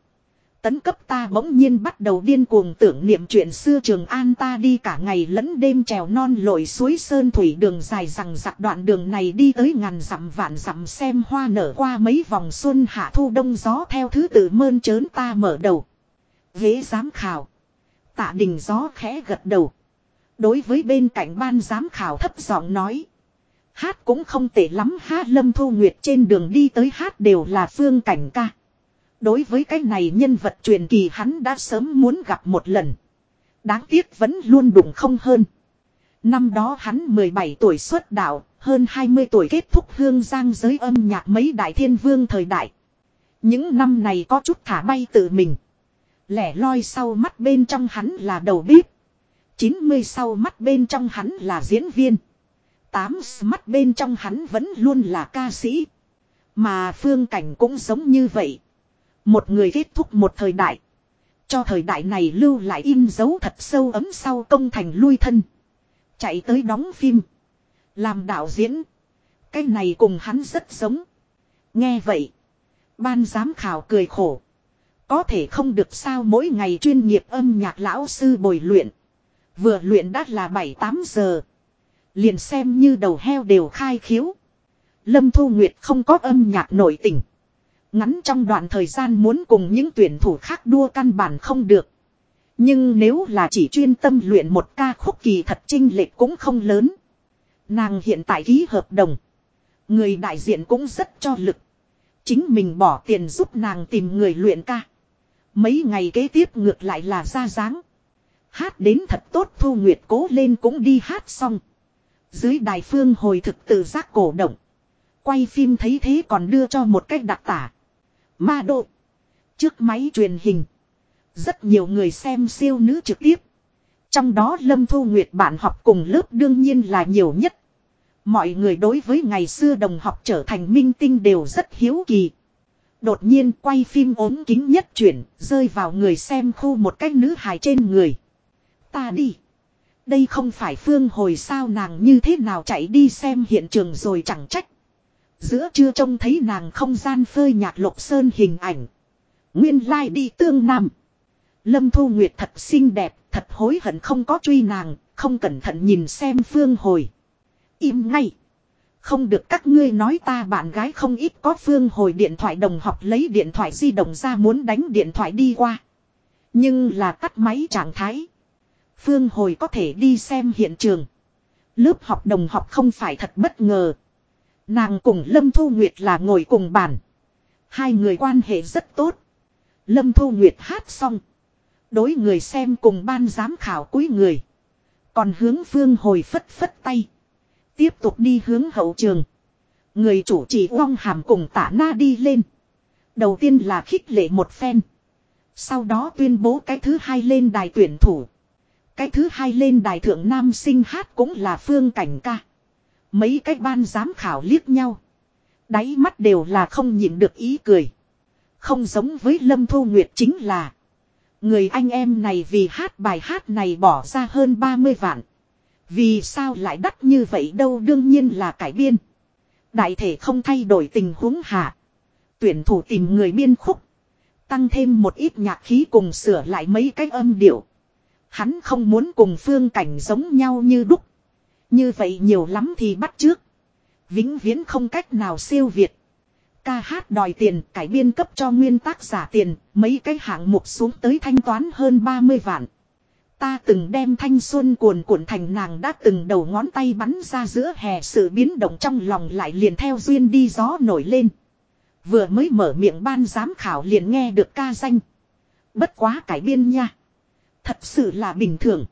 Tấn cấp ta bỗng nhiên bắt đầu điên cuồng tưởng niệm chuyện xưa Trường An ta đi cả ngày lẫn đêm trèo non lội suối sơn thủy đường dài rằng dặc đoạn đường này đi tới ngàn dặm vạn dặm xem hoa nở qua mấy vòng xuân hạ thu đông gió theo thứ tự mơn trớn ta mở đầu. Ghế giám khảo. Tạ đình gió khẽ gật đầu. Đối với bên cạnh ban giám khảo thấp giọng nói. Hát cũng không tệ lắm ha Lâm Thu Nguyệt trên đường đi tới hát đều là phương cảnh ca. Đối với cái này nhân vật truyền kỳ hắn đã sớm muốn gặp một lần. Đáng tiếc vẫn luôn đụng không hơn. Năm đó hắn 17 tuổi xuất đạo, hơn 20 tuổi kết thúc hương giang giới âm nhạc mấy đại thiên vương thời đại. Những năm này có chút thả bay tự mình. Lẻ loi sau mắt bên trong hắn là đầu bếp. 90 sau mắt bên trong hắn là diễn viên. 8 mắt bên trong hắn vẫn luôn là ca sĩ. Mà phương cảnh cũng giống như vậy. Một người kết thúc một thời đại. Cho thời đại này lưu lại in dấu thật sâu ấm sau công thành lui thân. Chạy tới đóng phim. Làm đạo diễn. Cái này cùng hắn rất giống. Nghe vậy. Ban giám khảo cười khổ. Có thể không được sao mỗi ngày chuyên nghiệp âm nhạc lão sư bồi luyện. Vừa luyện đã là 7-8 giờ. Liền xem như đầu heo đều khai khiếu. Lâm Thu Nguyệt không có âm nhạc nổi tình. Ngắn trong đoạn thời gian muốn cùng những tuyển thủ khác đua căn bản không được. Nhưng nếu là chỉ chuyên tâm luyện một ca khúc kỳ thật trinh lệch cũng không lớn. Nàng hiện tại ký hợp đồng. Người đại diện cũng rất cho lực. Chính mình bỏ tiền giúp nàng tìm người luyện ca. Mấy ngày kế tiếp ngược lại là ra dáng. Hát đến thật tốt Thu Nguyệt cố lên cũng đi hát xong. Dưới đài phương hồi thực tự giác cổ động. Quay phim thấy thế còn đưa cho một cách đặc tả. Ma độ. Trước máy truyền hình. Rất nhiều người xem siêu nữ trực tiếp. Trong đó Lâm Thu Nguyệt bạn học cùng lớp đương nhiên là nhiều nhất. Mọi người đối với ngày xưa đồng học trở thành minh tinh đều rất hiếu kỳ. Đột nhiên quay phim ốm kính nhất chuyển, rơi vào người xem khu một cách nữ hài trên người. Ta đi. Đây không phải phương hồi sao nàng như thế nào chạy đi xem hiện trường rồi chẳng trách. Giữa trưa trông thấy nàng không gian phơi nhạt lục sơn hình ảnh. Nguyên lai like đi tương nam. Lâm Thu Nguyệt thật xinh đẹp, thật hối hận không có truy nàng, không cẩn thận nhìn xem phương hồi. Im ngay. Không được các ngươi nói ta bạn gái không ít có phương hồi điện thoại đồng học lấy điện thoại di động ra muốn đánh điện thoại đi qua. Nhưng là tắt máy trạng thái. Phương hồi có thể đi xem hiện trường. Lớp học đồng học không phải thật bất ngờ. Nàng cùng Lâm Thu Nguyệt là ngồi cùng bàn. Hai người quan hệ rất tốt. Lâm Thu Nguyệt hát xong. Đối người xem cùng ban giám khảo cuối người. Còn hướng phương hồi phất phất tay. Tiếp tục đi hướng hậu trường. Người chủ trì Uông Hàm cùng tả na đi lên. Đầu tiên là khích lệ một phen. Sau đó tuyên bố cái thứ hai lên đài tuyển thủ. Cái thứ hai lên đài thượng nam sinh hát cũng là phương cảnh ca. Mấy cái ban giám khảo liếc nhau. Đáy mắt đều là không nhịn được ý cười. Không giống với Lâm Thu Nguyệt chính là. Người anh em này vì hát bài hát này bỏ ra hơn 30 vạn. Vì sao lại đắt như vậy đâu đương nhiên là cải biên. Đại thể không thay đổi tình huống hạ. Tuyển thủ tìm người biên khúc. Tăng thêm một ít nhạc khí cùng sửa lại mấy cái âm điệu. Hắn không muốn cùng phương cảnh giống nhau như đúc. Như vậy nhiều lắm thì bắt trước. Vĩnh viễn không cách nào siêu việt. Ca hát đòi tiền, cải biên cấp cho nguyên tác giả tiền, mấy cái hạng mục xuống tới thanh toán hơn 30 vạn. Ta từng đem thanh xuân cuồn cuộn thành nàng đã từng đầu ngón tay bắn ra giữa hè sự biến động trong lòng lại liền theo duyên đi gió nổi lên. Vừa mới mở miệng ban giám khảo liền nghe được ca danh. Bất quá cải biên nha. Thật sự là bình thường.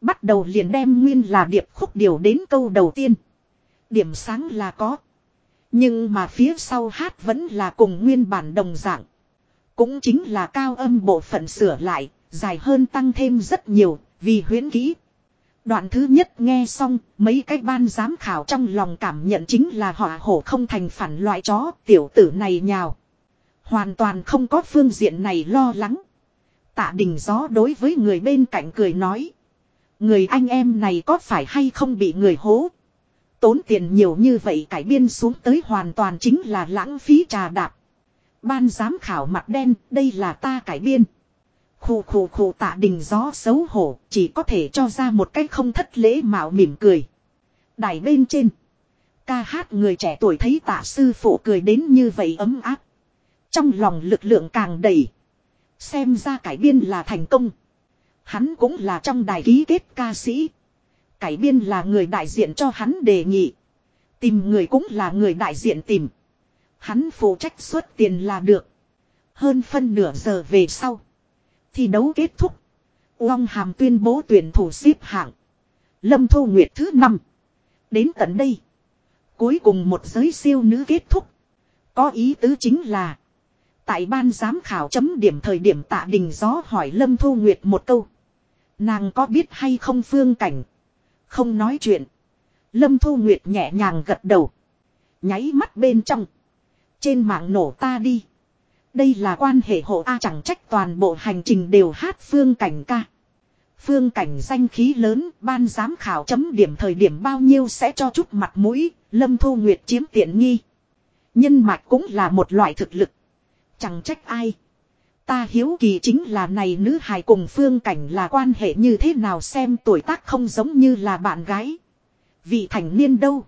Bắt đầu liền đem nguyên là điệp khúc điều đến câu đầu tiên. Điểm sáng là có. Nhưng mà phía sau hát vẫn là cùng nguyên bản đồng dạng. Cũng chính là cao âm bộ phận sửa lại, dài hơn tăng thêm rất nhiều, vì huyễn kỹ. Đoạn thứ nhất nghe xong, mấy cái ban giám khảo trong lòng cảm nhận chính là họa hổ không thành phản loại chó tiểu tử này nhào. Hoàn toàn không có phương diện này lo lắng. Tạ đình gió đối với người bên cạnh cười nói. Người anh em này có phải hay không bị người hố. Tốn tiền nhiều như vậy cải biên xuống tới hoàn toàn chính là lãng phí trà đạp. Ban giám khảo mặt đen, đây là ta cải biên. Khù khù khù tạ đình gió xấu hổ, chỉ có thể cho ra một cách không thất lễ mạo mỉm cười. Đài bên trên. Ca hát người trẻ tuổi thấy tạ sư phụ cười đến như vậy ấm áp. Trong lòng lực lượng càng đầy. Xem ra cải biên là thành công. Hắn cũng là trong đài ký kết ca sĩ. Cải biên là người đại diện cho hắn đề nghị. Tìm người cũng là người đại diện tìm. Hắn phụ trách xuất tiền là được. Hơn phân nửa giờ về sau. Thi đấu kết thúc. Uông Hàm tuyên bố tuyển thủ xếp hạng. Lâm Thu Nguyệt thứ 5. Đến tận đây. Cuối cùng một giới siêu nữ kết thúc. Có ý tứ chính là. Tại ban giám khảo chấm điểm thời điểm tạ đình gió hỏi Lâm Thu Nguyệt một câu. Nàng có biết hay không phương cảnh. Không nói chuyện. Lâm Thu Nguyệt nhẹ nhàng gật đầu. Nháy mắt bên trong. Trên mạng nổ ta đi. Đây là quan hệ hộ A chẳng trách toàn bộ hành trình đều hát phương cảnh ca. Phương cảnh danh khí lớn, ban giám khảo chấm điểm thời điểm bao nhiêu sẽ cho chút mặt mũi, Lâm Thu Nguyệt chiếm tiện nghi. Nhân mạch cũng là một loại thực lực. Chẳng trách ai. Ta hiếu kỳ chính là này nữ hài cùng phương cảnh là quan hệ như thế nào xem tuổi tác không giống như là bạn gái. Vị thành niên đâu.